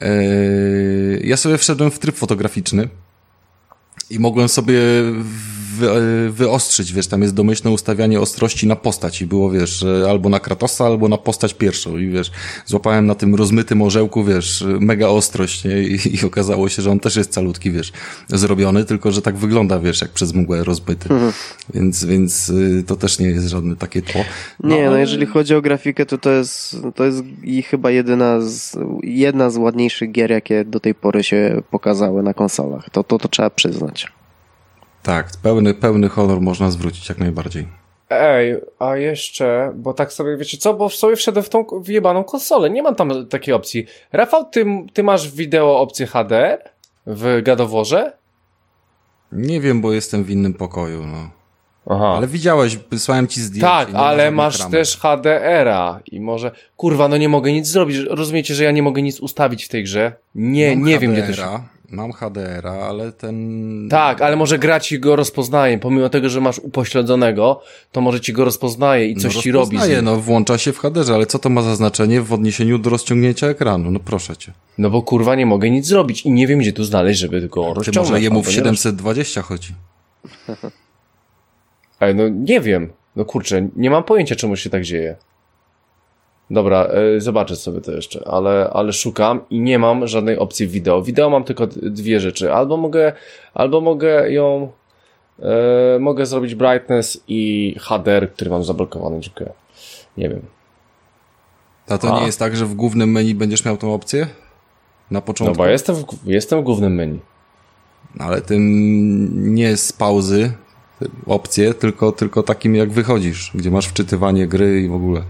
Eee, ja sobie wszedłem w tryb fotograficzny i mogłem sobie wy, e, wyostrzyć, wiesz, tam jest domyślne ustawianie ostrości na postać i było, wiesz, albo na Kratosa, albo na postać pierwszą i wiesz, złapałem na tym rozmytym orzełku, wiesz, mega ostrość, nie? I, i okazało się, że on też jest calutki, wiesz, zrobiony, tylko, że tak wygląda, wiesz, jak przez mgłę rozmyty. Więc, więc y, to też nie jest żadne takie tło. Nie, no jeżeli chodzi o grafikę, to to jest, to jest i chyba jedyna z, jedna z ładniejszych gier, jakie do tej pory się pokazały na konsolach. To, to, to trzeba przyznać. Tak, pełny, pełny honor można zwrócić jak najbardziej. Ej, a jeszcze, bo tak sobie, wiecie co, bo w sobie wszedłem w tą wjebaną konsolę, nie mam tam takiej opcji. Rafał, ty, ty masz wideo opcję HDR w gadoworze? Nie wiem, bo jestem w innym pokoju, no. Aha. Ale widziałeś, wysłałem ci zdjęcie. tak, ale masz ram. też HDR-a i może, kurwa, no nie mogę nic zrobić. Rozumiecie, że ja nie mogę nic ustawić w tej grze? Nie, Mam nie wiem, gdzie to się... Mam HDR-a, ale ten... Tak, ale może gra ci go rozpoznaje, pomimo tego, że masz upośledzonego, to może ci go rozpoznaje i coś no, ci robi. rozpoznaje, no włącza się w HDR-ze, ale co to ma za znaczenie w odniesieniu do rozciągnięcia ekranu? No proszę cię. No bo kurwa nie mogę nic zrobić i nie wiem, gdzie tu znaleźć, żeby go Ty rozciągnąć. może jemu w albo nie 720 chodzi. Ej, no nie wiem. No kurczę, nie mam pojęcia, czemu się tak dzieje. Dobra, y, zobaczę sobie to jeszcze, ale, ale szukam i nie mam żadnej opcji wideo. Wideo mam tylko dwie rzeczy. Albo mogę, albo mogę ją, e, mogę zrobić brightness i HDR, który mam zablokowany. Dziękuję. Nie wiem. A to A. nie jest tak, że w głównym menu będziesz miał tą opcję? Na No początku? bo jestem w, jestem w głównym menu. Ale tym nie z pauzy opcję, tylko, tylko takim jak wychodzisz, gdzie masz wczytywanie gry i w ogóle.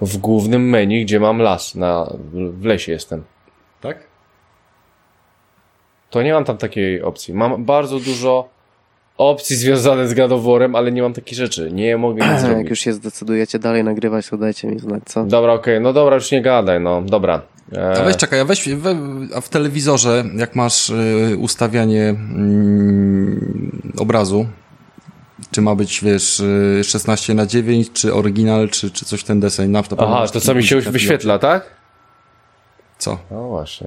W głównym menu, gdzie mam las, na, w lesie jestem. Tak? To nie mam tam takiej opcji. Mam bardzo dużo opcji związanych z gadoworem, ale nie mam takich rzeczy. Nie mogę nic (clears throat) Jak zrobić. już się zdecydujecie dalej nagrywać, to dajcie mi znać, co? Dobra, okej, no dobra, już nie gadaj, no, dobra. A E, weź czekaj, a weź we, a w telewizorze, jak masz y, ustawianie mm, obrazu, czy ma być, wiesz, y, 16 na 9, czy oryginal, czy, czy coś ten deseń. Na, Aha, to co mi się wyświetla, tak? Co? No właśnie.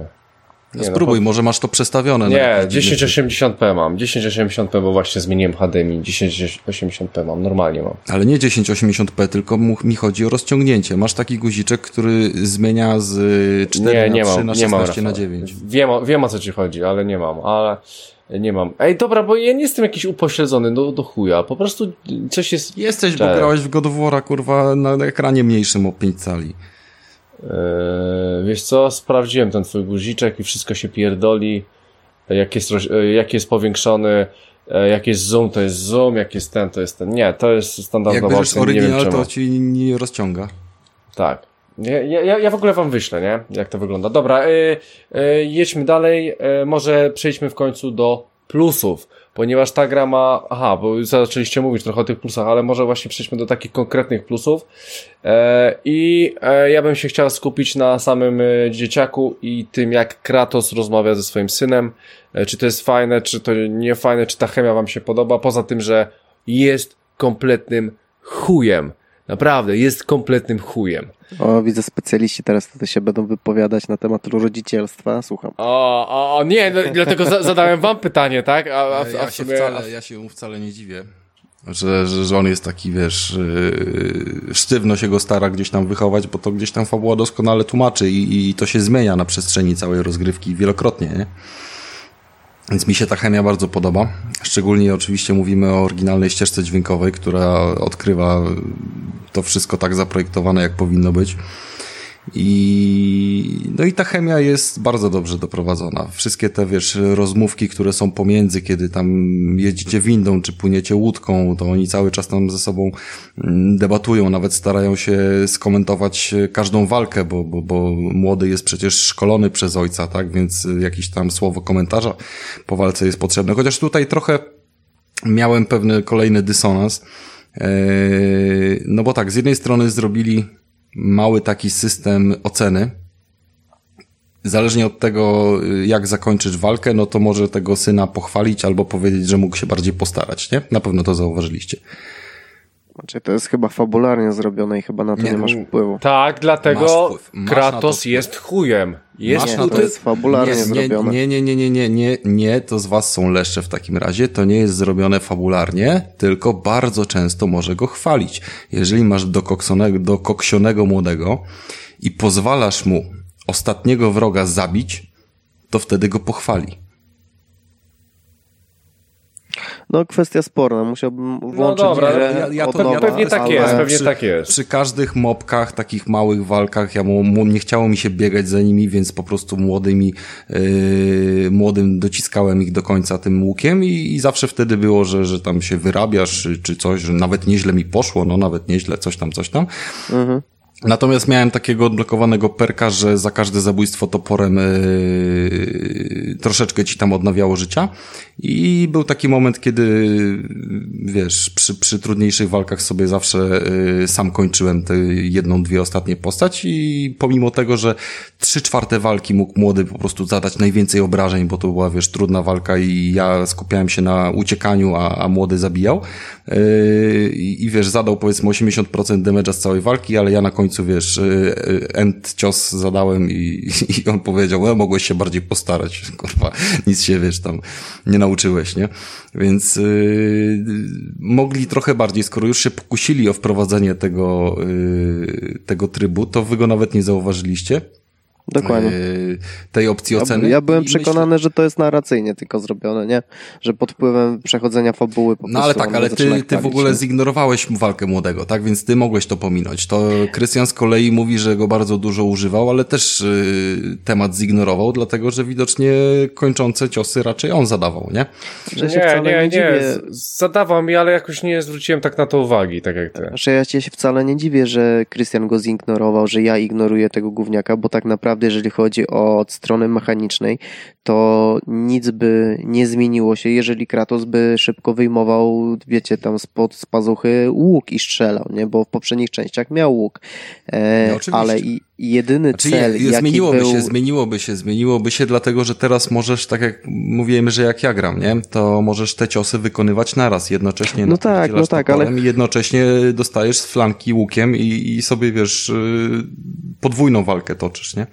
No Nie, no spróbuj, to- może masz to przestawione. Nie, jakiś dziwny 1080p mam. 1080p, bo właśnie zmieniłem HDMI. 1080p mam, normalnie mam. Ale nie 1080p, tylko mu, mi chodzi o rozciągnięcie. Masz taki guziczek, który zmienia z y, 4 Nie, na nie 3 mam, na nie mam. 16 na Rafał. 9. Wiem, o- wiem o co ci chodzi, ale nie mam, ale nie mam. Ej, dobra, bo ja nie jestem jakiś upośledzony do, do chuja. Po prostu coś jest. Jesteś, bo Cześć. grałeś w God of War'a, kurwa, na ekranie mniejszym o 5 cali. Eee, wiesz co, sprawdziłem ten twój guziczek i wszystko się pierdoli. Jak jest, e, jak jest powiększony, e, jak jest zoom, to jest zoom, jak jest ten, to jest ten. Nie, to jest Jak standardowa bierzesz opcja, nie wiem oryginal, to ci nie rozciąga. Tak. Ja, ja, ja w ogóle wam wyślę, nie? Jak to wygląda. Dobra, y, y, jedźmy dalej. Y, może przejdźmy w końcu do plusów, ponieważ ta gra ma. Aha, bo zaczęliście mówić trochę o tych plusach, ale może właśnie przejdźmy do takich konkretnych plusów. E, I e, ja bym się chciał skupić na samym e, dzieciaku i tym, jak Kratos rozmawia ze swoim synem. Czy to jest fajne, czy to nie fajne, czy ta chemia wam się podoba. Poza tym, że jest kompletnym chujem. Naprawdę, jest kompletnym chujem. O, widzę specjaliści teraz tutaj się będą wypowiadać na temat rodzicielstwa. Słucham. O, o, o nie, no, dlatego za, zadałem wam pytanie, tak? A, a, a ja, się sumie, wcale, ja się mu wcale nie dziwię. Że, że, że on jest taki, wiesz, yy, sztywno się go stara gdzieś tam wychować, bo to gdzieś tam fabuła doskonale tłumaczy i, i to się zmienia na przestrzeni całej rozgrywki wielokrotnie, nie? Więc mi się ta chemia bardzo podoba. Szczególnie oczywiście mówimy o oryginalnej ścieżce dźwiękowej, która odkrywa to wszystko tak zaprojektowane, jak powinno być. I, no i ta chemia jest bardzo dobrze doprowadzona. Wszystkie te, wiesz, rozmówki, które są pomiędzy, kiedy tam jedziecie windą, czy płyniecie łódką, to oni cały czas tam ze sobą mm, debatują, nawet starają się skomentować każdą walkę, bo, bo, bo młody jest przecież szkolony przez ojca, tak? Więc jakieś tam słowo komentarza po walce jest potrzebne. Chociaż tutaj trochę miałem pewny kolejny dysonans. Eee, No bo tak, z jednej strony zrobili mały taki system oceny. Zależnie od tego, jak zakończysz walkę, no to może tego syna pochwalić albo powiedzieć, że mógł się bardziej postarać, nie? Na pewno to zauważyliście. Znaczy, to jest chyba fabularnie zrobione i chyba na to Nie, nie, masz wpływu. Tak, dlatego Kratos jest chujem. Jest Masz Nie, na to to- jest fabularnie nie, zrobione. Nie, nie, nie, nie, nie, nie, nie, to z was są leszcze w takim razie. To nie jest zrobione fabularnie, tylko bardzo często może go chwalić. Jeżeli masz dokoksonego, dokoksionego młodego i pozwalasz mu ostatniego wroga zabić, to wtedy go pochwali. No, kwestia sporna. Musiałbym włączyć No dobra, grę ja- ja to- nowa, pewnie tak ale- jest, pewnie przy, tak jest. Przy każdych mopkach, takich małych walkach, ja mu, mu, nie chciało mi się biegać za nimi, więc po prostu młodymi, yy, młodym dociskałem ich do końca tym łukiem i, i zawsze wtedy było, że, że tam się wyrabiasz, czy, czy coś, że nawet nieźle mi poszło, no nawet nieźle, coś tam, coś tam. Mhm. Natomiast miałem takiego odblokowanego perka, że za każde zabójstwo toporem yy, troszeczkę ci tam odnawiało życia. I był taki moment, kiedy wiesz, przy, przy trudniejszych walkach sobie zawsze yy, sam kończyłem te jedną, dwie ostatnie postać i pomimo tego, że trzy czwarte walki mógł młody po prostu zadać najwięcej obrażeń, bo to była, wiesz, trudna walka i ja skupiałem się na uciekaniu, a, a młody zabijał. Yy, I, wiesz, zadał powiedzmy 80% damage'a z całej walki, ale ja na końcu, wiesz, yy, end cios zadałem i, (laughs) i on powiedział, no mogłeś się bardziej postarać, kurwa, nic się, wiesz, tam nie nauczyłeś, nie? Więc yy, mogli trochę bardziej, skoro już się pokusili o wprowadzenie tego, yy, tego trybu, to wy go nawet nie zauważyliście. Dokładnie. E, tej opcji oceny. Ja, ja byłem przekonany, myślę... że to jest narracyjnie tylko zrobione, nie? Że pod wpływem przechodzenia fabuły po No ale tak, ale ty, ty w ogóle nie? zignorowałeś walkę młodego, tak? Więc ty mogłeś to pominąć. To Krystian z kolei mówi, że go bardzo dużo używał, ale też y, temat zignorował, dlatego że widocznie kończące ciosy raczej on zadawał, nie? Że się nie, nie, nie, nie. Zadawał mi, ale jakoś nie zwróciłem tak na to uwagi, tak jak ty. Że ja się wcale nie dziwię, że Krystian go zignorował, że ja ignoruję tego gówniaka, bo tak naprawdę naprawdę, jeżeli chodzi o od strony mechanicznej, to nic by nie zmieniło się, jeżeli Kratos by szybko wyjmował, wiecie, tam spod z pazuchy łuk i strzelał, nie? Bo w poprzednich częściach miał łuk. E, no, ale i, jedyny znaczy, cel, je, zmieniłoby był... się, zmieniłoby się, zmieniłoby się, dlatego że teraz możesz, tak jak mówiłem, że jak ja gram, nie? To możesz te ciosy wykonywać naraz, jednocześnie no tak, no tak, ale... i jednocześnie dostajesz z flanki łukiem i, i sobie, wiesz, y, podwójną walkę toczysz, nie?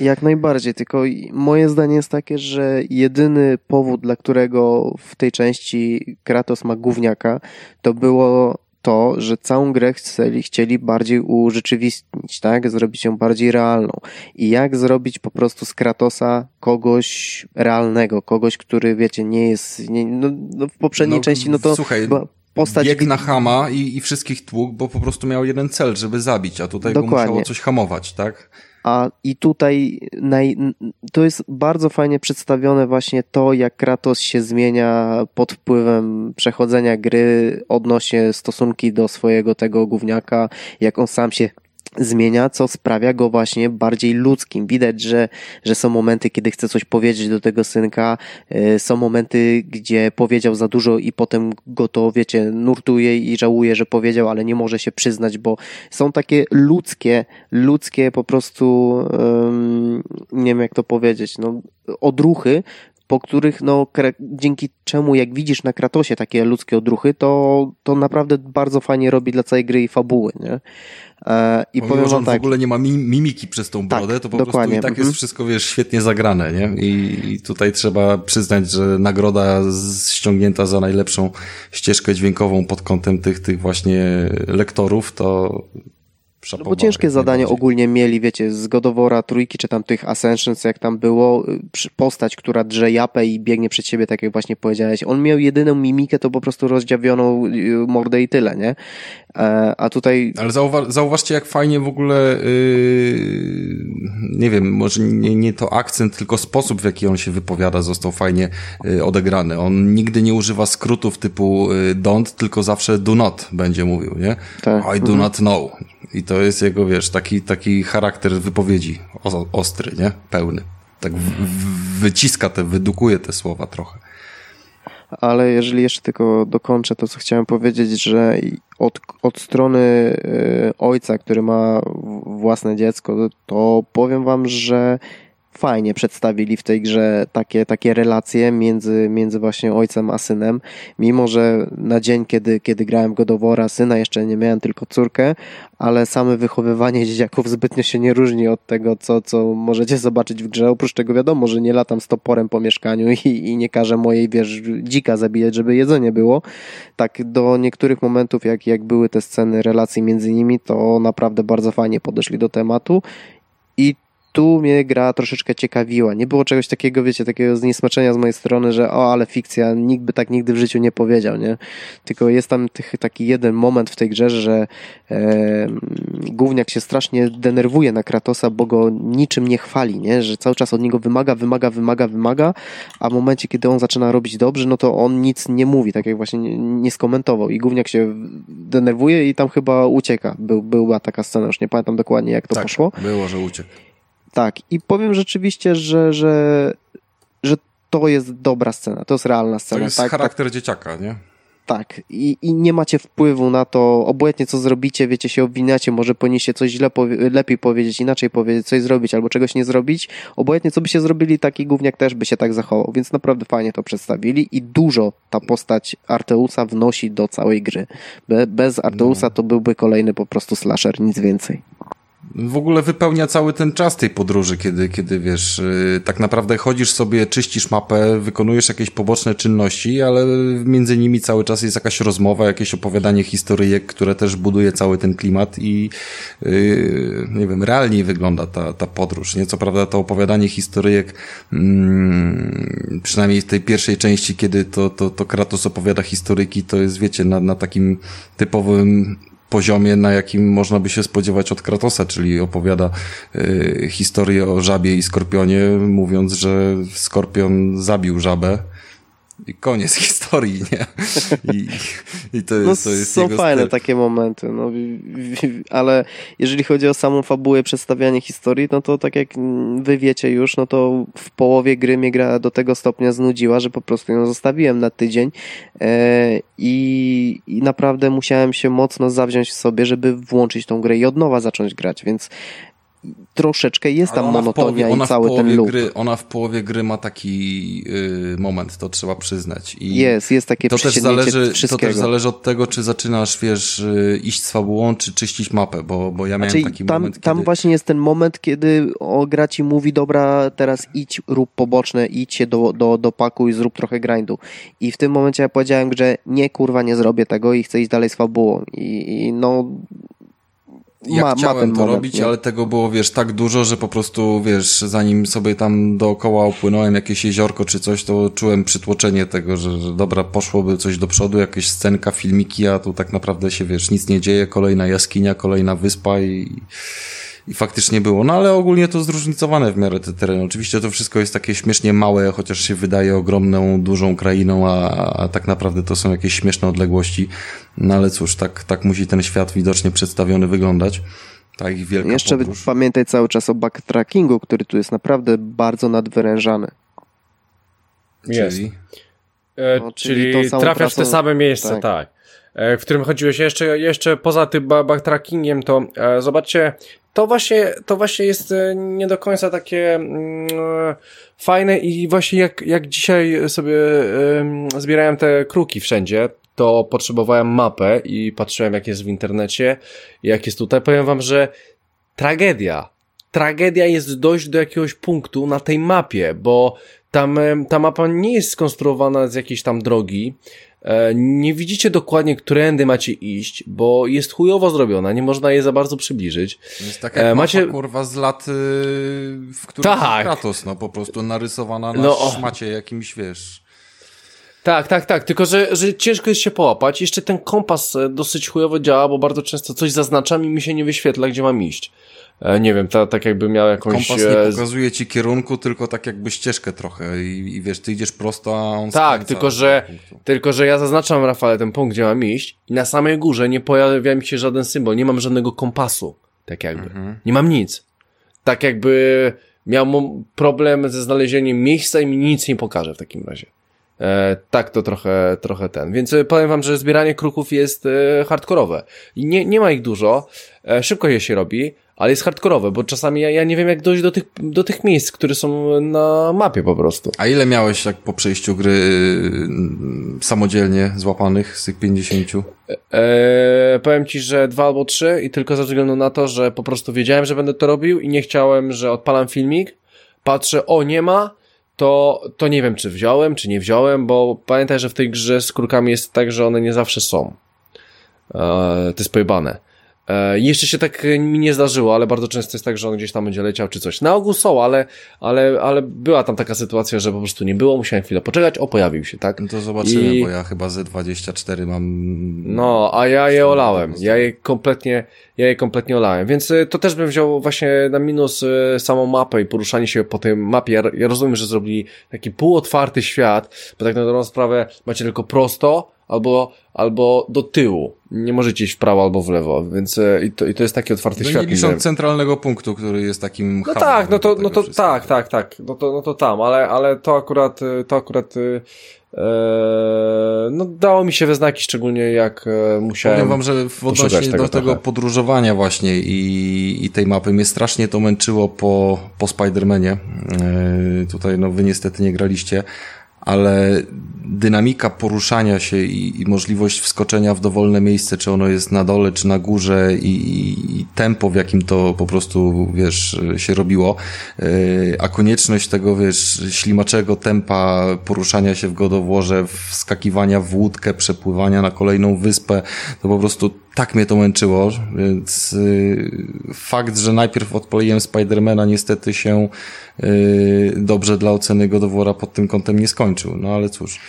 Jak najbardziej, tylko moje zdanie jest takie, że jedyny powód, dla którego w tej części Kratos ma gówniaka, to było to, że całą grę chcieli, chcieli bardziej urzeczywistnić, tak? Zrobić ją bardziej realną. I jak zrobić po prostu z Kratosa kogoś realnego, kogoś, który, wiecie, nie jest, nie, no, no w poprzedniej no, części, no to słuchaj, postać... Bieg na Hama i, i wszystkich tłuk, bo po prostu miał jeden cel, żeby zabić, a tutaj Dokładnie. go musiało coś hamować, tak? A i tutaj naj, to jest bardzo fajnie przedstawione właśnie to, jak Kratos się zmienia pod wpływem przechodzenia gry, odnośnie stosunki do swojego tego gówniaka, jak on sam się zmienia, co sprawia go właśnie bardziej ludzkim. Widać, że, że są momenty, kiedy chce coś powiedzieć do tego synka, e, są momenty, gdzie powiedział za dużo i potem go to, wiecie, nurtuje i żałuje, że powiedział, ale nie może się przyznać, bo są takie ludzkie, ludzkie po prostu, um, nie wiem jak to powiedzieć, no, odruchy, po których, no, dzięki czemu, jak widzisz na Kratosie takie ludzkie odruchy, to, to naprawdę bardzo fajnie robi dla całej gry i fabuły, nie? E, I Pomimo, powiem że on tak, w ogóle nie ma mimiki przez tą brodę, tak, to po dokładnie. prostu i tak jest mhm. wszystko, wiesz, świetnie zagrane, nie? I, I, tutaj trzeba przyznać, że nagroda ściągnięta za najlepszą ścieżkę dźwiękową pod kątem tych, tych właśnie lektorów, to no bo ciężkie zadanie ogólnie mieli, wiecie, z Godowora trójki, czy tam tych Ascensions, jak tam było, postać, która drze japę i biegnie przed siebie, tak jak właśnie powiedziałeś. On miał jedyną mimikę, to po prostu rozdziawioną y, mordę i tyle, nie? E, a tutaj... Ale zauwa zauważcie, jak fajnie w ogóle, yy, nie wiem, może nie, nie to akcent, tylko sposób, w jaki on się wypowiada, został fajnie yy, odegrany. On nigdy nie używa skrótów typu yy, don't, tylko zawsze do not będzie mówił, nie? Tak. I do mhm. not know. I to jest jego, wiesz, taki, taki charakter wypowiedzi ostry, nie? Pełny. Tak wyciska te, wydukuje te słowa trochę. Ale jeżeli jeszcze tylko dokończę to, co chciałem powiedzieć, że od, od strony y, ojca, który ma własne dziecko, to powiem wam, że fajnie przedstawili w tej grze takie, takie relacje między, między właśnie ojcem a synem. Mimo, że na dzień, kiedy, kiedy grałem Godowora, syna jeszcze nie miałem, tylko córkę, ale same wychowywanie dzieciaków zbytnio się nie różni od tego, co, co możecie zobaczyć w grze. Oprócz tego wiadomo, że nie latam z toporem po mieszkaniu i, i nie każę mojej, wiesz, dzika zabijać, żeby jedzenie było. Tak do niektórych momentów, jak, jak były te sceny relacji między nimi, to naprawdę bardzo fajnie podeszli do tematu i tu mnie gra troszeczkę ciekawiła. Nie było czegoś takiego, wiecie, takiego zniesmaczenia z mojej strony, że o, ale fikcja, nikt by tak nigdy w życiu nie powiedział, nie? Tylko jest tam tych, taki jeden moment w tej grze, że e, gówniak się strasznie denerwuje na Kratosa, bo go niczym nie chwali, nie? Że cały czas od niego wymaga, wymaga, wymaga, wymaga, a w momencie, kiedy on zaczyna robić dobrze, no to on nic nie mówi, tak jak właśnie nie, nie skomentował i gówniak się denerwuje i tam chyba ucieka. Był, była taka scena, już nie pamiętam dokładnie jak to tak, poszło. było, że uciekł. Tak, i powiem rzeczywiście, że, że, że to jest dobra scena, to jest realna scena. To jest tak, charakter tak, dzieciaka, nie? Tak, I, i nie macie wpływu na to, obojętnie co zrobicie, wiecie, się obwiniacie, może powinniście coś źle powie lepiej powiedzieć, inaczej powiedzieć, coś zrobić albo czegoś nie zrobić. Obojętnie co byście zrobili, taki gówniak też by się tak zachował, więc naprawdę fajnie to przedstawili i dużo ta postać Arteusa wnosi do całej gry. Be bez Arteusa no. to byłby kolejny po prostu slasher, nic więcej. W ogóle wypełnia cały ten czas tej podróży, kiedy, kiedy wiesz, yy, tak naprawdę chodzisz sobie, czyścisz mapę, wykonujesz jakieś poboczne czynności, ale między nimi cały czas jest jakaś rozmowa, jakieś opowiadanie historyjek, które też buduje cały ten klimat i yy, nie wiem, realniej wygląda ta, ta podróż, nie? Co prawda to opowiadanie historyjek, yy, przynajmniej w tej pierwszej części, kiedy to, to, to Kratos opowiada historyki, to jest, wiecie, na, na takim typowym poziomie, na jakim można by się spodziewać od Kratosa, czyli opowiada y, historię o żabie i skorpionie, mówiąc, że skorpion zabił żabę koniec (laughs) historii, nie? I, i to jest, no, to jest Są fajne styl. takie momenty, no, ale jeżeli chodzi o samą fabułę, przedstawianie historii, no to tak jak wy wiecie już, no to w połowie gry mnie gra do tego stopnia znudziła, że po prostu ją zostawiłem na tydzień e, i, i naprawdę musiałem się mocno zawziąć w sobie, żeby włączyć tą grę i od nowa zacząć grać, więc troszeczkę jest tam monotonia połowie, i cały ten loop. Gry, ona w połowie gry ma taki y, moment, to trzeba przyznać. I jest, jest takie to też zależy. To też zależy od tego, czy zaczynasz, wiesz, y, iść z fabułą, czy czyścić mapę, bo, bo ja miałem znaczy, taki tam, moment, Tam kiedy... właśnie jest ten moment, kiedy o, gra ci mówi, dobra, teraz idź, rób poboczne, idź się do, do, do paku i zrób trochę grindu. I w tym momencie ja powiedziałem, że nie, kurwa, nie zrobię tego i chcę iść dalej z fabułą. I, i no ja ma, chciałem ma to moment, robić, nie? ale tego było, wiesz, tak dużo, że po prostu, wiesz, zanim sobie tam dookoła upłynąłem jakieś jeziorko czy coś, to czułem przytłoczenie tego, że, że dobra, poszłoby coś do przodu, jakieś scenka, filmiki, a tu tak naprawdę się, wiesz, nic nie dzieje, kolejna jaskinia, kolejna wyspa i, i faktycznie było. No ale ogólnie to zróżnicowane w miarę te tereny. Oczywiście to wszystko jest takie śmiesznie małe, chociaż się wydaje ogromną, dużą krainą, a, a tak naprawdę to są jakieś śmieszne odległości. No ale cóż, tak, tak musi ten świat widocznie przedstawiony wyglądać. Ta ich wielka Jeszcze podróż. pamiętaj cały czas o backtrackingu, który tu jest naprawdę bardzo nadwyrężany. Jest. Czyli... E, No, czyli czyli trafiasz w te same miejsce, tak. tak. E, w którym chodziłeś jeszcze, jeszcze poza tym ba- backtrackingiem, to e, zobaczcie, to właśnie, to właśnie jest e, nie do końca takie mm, fajne i właśnie jak, jak dzisiaj sobie zbierałem te kruki wszędzie, to potrzebowałem mapę i patrzyłem jak jest w internecie, jak jest tutaj. Powiem wam, że tragedia. Tragedia jest dojść do jakiegoś punktu na tej mapie, bo tam ta mapa nie jest skonstruowana z jakiejś tam drogi. E, Nie widzicie dokładnie, którędy macie iść, bo jest chujowo zrobiona, nie można jej za bardzo przybliżyć. Jest taka E, macie- kurwa z lat, y, w których Tak. Kratos, no po prostu narysowana na No, szmacie jakimś, wiesz... Tak, tak, tak, tylko że, że ciężko jest się połapać. Jeszcze ten kompas e, dosyć chujowo działa, bo bardzo często coś zaznaczam i mi się nie wyświetla, gdzie mam iść. E, Nie wiem, ta, tak jakby miał jakąś... Kompas nie e, pokazuje ci kierunku, tylko tak jakby ścieżkę trochę i, i wiesz, ty idziesz prosto, a on Tak, tylko że, tylko że ja zaznaczam Rafale ten punkt, gdzie mam iść i na samej górze nie pojawia mi się żaden symbol, nie mam żadnego kompasu, tak jakby. Mhm. Nie mam nic. Tak jakby miał problem ze znalezieniem miejsca i mi nic nie pokaże w takim razie. E, tak to trochę, trochę ten. Więc e, powiem wam, że zbieranie kruków jest e, hardkorowe. I nie, nie ma ich dużo, e, szybko je się robi, ale jest hardkorowe, bo czasami ja, ja nie wiem jak dojść do tych, do tych miejsc, które są na mapie po prostu. A ile miałeś jak po przejściu gry y, samodzielnie złapanych z tych 50? Eee, powiem ci, że dwa albo trzy i tylko ze względu na to, że po prostu wiedziałem, że będę to robił i nie chciałem, że odpalam filmik, patrzę, o nie ma, to, to nie wiem, czy wziąłem, czy nie wziąłem, bo pamiętaj, że w tej grze z krukami jest tak, że one nie zawsze są. Eee, to jest pojebane. E, jeszcze się tak e, mi nie zdarzyło, ale bardzo często jest tak, że on gdzieś tam będzie leciał czy coś. Na ogół są, ale, ale, ale była tam taka sytuacja, że po prostu nie było, musiałem chwilę poczekać, o pojawił się, tak? No to zobaczymy, I- bo ja chyba ze 24 mam... No, a ja je olałem. Ja je kompletnie, ja je kompletnie olałem. Więc y, to też bym wziął właśnie na minus samą mapę i poruszanie się po tej mapie. Ja, ja rozumiem, że zrobili taki półotwarty świat, bo tak na dobrą sprawę macie tylko prosto albo, albo do tyłu. Nie możecie iść w prawo albo w lewo, więc y, i to, i to jest taki otwarty No świat. nie lisząc że- centralnego punktu, który jest takim no tak, no to, no to wszystkiego. tak, tak, tak. No to, no to tam, ale, ale to akurat, y, to akurat, e, no dało mi się we znaki, szczególnie jak e, musiałem. Powiem wam, że w tego do tego trochę. podróżowania właśnie i, i tej mapy mnie strasznie to męczyło po, po Spider-Manie. Yy, tutaj no wy niestety nie graliście, ale dynamika poruszania się i, i, możliwość wskoczenia w dowolne miejsce, czy ono jest na dole, czy na górze i, i tempo, w jakim to po prostu, wiesz, się robiło, yy, a konieczność tego, wiesz, ślimaczego tempa poruszania się w godowłoże, wskakiwania w łódkę, przepływania na kolejną wyspę, to po prostu tak mnie to męczyło, więc yy, fakt, że najpierw odpaliłem Spidermana niestety się yy, dobrze dla oceny Godowora pod tym kątem nie skończył, no ale cóż.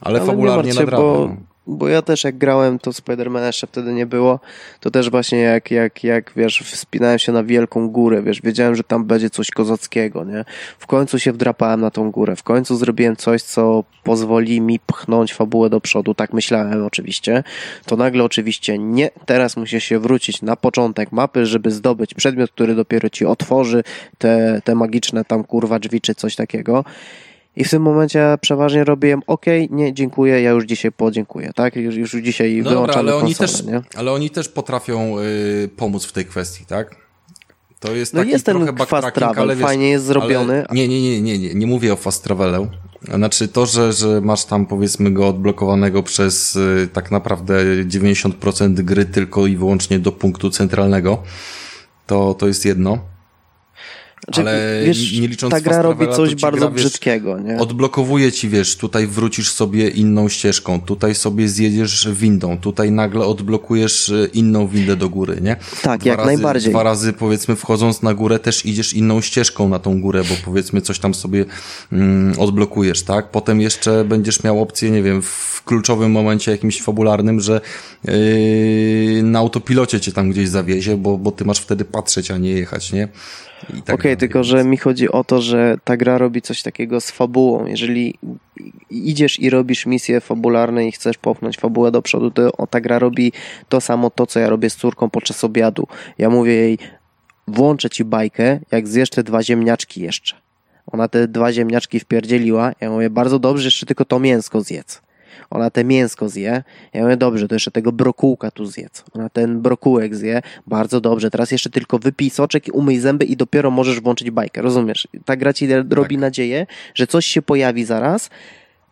Ale, ale fabularnie naprawdę. Bo... Bo ja też jak grałem, to Spidermana jeszcze wtedy nie było, to też właśnie jak, jak, jak, wiesz, wspinałem się na wielką górę, wiesz, wiedziałem, że tam będzie coś kozackiego, nie? W końcu się wdrapałem na tą górę, w końcu zrobiłem coś, co pozwoli mi pchnąć fabułę do przodu, tak myślałem oczywiście, to nagle oczywiście nie, teraz musisz się wrócić na początek mapy, żeby zdobyć przedmiot, który dopiero ci otworzy te, te magiczne tam kurwa drzwi czy coś takiego i w tym momencie przeważnie robiłem OK, nie, dziękuję, ja już dzisiaj podziękuję, tak? Już, już dzisiaj no wyłączamy dobra, ale oni też, nie? Ale oni też potrafią y, pomóc w tej kwestii, tak? To jest no taki jest ten fast travel, ale wiesz, fajnie jest zrobiony. Nie, nie, nie, nie, nie, nie mówię o fast travelu. Znaczy to, że, że masz tam powiedzmy go odblokowanego przez y, tak naprawdę 90% gry tylko i wyłącznie do punktu centralnego, to, to jest jedno. Znaczy, ale wiesz, nie licząc ta gra robi coś bardzo gra, wiesz, brzydkiego, nie? Odblokowuje ci, wiesz, tutaj wrócisz sobie inną ścieżką, tutaj sobie zjedziesz windą, tutaj nagle odblokujesz e, inną windę do góry, nie? Tak, dwa jak razy, najbardziej. Dwa razy, powiedzmy, wchodząc na górę, też idziesz inną ścieżką na tą górę, bo powiedzmy coś tam sobie mm, odblokujesz, tak? Potem jeszcze będziesz miał opcję, nie wiem, w kluczowym momencie jakimś fabularnym, że yy, na autopilocie cię tam gdzieś zawiezie, bo, bo ty masz wtedy patrzeć, a nie jechać, nie? Tak Okej, okay, tylko że mi chodzi o to, że ta gra robi coś takiego z fabułą. Jeżeli idziesz i robisz misje fabularne i chcesz popchnąć fabułę do przodu, to ta gra robi to samo to, co ja robię z córką podczas obiadu. Ja mówię jej, włączę ci bajkę, jak zjesz te dwa ziemniaczki jeszcze. Ona te dwa ziemniaczki wpierdzieliła. Ja mówię, bardzo dobrze, jeszcze tylko to mięsko zjedz. Ona te mięsko zje. Ja mówię, dobrze, to jeszcze tego brokułka tu zjedz. Ona ten brokułek zje. Bardzo dobrze. Teraz jeszcze tylko wypij soczek, umyj zęby i dopiero możesz włączyć bajkę. Rozumiesz? Ta gra ci robi tak. nadzieję, że coś się pojawi zaraz,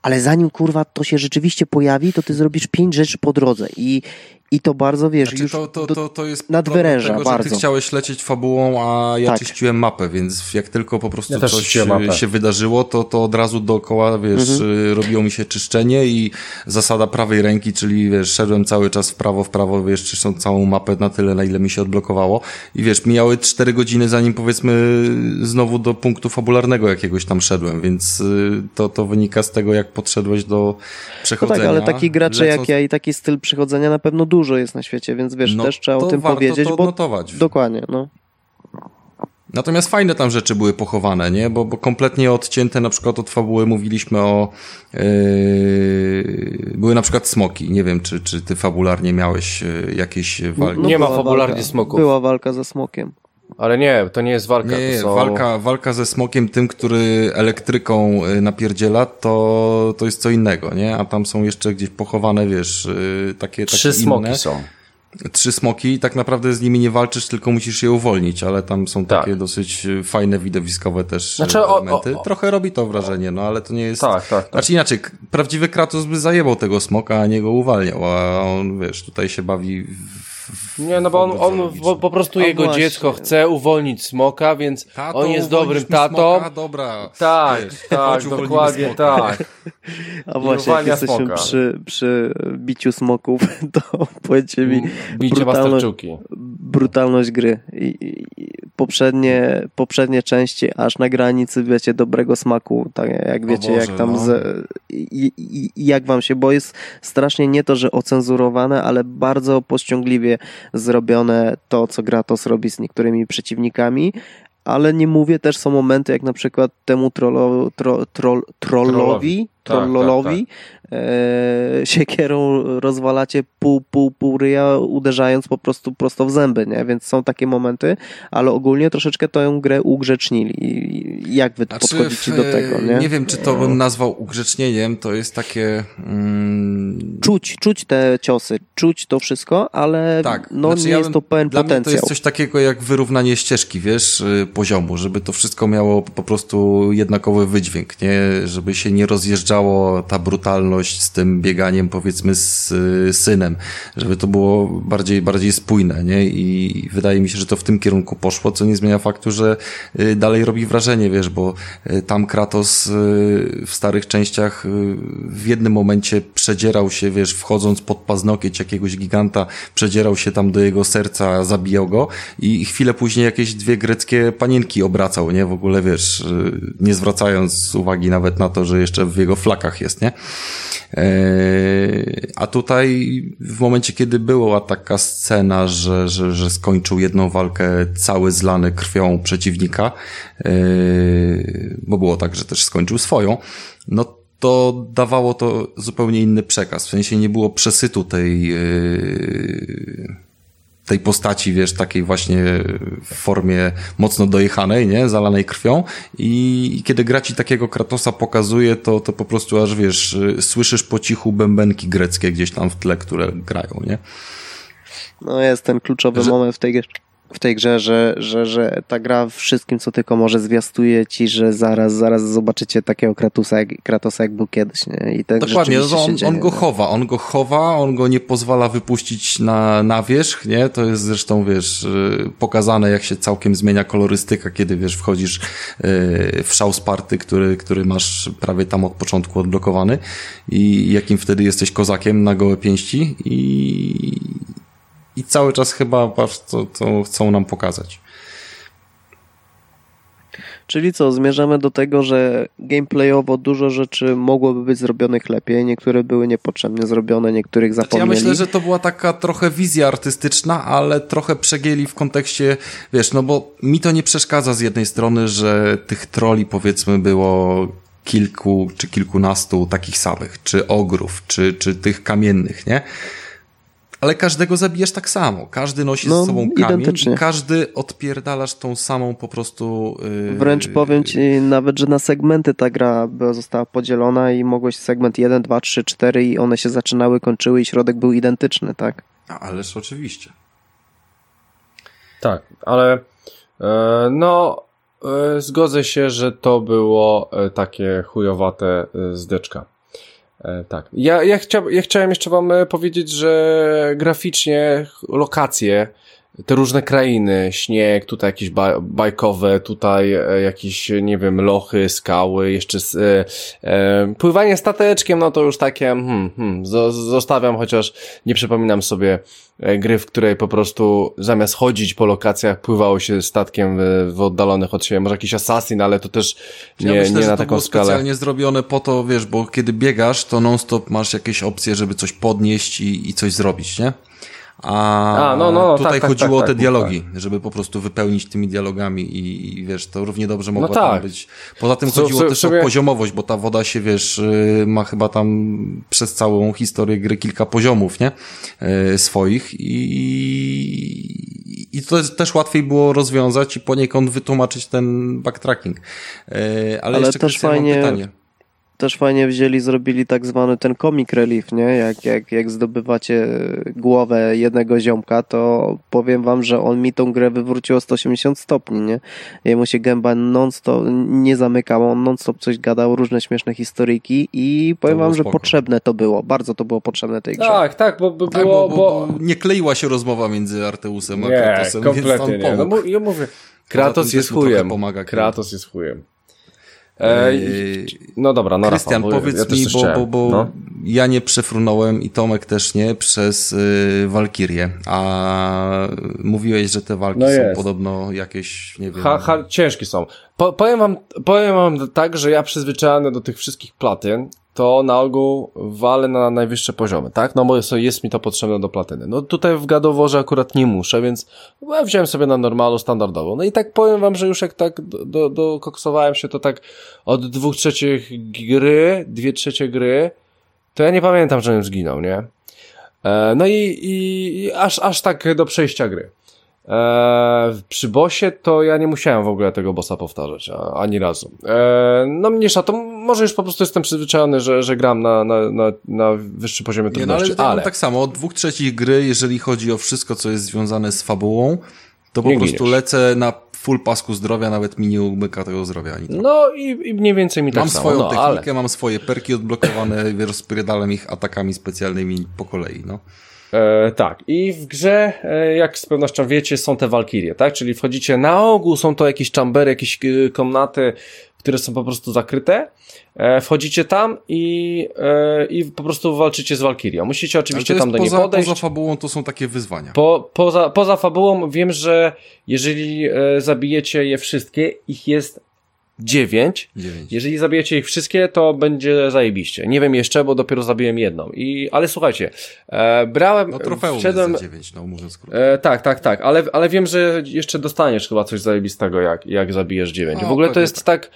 ale zanim kurwa to się rzeczywiście pojawi, to ty zrobisz pięć rzeczy po drodze i, i to bardzo, wiesz, znaczy, już to, to, to, to jest nadwyręża tego, bardzo. Że ty chciałeś lecieć fabułą, a ja tak. czyściłem mapę, więc jak tylko po prostu ja coś się wydarzyło, to, to od razu dookoła, wiesz, mhm. Y, robiło mi się czyszczenie i zasada prawej ręki, czyli wiesz, szedłem cały czas w prawo, w prawo, wiesz, czyszcząc całą mapę na tyle, na ile mi się odblokowało i wiesz, mijały cztery godziny, zanim powiedzmy znowu do punktu fabularnego jakiegoś tam szedłem, więc y, to, to wynika z tego, jak podszedłeś do przechodzenia. No tak, ale taki gracze lecąc... jak ja i taki styl przechodzenia na pewno dużo dużo jest na świecie, więc wiesz, no, też trzeba o tym powiedzieć. To bo notować. Dokładnie, no. Natomiast fajne tam rzeczy były pochowane, nie? Bo, bo kompletnie odcięte na przykład od fabuły mówiliśmy o... Yy, były na przykład smoki. Nie wiem, czy, czy ty fabularnie miałeś yy, jakieś walki. No, nie ma fabularnie walka, smoków. Była walka ze smokiem. Ale nie, to nie jest walka. Nie, są... walka, walka ze smokiem, tym, który elektryką yy, napierdziela, to, to jest co innego, nie? A tam są jeszcze gdzieś pochowane, wiesz, yy, takie, Trzy takie smoki inne. są trzy smoki i tak naprawdę z nimi nie walczysz, tylko musisz je uwolnić, ale tam są tak. takie dosyć y, fajne, widowiskowe też znaczy, elementy. O, o, o. Trochę robi to wrażenie, no ale to nie jest... Tak, tak, tak. Znaczy inaczej, prawdziwy Kratos by zajebał tego smoka, a nie go uwalniał, a on, wiesz, tutaj się bawi nie, no bo on, on po, po, prostu jego właśnie. dziecko chce uwolnić smoka, więc Tato, on jest dobrym tatą. Smoka, dobra. Tak, wiesz, tak, dokładnie tak. A właśnie, jak jesteśmy przy, przy biciu smoków, (laughs) to powiedzcie mi Bicie brutalność, brutalność gry. I, i, poprzednie, poprzednie części aż na granicy, wiecie, dobrego smaku, tak jak wiecie, Boże, jak tam no. z, i, i, jak wam się, bo jest strasznie nie to, że ocenzurowane, ale bardzo pościągliwie zrobione to, co Gratos robi z niektórymi przeciwnikami, ale nie mówię, też są momenty, jak na przykład temu trollo, tro, troll, trollowi, trollowi tak, tak, tak. E, siekierą rozwalacie pół, pół, pół ryja, uderzając po prostu prosto w zęby, nie? Więc są takie momenty, ale ogólnie troszeczkę tę grę ugrzecznili. Jak wy znaczy, podchodzicie w, do tego, nie? Nie wiem, czy to bym nazwał ugrzecznieniem, to jest takie... Mm, czuć, czuć te ciosy, czuć to wszystko, ale tak. no znaczy, nie ja jest to pełen dla potencjał. Mnie to jest coś takiego jak wyrównanie ścieżki, wiesz, y, poziomu, żeby to wszystko miało po prostu jednakowy wydźwięk, nie? Żeby się nie rozjeżdżało ta brutalność z tym bieganiem, powiedzmy, z y, synem, żeby to było bardziej, bardziej spójne, nie? I wydaje mi się, że to w tym kierunku poszło, co nie zmienia faktu, że y, dalej robi wrażenie, wiesz, bo tam Kratos w starych częściach w jednym momencie przedzierał się, wiesz, wchodząc pod paznokieć jakiegoś giganta, przedzierał się tam do jego serca, zabijał go i chwilę później jakieś dwie greckie panienki obracał, nie? W ogóle, wiesz, nie zwracając uwagi nawet na to, że jeszcze w jego flakach jest, nie? Eee, a tutaj w momencie, kiedy była taka scena, że, że, że skończył jedną walkę cały zlany krwią przeciwnika, eee, bo było tak, że też skończył swoją, no to dawało to zupełnie inny przekaz. W sensie nie było przesytu tej, yy, tej postaci, wiesz, takiej właśnie w formie mocno dojechanej, nie, zalanej krwią. I, i kiedy gra ci takiego Kratosa pokazuje, to, to po prostu aż, wiesz, słyszysz po cichu bębenki greckie gdzieś tam w tle, które grają, nie? No jest ten kluczowy że... moment w tej grze w tej grze, że, że, że ta gra wszystkim, co tylko może zwiastuje ci, że zaraz, zaraz zobaczycie takiego Kratosa jak, Kratosa, jak był kiedyś, nie? I tak Dokładnie, no on, on, go chowa, on go chowa, on go nie pozwala wypuścić na, na wierzch, nie? To jest zresztą, wiesz, y, pokazane, jak się całkiem zmienia kolorystyka, kiedy, wiesz, wchodzisz y, w szał Sparty, który, który masz prawie tam od początku odblokowany i jakim wtedy jesteś kozakiem na gołe pięści i, i cały czas chyba patrz, co, co chcą nam pokazać. Czyli co, zmierzamy do tego, że gameplayowo dużo rzeczy mogłoby być zrobionych lepiej, niektóre były niepotrzebnie zrobione, niektórych zapomnieli. Znaczy ja myślę, że to była taka trochę wizja artystyczna, ale trochę przegięli w kontekście, wiesz, no bo mi to nie przeszkadza z jednej strony, że tych troli powiedzmy było kilku czy kilkunastu takich samych, czy ogrów, czy, czy tych kamiennych, nie? Ale każdego zabijesz tak samo. Każdy nosi no, z sobą kamień i każdy odpierdalasz tą samą po prostu... Yy... Wręcz powiem ci nawet, że na segmenty ta gra została podzielona i mogłeś segment 1, 2, 3, 4 i one się zaczynały, kończyły i środek był identyczny, tak? A, ależ oczywiście. Tak, ale e, no e, zgodzę się, że to było e, takie chujowate zdeczka. E, tak. Ja, ja, chcia, ja chciałem jeszcze wam e, powiedzieć, że graficznie lokacje, te różne krainy, śnieg, tutaj jakieś bajkowe, tutaj e, jakieś, nie wiem, lochy, skały, jeszcze e, e, pływanie stateczkiem, no to już takie, hmm, hmm, zostawiam, chociaż nie przypominam sobie e, gry, w której po prostu zamiast chodzić po lokacjach, pływało się statkiem w, w oddalonych od siebie. Może jakiś Assassin, ale to też nie, ja myślę, nie na taką to skalę. specjalnie zrobione po to, wiesz, bo kiedy biegasz, to non-stop masz jakieś opcje, żeby coś podnieść i, i coś zrobić, nie? A, A no, no, no, tutaj tak, tak chodziło tak, o te tak, dialogi, żeby po prostu wypełnić tymi dialogami i, i wiesz, to równie dobrze mogło no tam tak. być. Poza tym chodziło so, so, też sobie... o poziomowość, bo ta woda się, wiesz, y, ma chyba tam przez całą historię gry kilka poziomów, nie? Y, swoich i, i to też łatwiej było rozwiązać i poniekąd wytłumaczyć ten backtracking. Y, ale, Ale jeszcze też fajnie... pytanie też fajnie wzięli, zrobili tak zwany ten comic relief, nie? Jak, jak, jak zdobywacie głowę jednego ziomka, to powiem wam, że on mi tą grę wywrócił o 180 stopni, nie? Jemu się gęba non-stop nie zamykał, on non-stop coś gadał, różne śmieszne historyjki i powiem wam, że potrzebne to było, bardzo to było potrzebne tej grze. Tak, tak, bo, bo tak, było... Bo, bo, bo, nie kleiła się rozmowa między Arteusem a nie, Kratosem, kompletnie nie. No, ja mówię, Kratos jest chujem. Pomaga Kratos jest chujem. Eee, no dobra, no Krystian, powiedz ja mi, bo, bo, bo no? ja nie przefrunąłem i Tomek też nie przez y, Walkirię, a mówiłeś, że te walki no są podobno jakieś, nie wiem... Ha, ha, ciężkie są. Po, powiem, wam, powiem wam tak, że ja przyzwyczajony do tych wszystkich platyn, to na ogół walę na najwyższe poziomy, tak? No bo jest, jest mi to potrzebne do platyny. No tutaj w gadoworze akurat nie muszę, więc ja wziąłem sobie na normalu, standardową. No i tak powiem wam, że już jak tak do, dokoksowałem się, to tak od dwóch trzecich gry, dwie trzecie gry, to ja nie pamiętam, żebym zginął, nie? E, no i, i, i aż, aż tak do przejścia gry. E, przy bossie to ja nie musiałem w ogóle tego bossa powtarzać, a, ani razu. E, no mniejsza, to może już po prostu jestem przyzwyczajony, że, że gram na, na, na, na wyższym poziomie trudności, nie, no, ale, ale... tak samo, od dwóch trzecich gry, jeżeli chodzi o wszystko, co jest związane z fabułą, to po Nie prostu giniesz. lecę na full pasku zdrowia, nawet mi nie umyka tego zdrowia ani trochę. No i, i mniej więcej mi tak Mam swoją no, technikę, ale... mam swoje perki odblokowane, (laughs) rozpierdalam ich atakami specjalnymi po kolei, no. E, tak, i w grze, e, jak z pewnością wiecie, są te walkirie, tak? Czyli wchodzicie na ogół, są to jakieś chambery, jakieś e, komnaty, które są po prostu zakryte. E, wchodzicie tam i, e, i po prostu walczycie z walkirią. Musicie oczywiście tam do niej poza, podejść. poza fabułą to są takie wyzwania. Po, poza, poza fabułą wiem, że jeżeli e, zabijecie je wszystkie, ich jest dziewięć. Dziewięć. Jeżeli zabijecie ich wszystkie, to będzie zajebiście. Nie wiem jeszcze, bo dopiero zabiłem jedną. I, ale słuchajcie, e, brałem, No trofeum wszedłem, jest za dziewięć, no mówiąc krótko. E, tak, tak, tak, ale, ale wiem, że jeszcze dostaniesz chyba coś zajebistego, jak, jak zabijesz dziewięć. W ogóle to jest tak,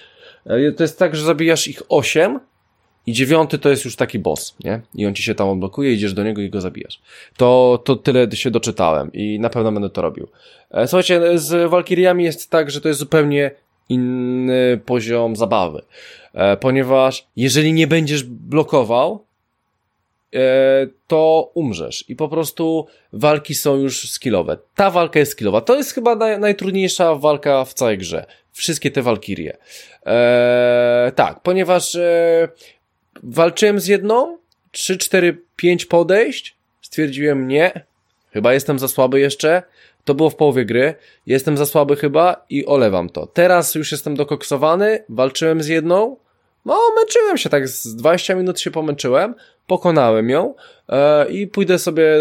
e, to jest tak, że zabijasz ich osiem i dziewiąty to jest już taki boss, nie? I on ci się tam odblokuje, idziesz do niego i go zabijasz. To, to tyle się doczytałem i na pewno będę to robił. E, słuchajcie, z Walkiriami jest tak, że to jest zupełnie inny poziom zabawy. E, ponieważ jeżeli nie będziesz blokował, e, to umrzesz i po prostu walki są już skillowe. Ta walka jest skillowa. To jest chyba naj, najtrudniejsza walka w całej grze. Wszystkie te walkirie. E, tak, ponieważ e, walczyłem z jedną, 3, 4, 5 podejść, stwierdziłem nie, chyba jestem za słaby jeszcze. To było w połowie gry. Jestem za słaby chyba i olewam to. Teraz już jestem dokoksowany, walczyłem z jedną, no, męczyłem się, tak z 20 minut się pomęczyłem, pokonałem ją e, i pójdę sobie,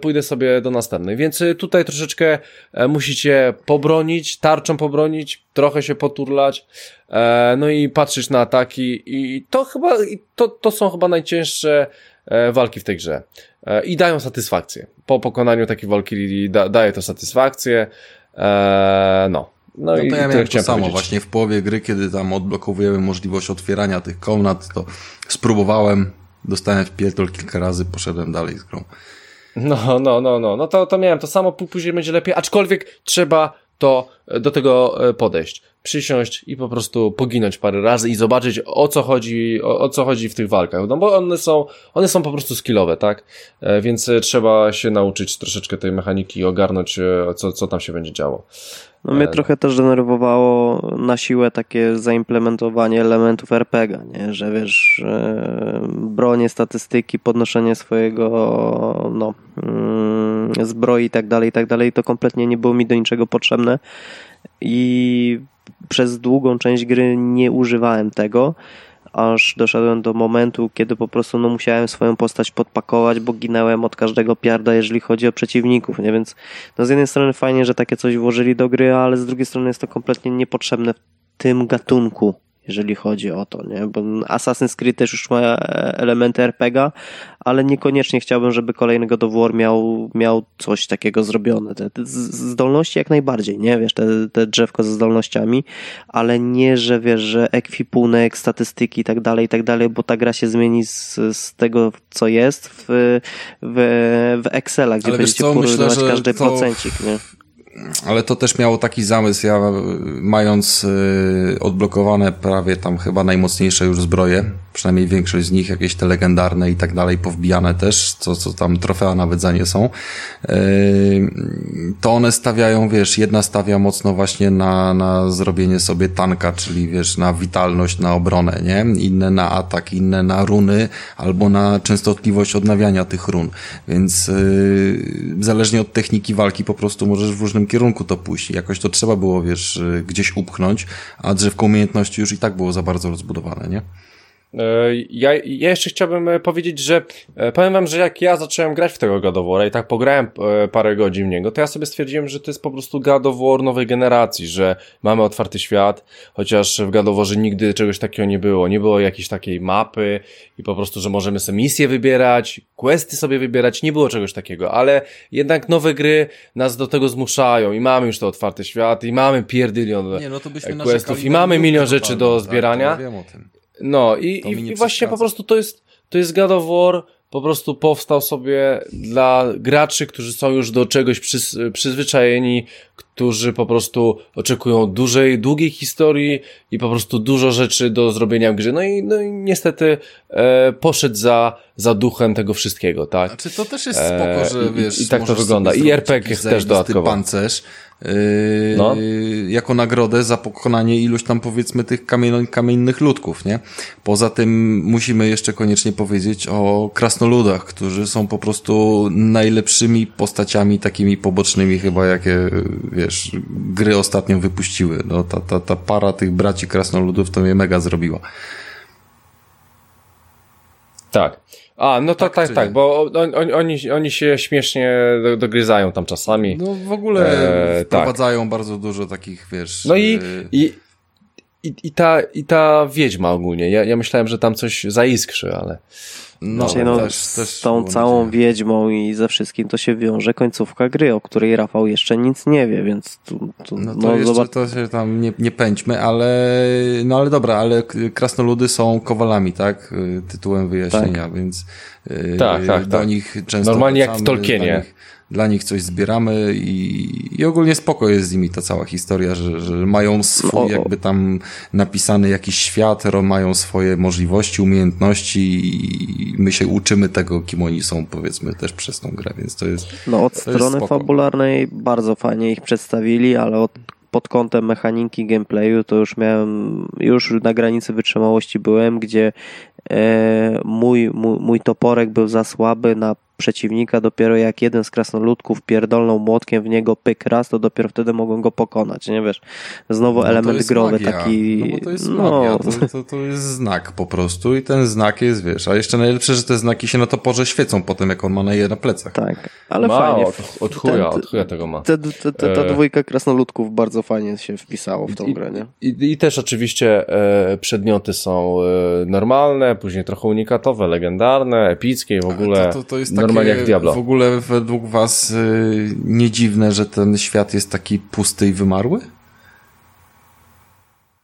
pójdę sobie do następnej. Więc y, tutaj troszeczkę e, musicie pobronić, tarczą pobronić, trochę się poturlać, e, no i patrzeć na ataki i to chyba, to, to są chyba najcięższe e, walki w tej grze. E, I dają satysfakcję. Po pokonaniu takiej walki da, daje to satysfakcję. E, no. No, No i to ja miałem to samo, powiedzieć. właśnie w połowie gry, kiedy tam odblokowujemy możliwość otwierania tych komnat, to spróbowałem, dostałem w pierdol kilka razy, poszedłem dalej z grą. No, no, no, no, no to, to miałem to samo, pó- później będzie lepiej, aczkolwiek trzeba to e, do tego e, podejść, przysiąść i po prostu poginąć parę razy i zobaczyć o co chodzi, o, o co chodzi w tych walkach, no bo one są, one są po prostu skillowe, tak, e, więc trzeba się nauczyć troszeczkę tej mechaniki i ogarnąć co, co tam się będzie działo. No mnie E, trochę też denerwowało na siłę takie zaimplementowanie elementów RPG, nie? że wiesz, e, bronie, statystyki, podnoszenie swojego no, mm, zbroi i tak dalej, i tak dalej, to kompletnie nie było mi do niczego potrzebne i przez długą część gry nie używałem tego, aż doszedłem do momentu, kiedy po prostu no, musiałem swoją postać podpakować, bo ginęłem od każdego piarda, jeżeli chodzi o przeciwników, nie? Więc no, z jednej strony fajnie, że takie coś włożyli do gry, ale z drugiej strony jest to kompletnie niepotrzebne w tym gatunku, jeżeli chodzi o to, nie? Bo Assassin's Creed też już ma e, elementy RPG, ale niekoniecznie chciałbym, żeby kolejny God of War miał, miał coś takiego zrobione. Te, te zdolności jak najbardziej, nie? Wiesz, te, te drzewko ze zdolnościami, ale nie, że wiesz, że ekwipunek, statystyki i tak dalej, i tak dalej, bo ta gra się zmieni z, z tego, co jest w, w, w Excela, gdzie Ale będziecie porównywać każdy to- procencik, nie? Ale to też miało taki zamysł, ja y, mając y, odblokowane prawie tam chyba najmocniejsze już zbroje, przynajmniej większość z nich, jakieś te legendarne i tak dalej, powbijane też, co, co tam trofea nawet za nie są, y, to one stawiają, wiesz, jedna stawia mocno właśnie na, na zrobienie sobie tanka, czyli wiesz, na witalność, na obronę, nie? Inne na atak, inne na runy, albo na częstotliwość odnawiania tych run. Więc yy, zależnie od techniki walki po prostu możesz w różnym kierunku to pójść. Jakoś to trzeba było, wiesz, gdzieś upchnąć, a drzewko umiejętności już i tak było za bardzo rozbudowane, nie? E, Ja, ja jeszcze chciałbym e, powiedzieć, że e, powiem wam, że jak ja zacząłem grać w tego God of War'a i tak pograłem parę godzin w niego, to ja sobie stwierdziłem, że to jest po prostu God of War nowej generacji, że mamy otwarty świat, chociaż w God of Warze nigdy czegoś takiego nie było. Nie było jakiejś takiej mapy i po prostu, że możemy sobie misje wybierać, questy sobie wybierać, nie było czegoś takiego, ale jednak nowe gry nas do tego zmuszają i mamy już to otwarty świat i mamy pierdylion no to byśmy questów i mamy milion rzeczy do zbierania. wiem o tym. No i, i, i właśnie po prostu to jest, to jest God of War po prostu powstał sobie dla graczy, którzy są już do czegoś przyz przyzwyczajeni, którzy po prostu oczekują dużej, długiej historii i po prostu dużo rzeczy do zrobienia w grze. No i, no i niestety e, poszedł za, za duchem tego wszystkiego, tak? Znaczy to też jest spoko, że e, wiesz, i, i tak to wygląda. I RPG też dodatkowo. pancerz, Yy, no. jako nagrodę za pokonanie iluś tam powiedzmy tych kamien kamiennych ludków, nie? Poza tym musimy jeszcze koniecznie powiedzieć o krasnoludach, którzy są po prostu najlepszymi postaciami takimi pobocznymi chyba jakie, wiesz, gry ostatnio wypuściły. No, ta, ta, ta para tych braci krasnoludów to mnie mega zrobiła. Tak. A, no to tak, tak, tak, bo on, on, oni, oni się śmiesznie dogryzają tam czasami. No w ogóle e, wprowadzają tak. bardzo dużo takich, wiesz... No i, e, i, i, i, ta, i ta wiedźma ogólnie. Ja, ja myślałem, że tam coś zaiskrzy, ale... No, znaczy, no, też, z też tą całą nadzieję. wiedźmą i ze wszystkim to się wiąże końcówka gry, o której Rafał jeszcze nic nie wie, więc tu, tu no, to no, jeszcze zobacz... to się tam nie, nie pędźmy, ale no ale dobra, ale krasnoludy są kowalami, tak? Tytułem wyjaśnienia, tak. więc tak, tak, do tak. nich często Normalnie jak w Tolkienie dla nich coś zbieramy i, i ogólnie spoko jest z nimi ta cała historia, że, że mają swój jakby tam napisany jakiś świat, mają swoje możliwości, umiejętności i my się uczymy tego, kim oni są, powiedzmy, też przez tą grę, więc to jest No od strony fabularnej bardzo fajnie ich przedstawili, ale od pod kątem mechaniki gameplayu to już miałem, już na granicy wytrzymałości byłem, gdzie e, mój, mój, mój toporek był za słaby na przeciwnika, dopiero jak jeden z krasnoludków pierdolną młotkiem w niego pyk raz, to dopiero wtedy mogą go pokonać, nie wiesz? Znowu no element growy magia. taki... No to jest no. magia, to, to, to, jest znak po prostu i ten znak jest, wiesz, a jeszcze najlepsze, że te znaki się na toporze świecą potem, jak on ma na je na plecach. Tak, ale ma, fajnie. Od, od chuja, od chuja tego ma. Te, te, te, ta e- dwójka krasnoludków bardzo fajnie się wpisało w tą I, grę, nie? I, I, też oczywiście e, przedmioty są e, normalne, później trochę unikatowe, legendarne, epickie i w ogóle to, to, to jest normalnie jak Diablo. W ogóle według was y, nie dziwne, że ten świat jest taki pusty i wymarły?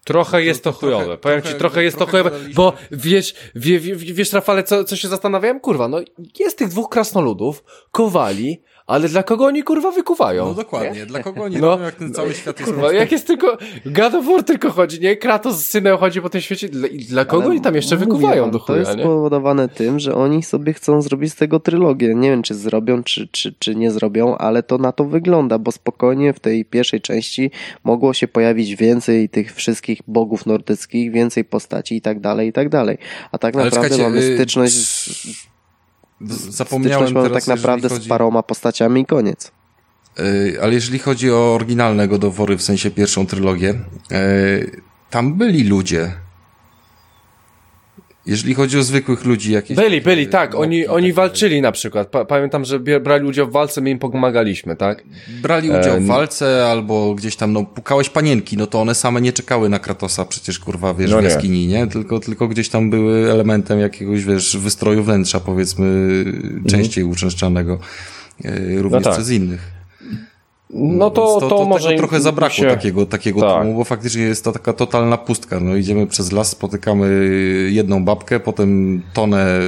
Trochę jest to, chujowe. Trochę, Powiem trochę, ci, trochę jest trochę to chujowe, bo wiesz, wie, wie, wiesz Rafale, co, co się zastanawiałem? Kurwa, no jest tych dwóch krasnoludów, kowali, ale dla kogo oni kurwa wykuwają? No dokładnie, nie? dla kogo oni no, jak ten cały świat jest Kurwa, jak jest tylko, God of War tylko chodzi, nie? Kratos z synem chodzi po tym świecie, dla, dla kogo ale oni tam jeszcze wykuwają wam, do chuja, To jest spowodowane tym, że oni sobie chcą zrobić z tego trylogię. Nie wiem, czy zrobią, czy, czy, czy nie zrobią, ale to na to wygląda, bo spokojnie w tej pierwszej części mogło się pojawić więcej tych wszystkich bogów nordyckich, więcej postaci i tak dalej, i tak dalej. A tak naprawdę mamy y, styczność z Zapomniałem teraz, tak naprawdę chodzi... z paroma postaciami i koniec. Yy, ale jeżeli chodzi o oryginalnego dowory, w sensie pierwszą trylogię, yy, tam byli ludzie, jeżeli chodzi o zwykłych ludzi jakieś... Byli, byli, tak. Oni, tak oni walczyli na przykład. pamiętam, że brali udział w walce, my im pomagaliśmy, tak? Brali udział w walce albo gdzieś tam, no, pukałeś panienki, no to one same nie czekały na Kratosa przecież, kurwa, wiesz, no w jaskini, nie? Tylko, tylko gdzieś tam były elementem jakiegoś, wiesz, wystroju wnętrza, powiedzmy, mhm. częściej uczęszczanego, e, również no tak. przez innych. No to, to, to, to może trochę zabrakło się... takiego, takiego tak. tłumu, bo faktycznie jest to taka totalna pustka. No idziemy przez las, spotykamy jedną babkę, potem tonę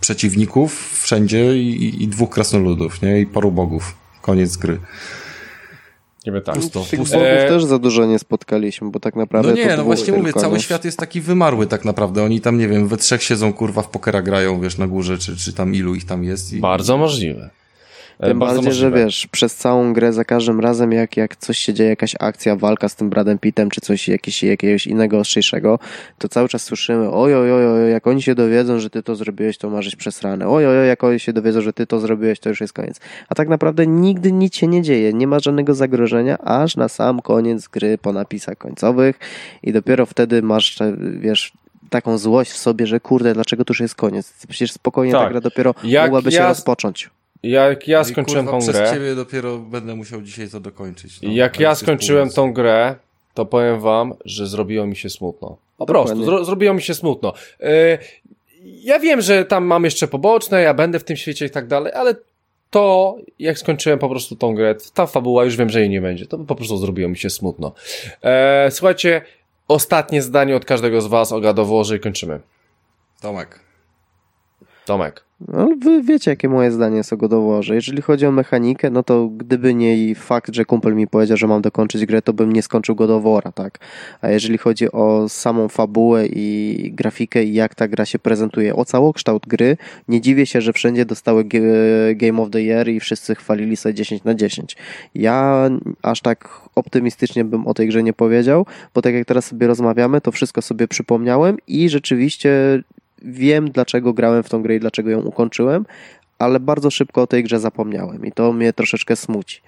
przeciwników wszędzie i, i dwóch krasnoludów, nie? I paru bogów. Koniec gry. Niby tak. Pusto, Tych pusto. bogów e... też za dużo nie spotkaliśmy, bo tak naprawdę. No nie, no właśnie mówię, cały świat jest taki wymarły tak naprawdę. Oni tam, nie wiem, we trzech siedzą, kurwa, w pokera grają, wiesz, na górze, czy, czy tam ilu ich tam jest. I... Bardzo możliwe. E, Tym bardziej, możliwe. że wiesz, przez całą grę za każdym razem, jak, jak coś się dzieje, jakaś akcja, walka z tym Bradem Pittem, czy coś jakiś, jakiegoś innego ostrzejszego, to cały czas słyszymy, oj, oj, oj, oj, jak oni się dowiedzą, że ty to zrobiłeś, to marzyć przesrane. Oj, oj, oj, jak oni się dowiedzą, że ty to zrobiłeś, to już jest koniec. A tak naprawdę nigdy nic się nie dzieje, nie ma żadnego zagrożenia, aż na sam koniec gry po napisach końcowych i dopiero wtedy masz, wiesz, taką złość w sobie, że kurde, dlaczego to już jest koniec? Przecież spokojnie tak. ta gra dopiero jak mogłaby ja... się rozpocząć. Jak ja no skończyłem kurwa, tą grę. Przez ciebie dopiero będę musiał dzisiaj to dokończyć. No, jak ja skończyłem tą grę, to powiem wam, że zrobiło mi się smutno. Po prostu, zro, zrobiło mi się smutno. Yy, ja wiem, że tam mam jeszcze poboczne, ja będę w tym świecie i tak dalej, ale to, jak skończyłem po prostu tą grę, ta fabuła, już wiem, że jej nie będzie, to po prostu zrobiło mi się smutno. E, słuchajcie, ostatnie zdanie od każdego z was o gadoworze i kończymy. Tomek. Tomek. No, wy wiecie, jakie moje zdanie jest o godoworze. Jeżeli chodzi o mechanikę, no to gdyby nie fakt, że kumpel mi powiedział, że mam dokończyć grę, to bym nie skończył godowora, tak? A jeżeli chodzi o samą fabułę i grafikę i jak ta gra się prezentuje, o całokształt gry, nie dziwię się, że wszędzie dostały Game of the Year i wszyscy chwalili sobie 10 na 10. Ja aż tak optymistycznie bym o tej grze nie powiedział, bo tak jak teraz sobie rozmawiamy, to wszystko sobie przypomniałem i rzeczywiście wiem, dlaczego grałem w tą grę i dlaczego ją ukończyłem, ale bardzo szybko o tej grze zapomniałem i to mnie troszeczkę smuci.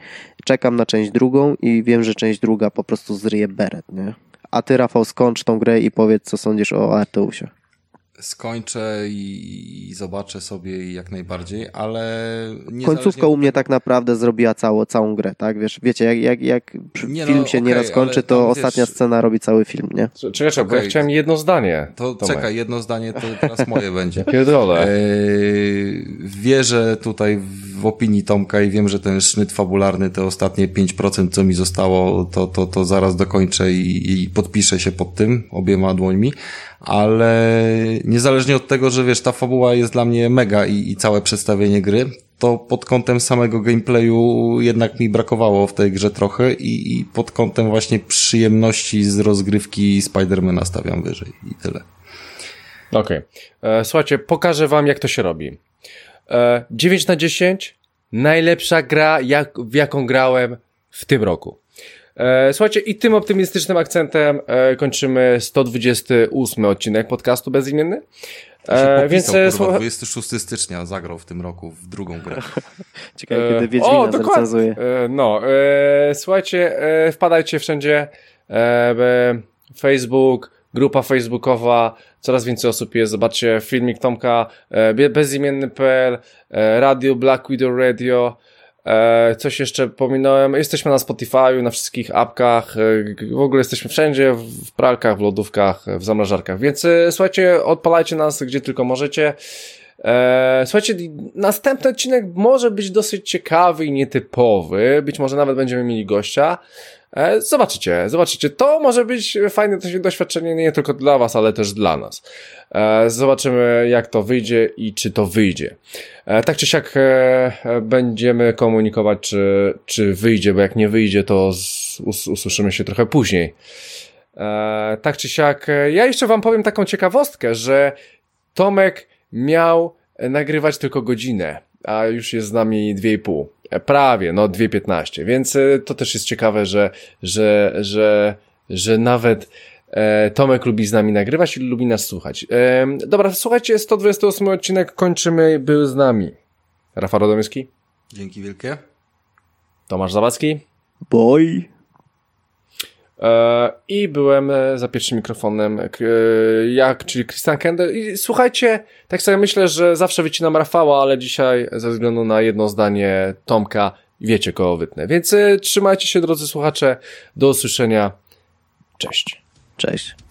Czekam na część drugą i wiem, że część druga po prostu zryje beret, nie? A ty, Rafał, skończ tą grę i powiedz, co sądzisz o Arteusie skończę i, i, zobaczę sobie jak najbardziej, ale Końcówka u mnie tak naprawdę zrobiła całą, całą grę, tak? Wiesz, wiecie, jak, jak, jak nie film no, się okay, nieraz kończy, to tam, ostatnia wiesz... scena robi cały film, nie? Czekaj, czekaj, okay. bo ja chciałem jedno zdanie. To Tomek. czekaj, jedno zdanie to teraz moje będzie. (laughs) Pierdolę. Eee, wierzę tutaj w opinii Tomka i wiem, że ten sznyt fabularny, te ostatnie 5%, co mi zostało, to, to, to zaraz dokończę i, i podpiszę się pod tym obiema dłońmi, ale niezależnie od tego, że wiesz, ta fabuła jest dla mnie mega i, i całe przedstawienie gry, to pod kątem samego gameplayu jednak mi brakowało w tej grze trochę i, i pod kątem właśnie przyjemności z rozgrywki Spidermana stawiam wyżej i tyle. Okej. Okay. E, słuchajcie, pokażę wam jak to się robi. E, 9 na 10 najlepsza gra, jak, w jaką grałem w tym roku. E, słuchajcie, i tym optymistycznym akcentem e, kończymy 128 odcinek podcastu Bezimienny. E, więc kurwa, 26 stycznia zagrał w tym roku w drugą grę. (laughs) Ciekawe, kiedy Wiedźmina o, zrecenzuje. E, no, e, słuchajcie, e, wpadajcie wszędzie. E, Facebook, grupa facebookowa, coraz więcej osób jest. Zobaczcie filmik Tomka, e, bezimienny.pl, e, radio Black Widow Radio. E, coś jeszcze pominąłem. Jesteśmy na Spotify, na wszystkich apkach. E, w ogóle jesteśmy wszędzie, w pralkach, w lodówkach, w zamrażarkach. Więc e, słuchajcie, odpalajcie nas gdzie tylko możecie. Słuchajcie, następny odcinek może być dosyć ciekawy i nietypowy. Być może nawet będziemy mieli gościa. E, zobaczycie, zobaczycie. To może być fajne doświadczenie nie tylko dla Was, ale też dla nas. E, zobaczymy, jak to wyjdzie i czy to wyjdzie. E, tak czy siak będziemy komunikować, czy, czy wyjdzie, bo jak nie wyjdzie, to usłyszymy się trochę później. Tak czy siak, ja jeszcze Wam powiem taką ciekawostkę, że Tomek miał nagrywać tylko godzinę, a już jest z nami dwie i pół. E, prawie, no 2.15, więc e, to też jest ciekawe, że, że, że, że nawet e, Tomek lubi z nami nagrywać i lubi nas słuchać. E, dobra, słuchajcie, 128 odcinek kończymy, był z nami Rafał Radomyski. Dzięki wielkie. Tomasz Zawadzki. Boy. E, I byłem e, za pierwszym mikrofonem, e, jak, czyli Christian Kender. I słuchajcie, tak sobie myślę, że zawsze wycinam Rafała, ale dzisiaj ze względu na jedno zdanie Tomka wiecie kogo wytnę. Więc trzymajcie się drodzy słuchacze, do usłyszenia. Cześć. Cześć.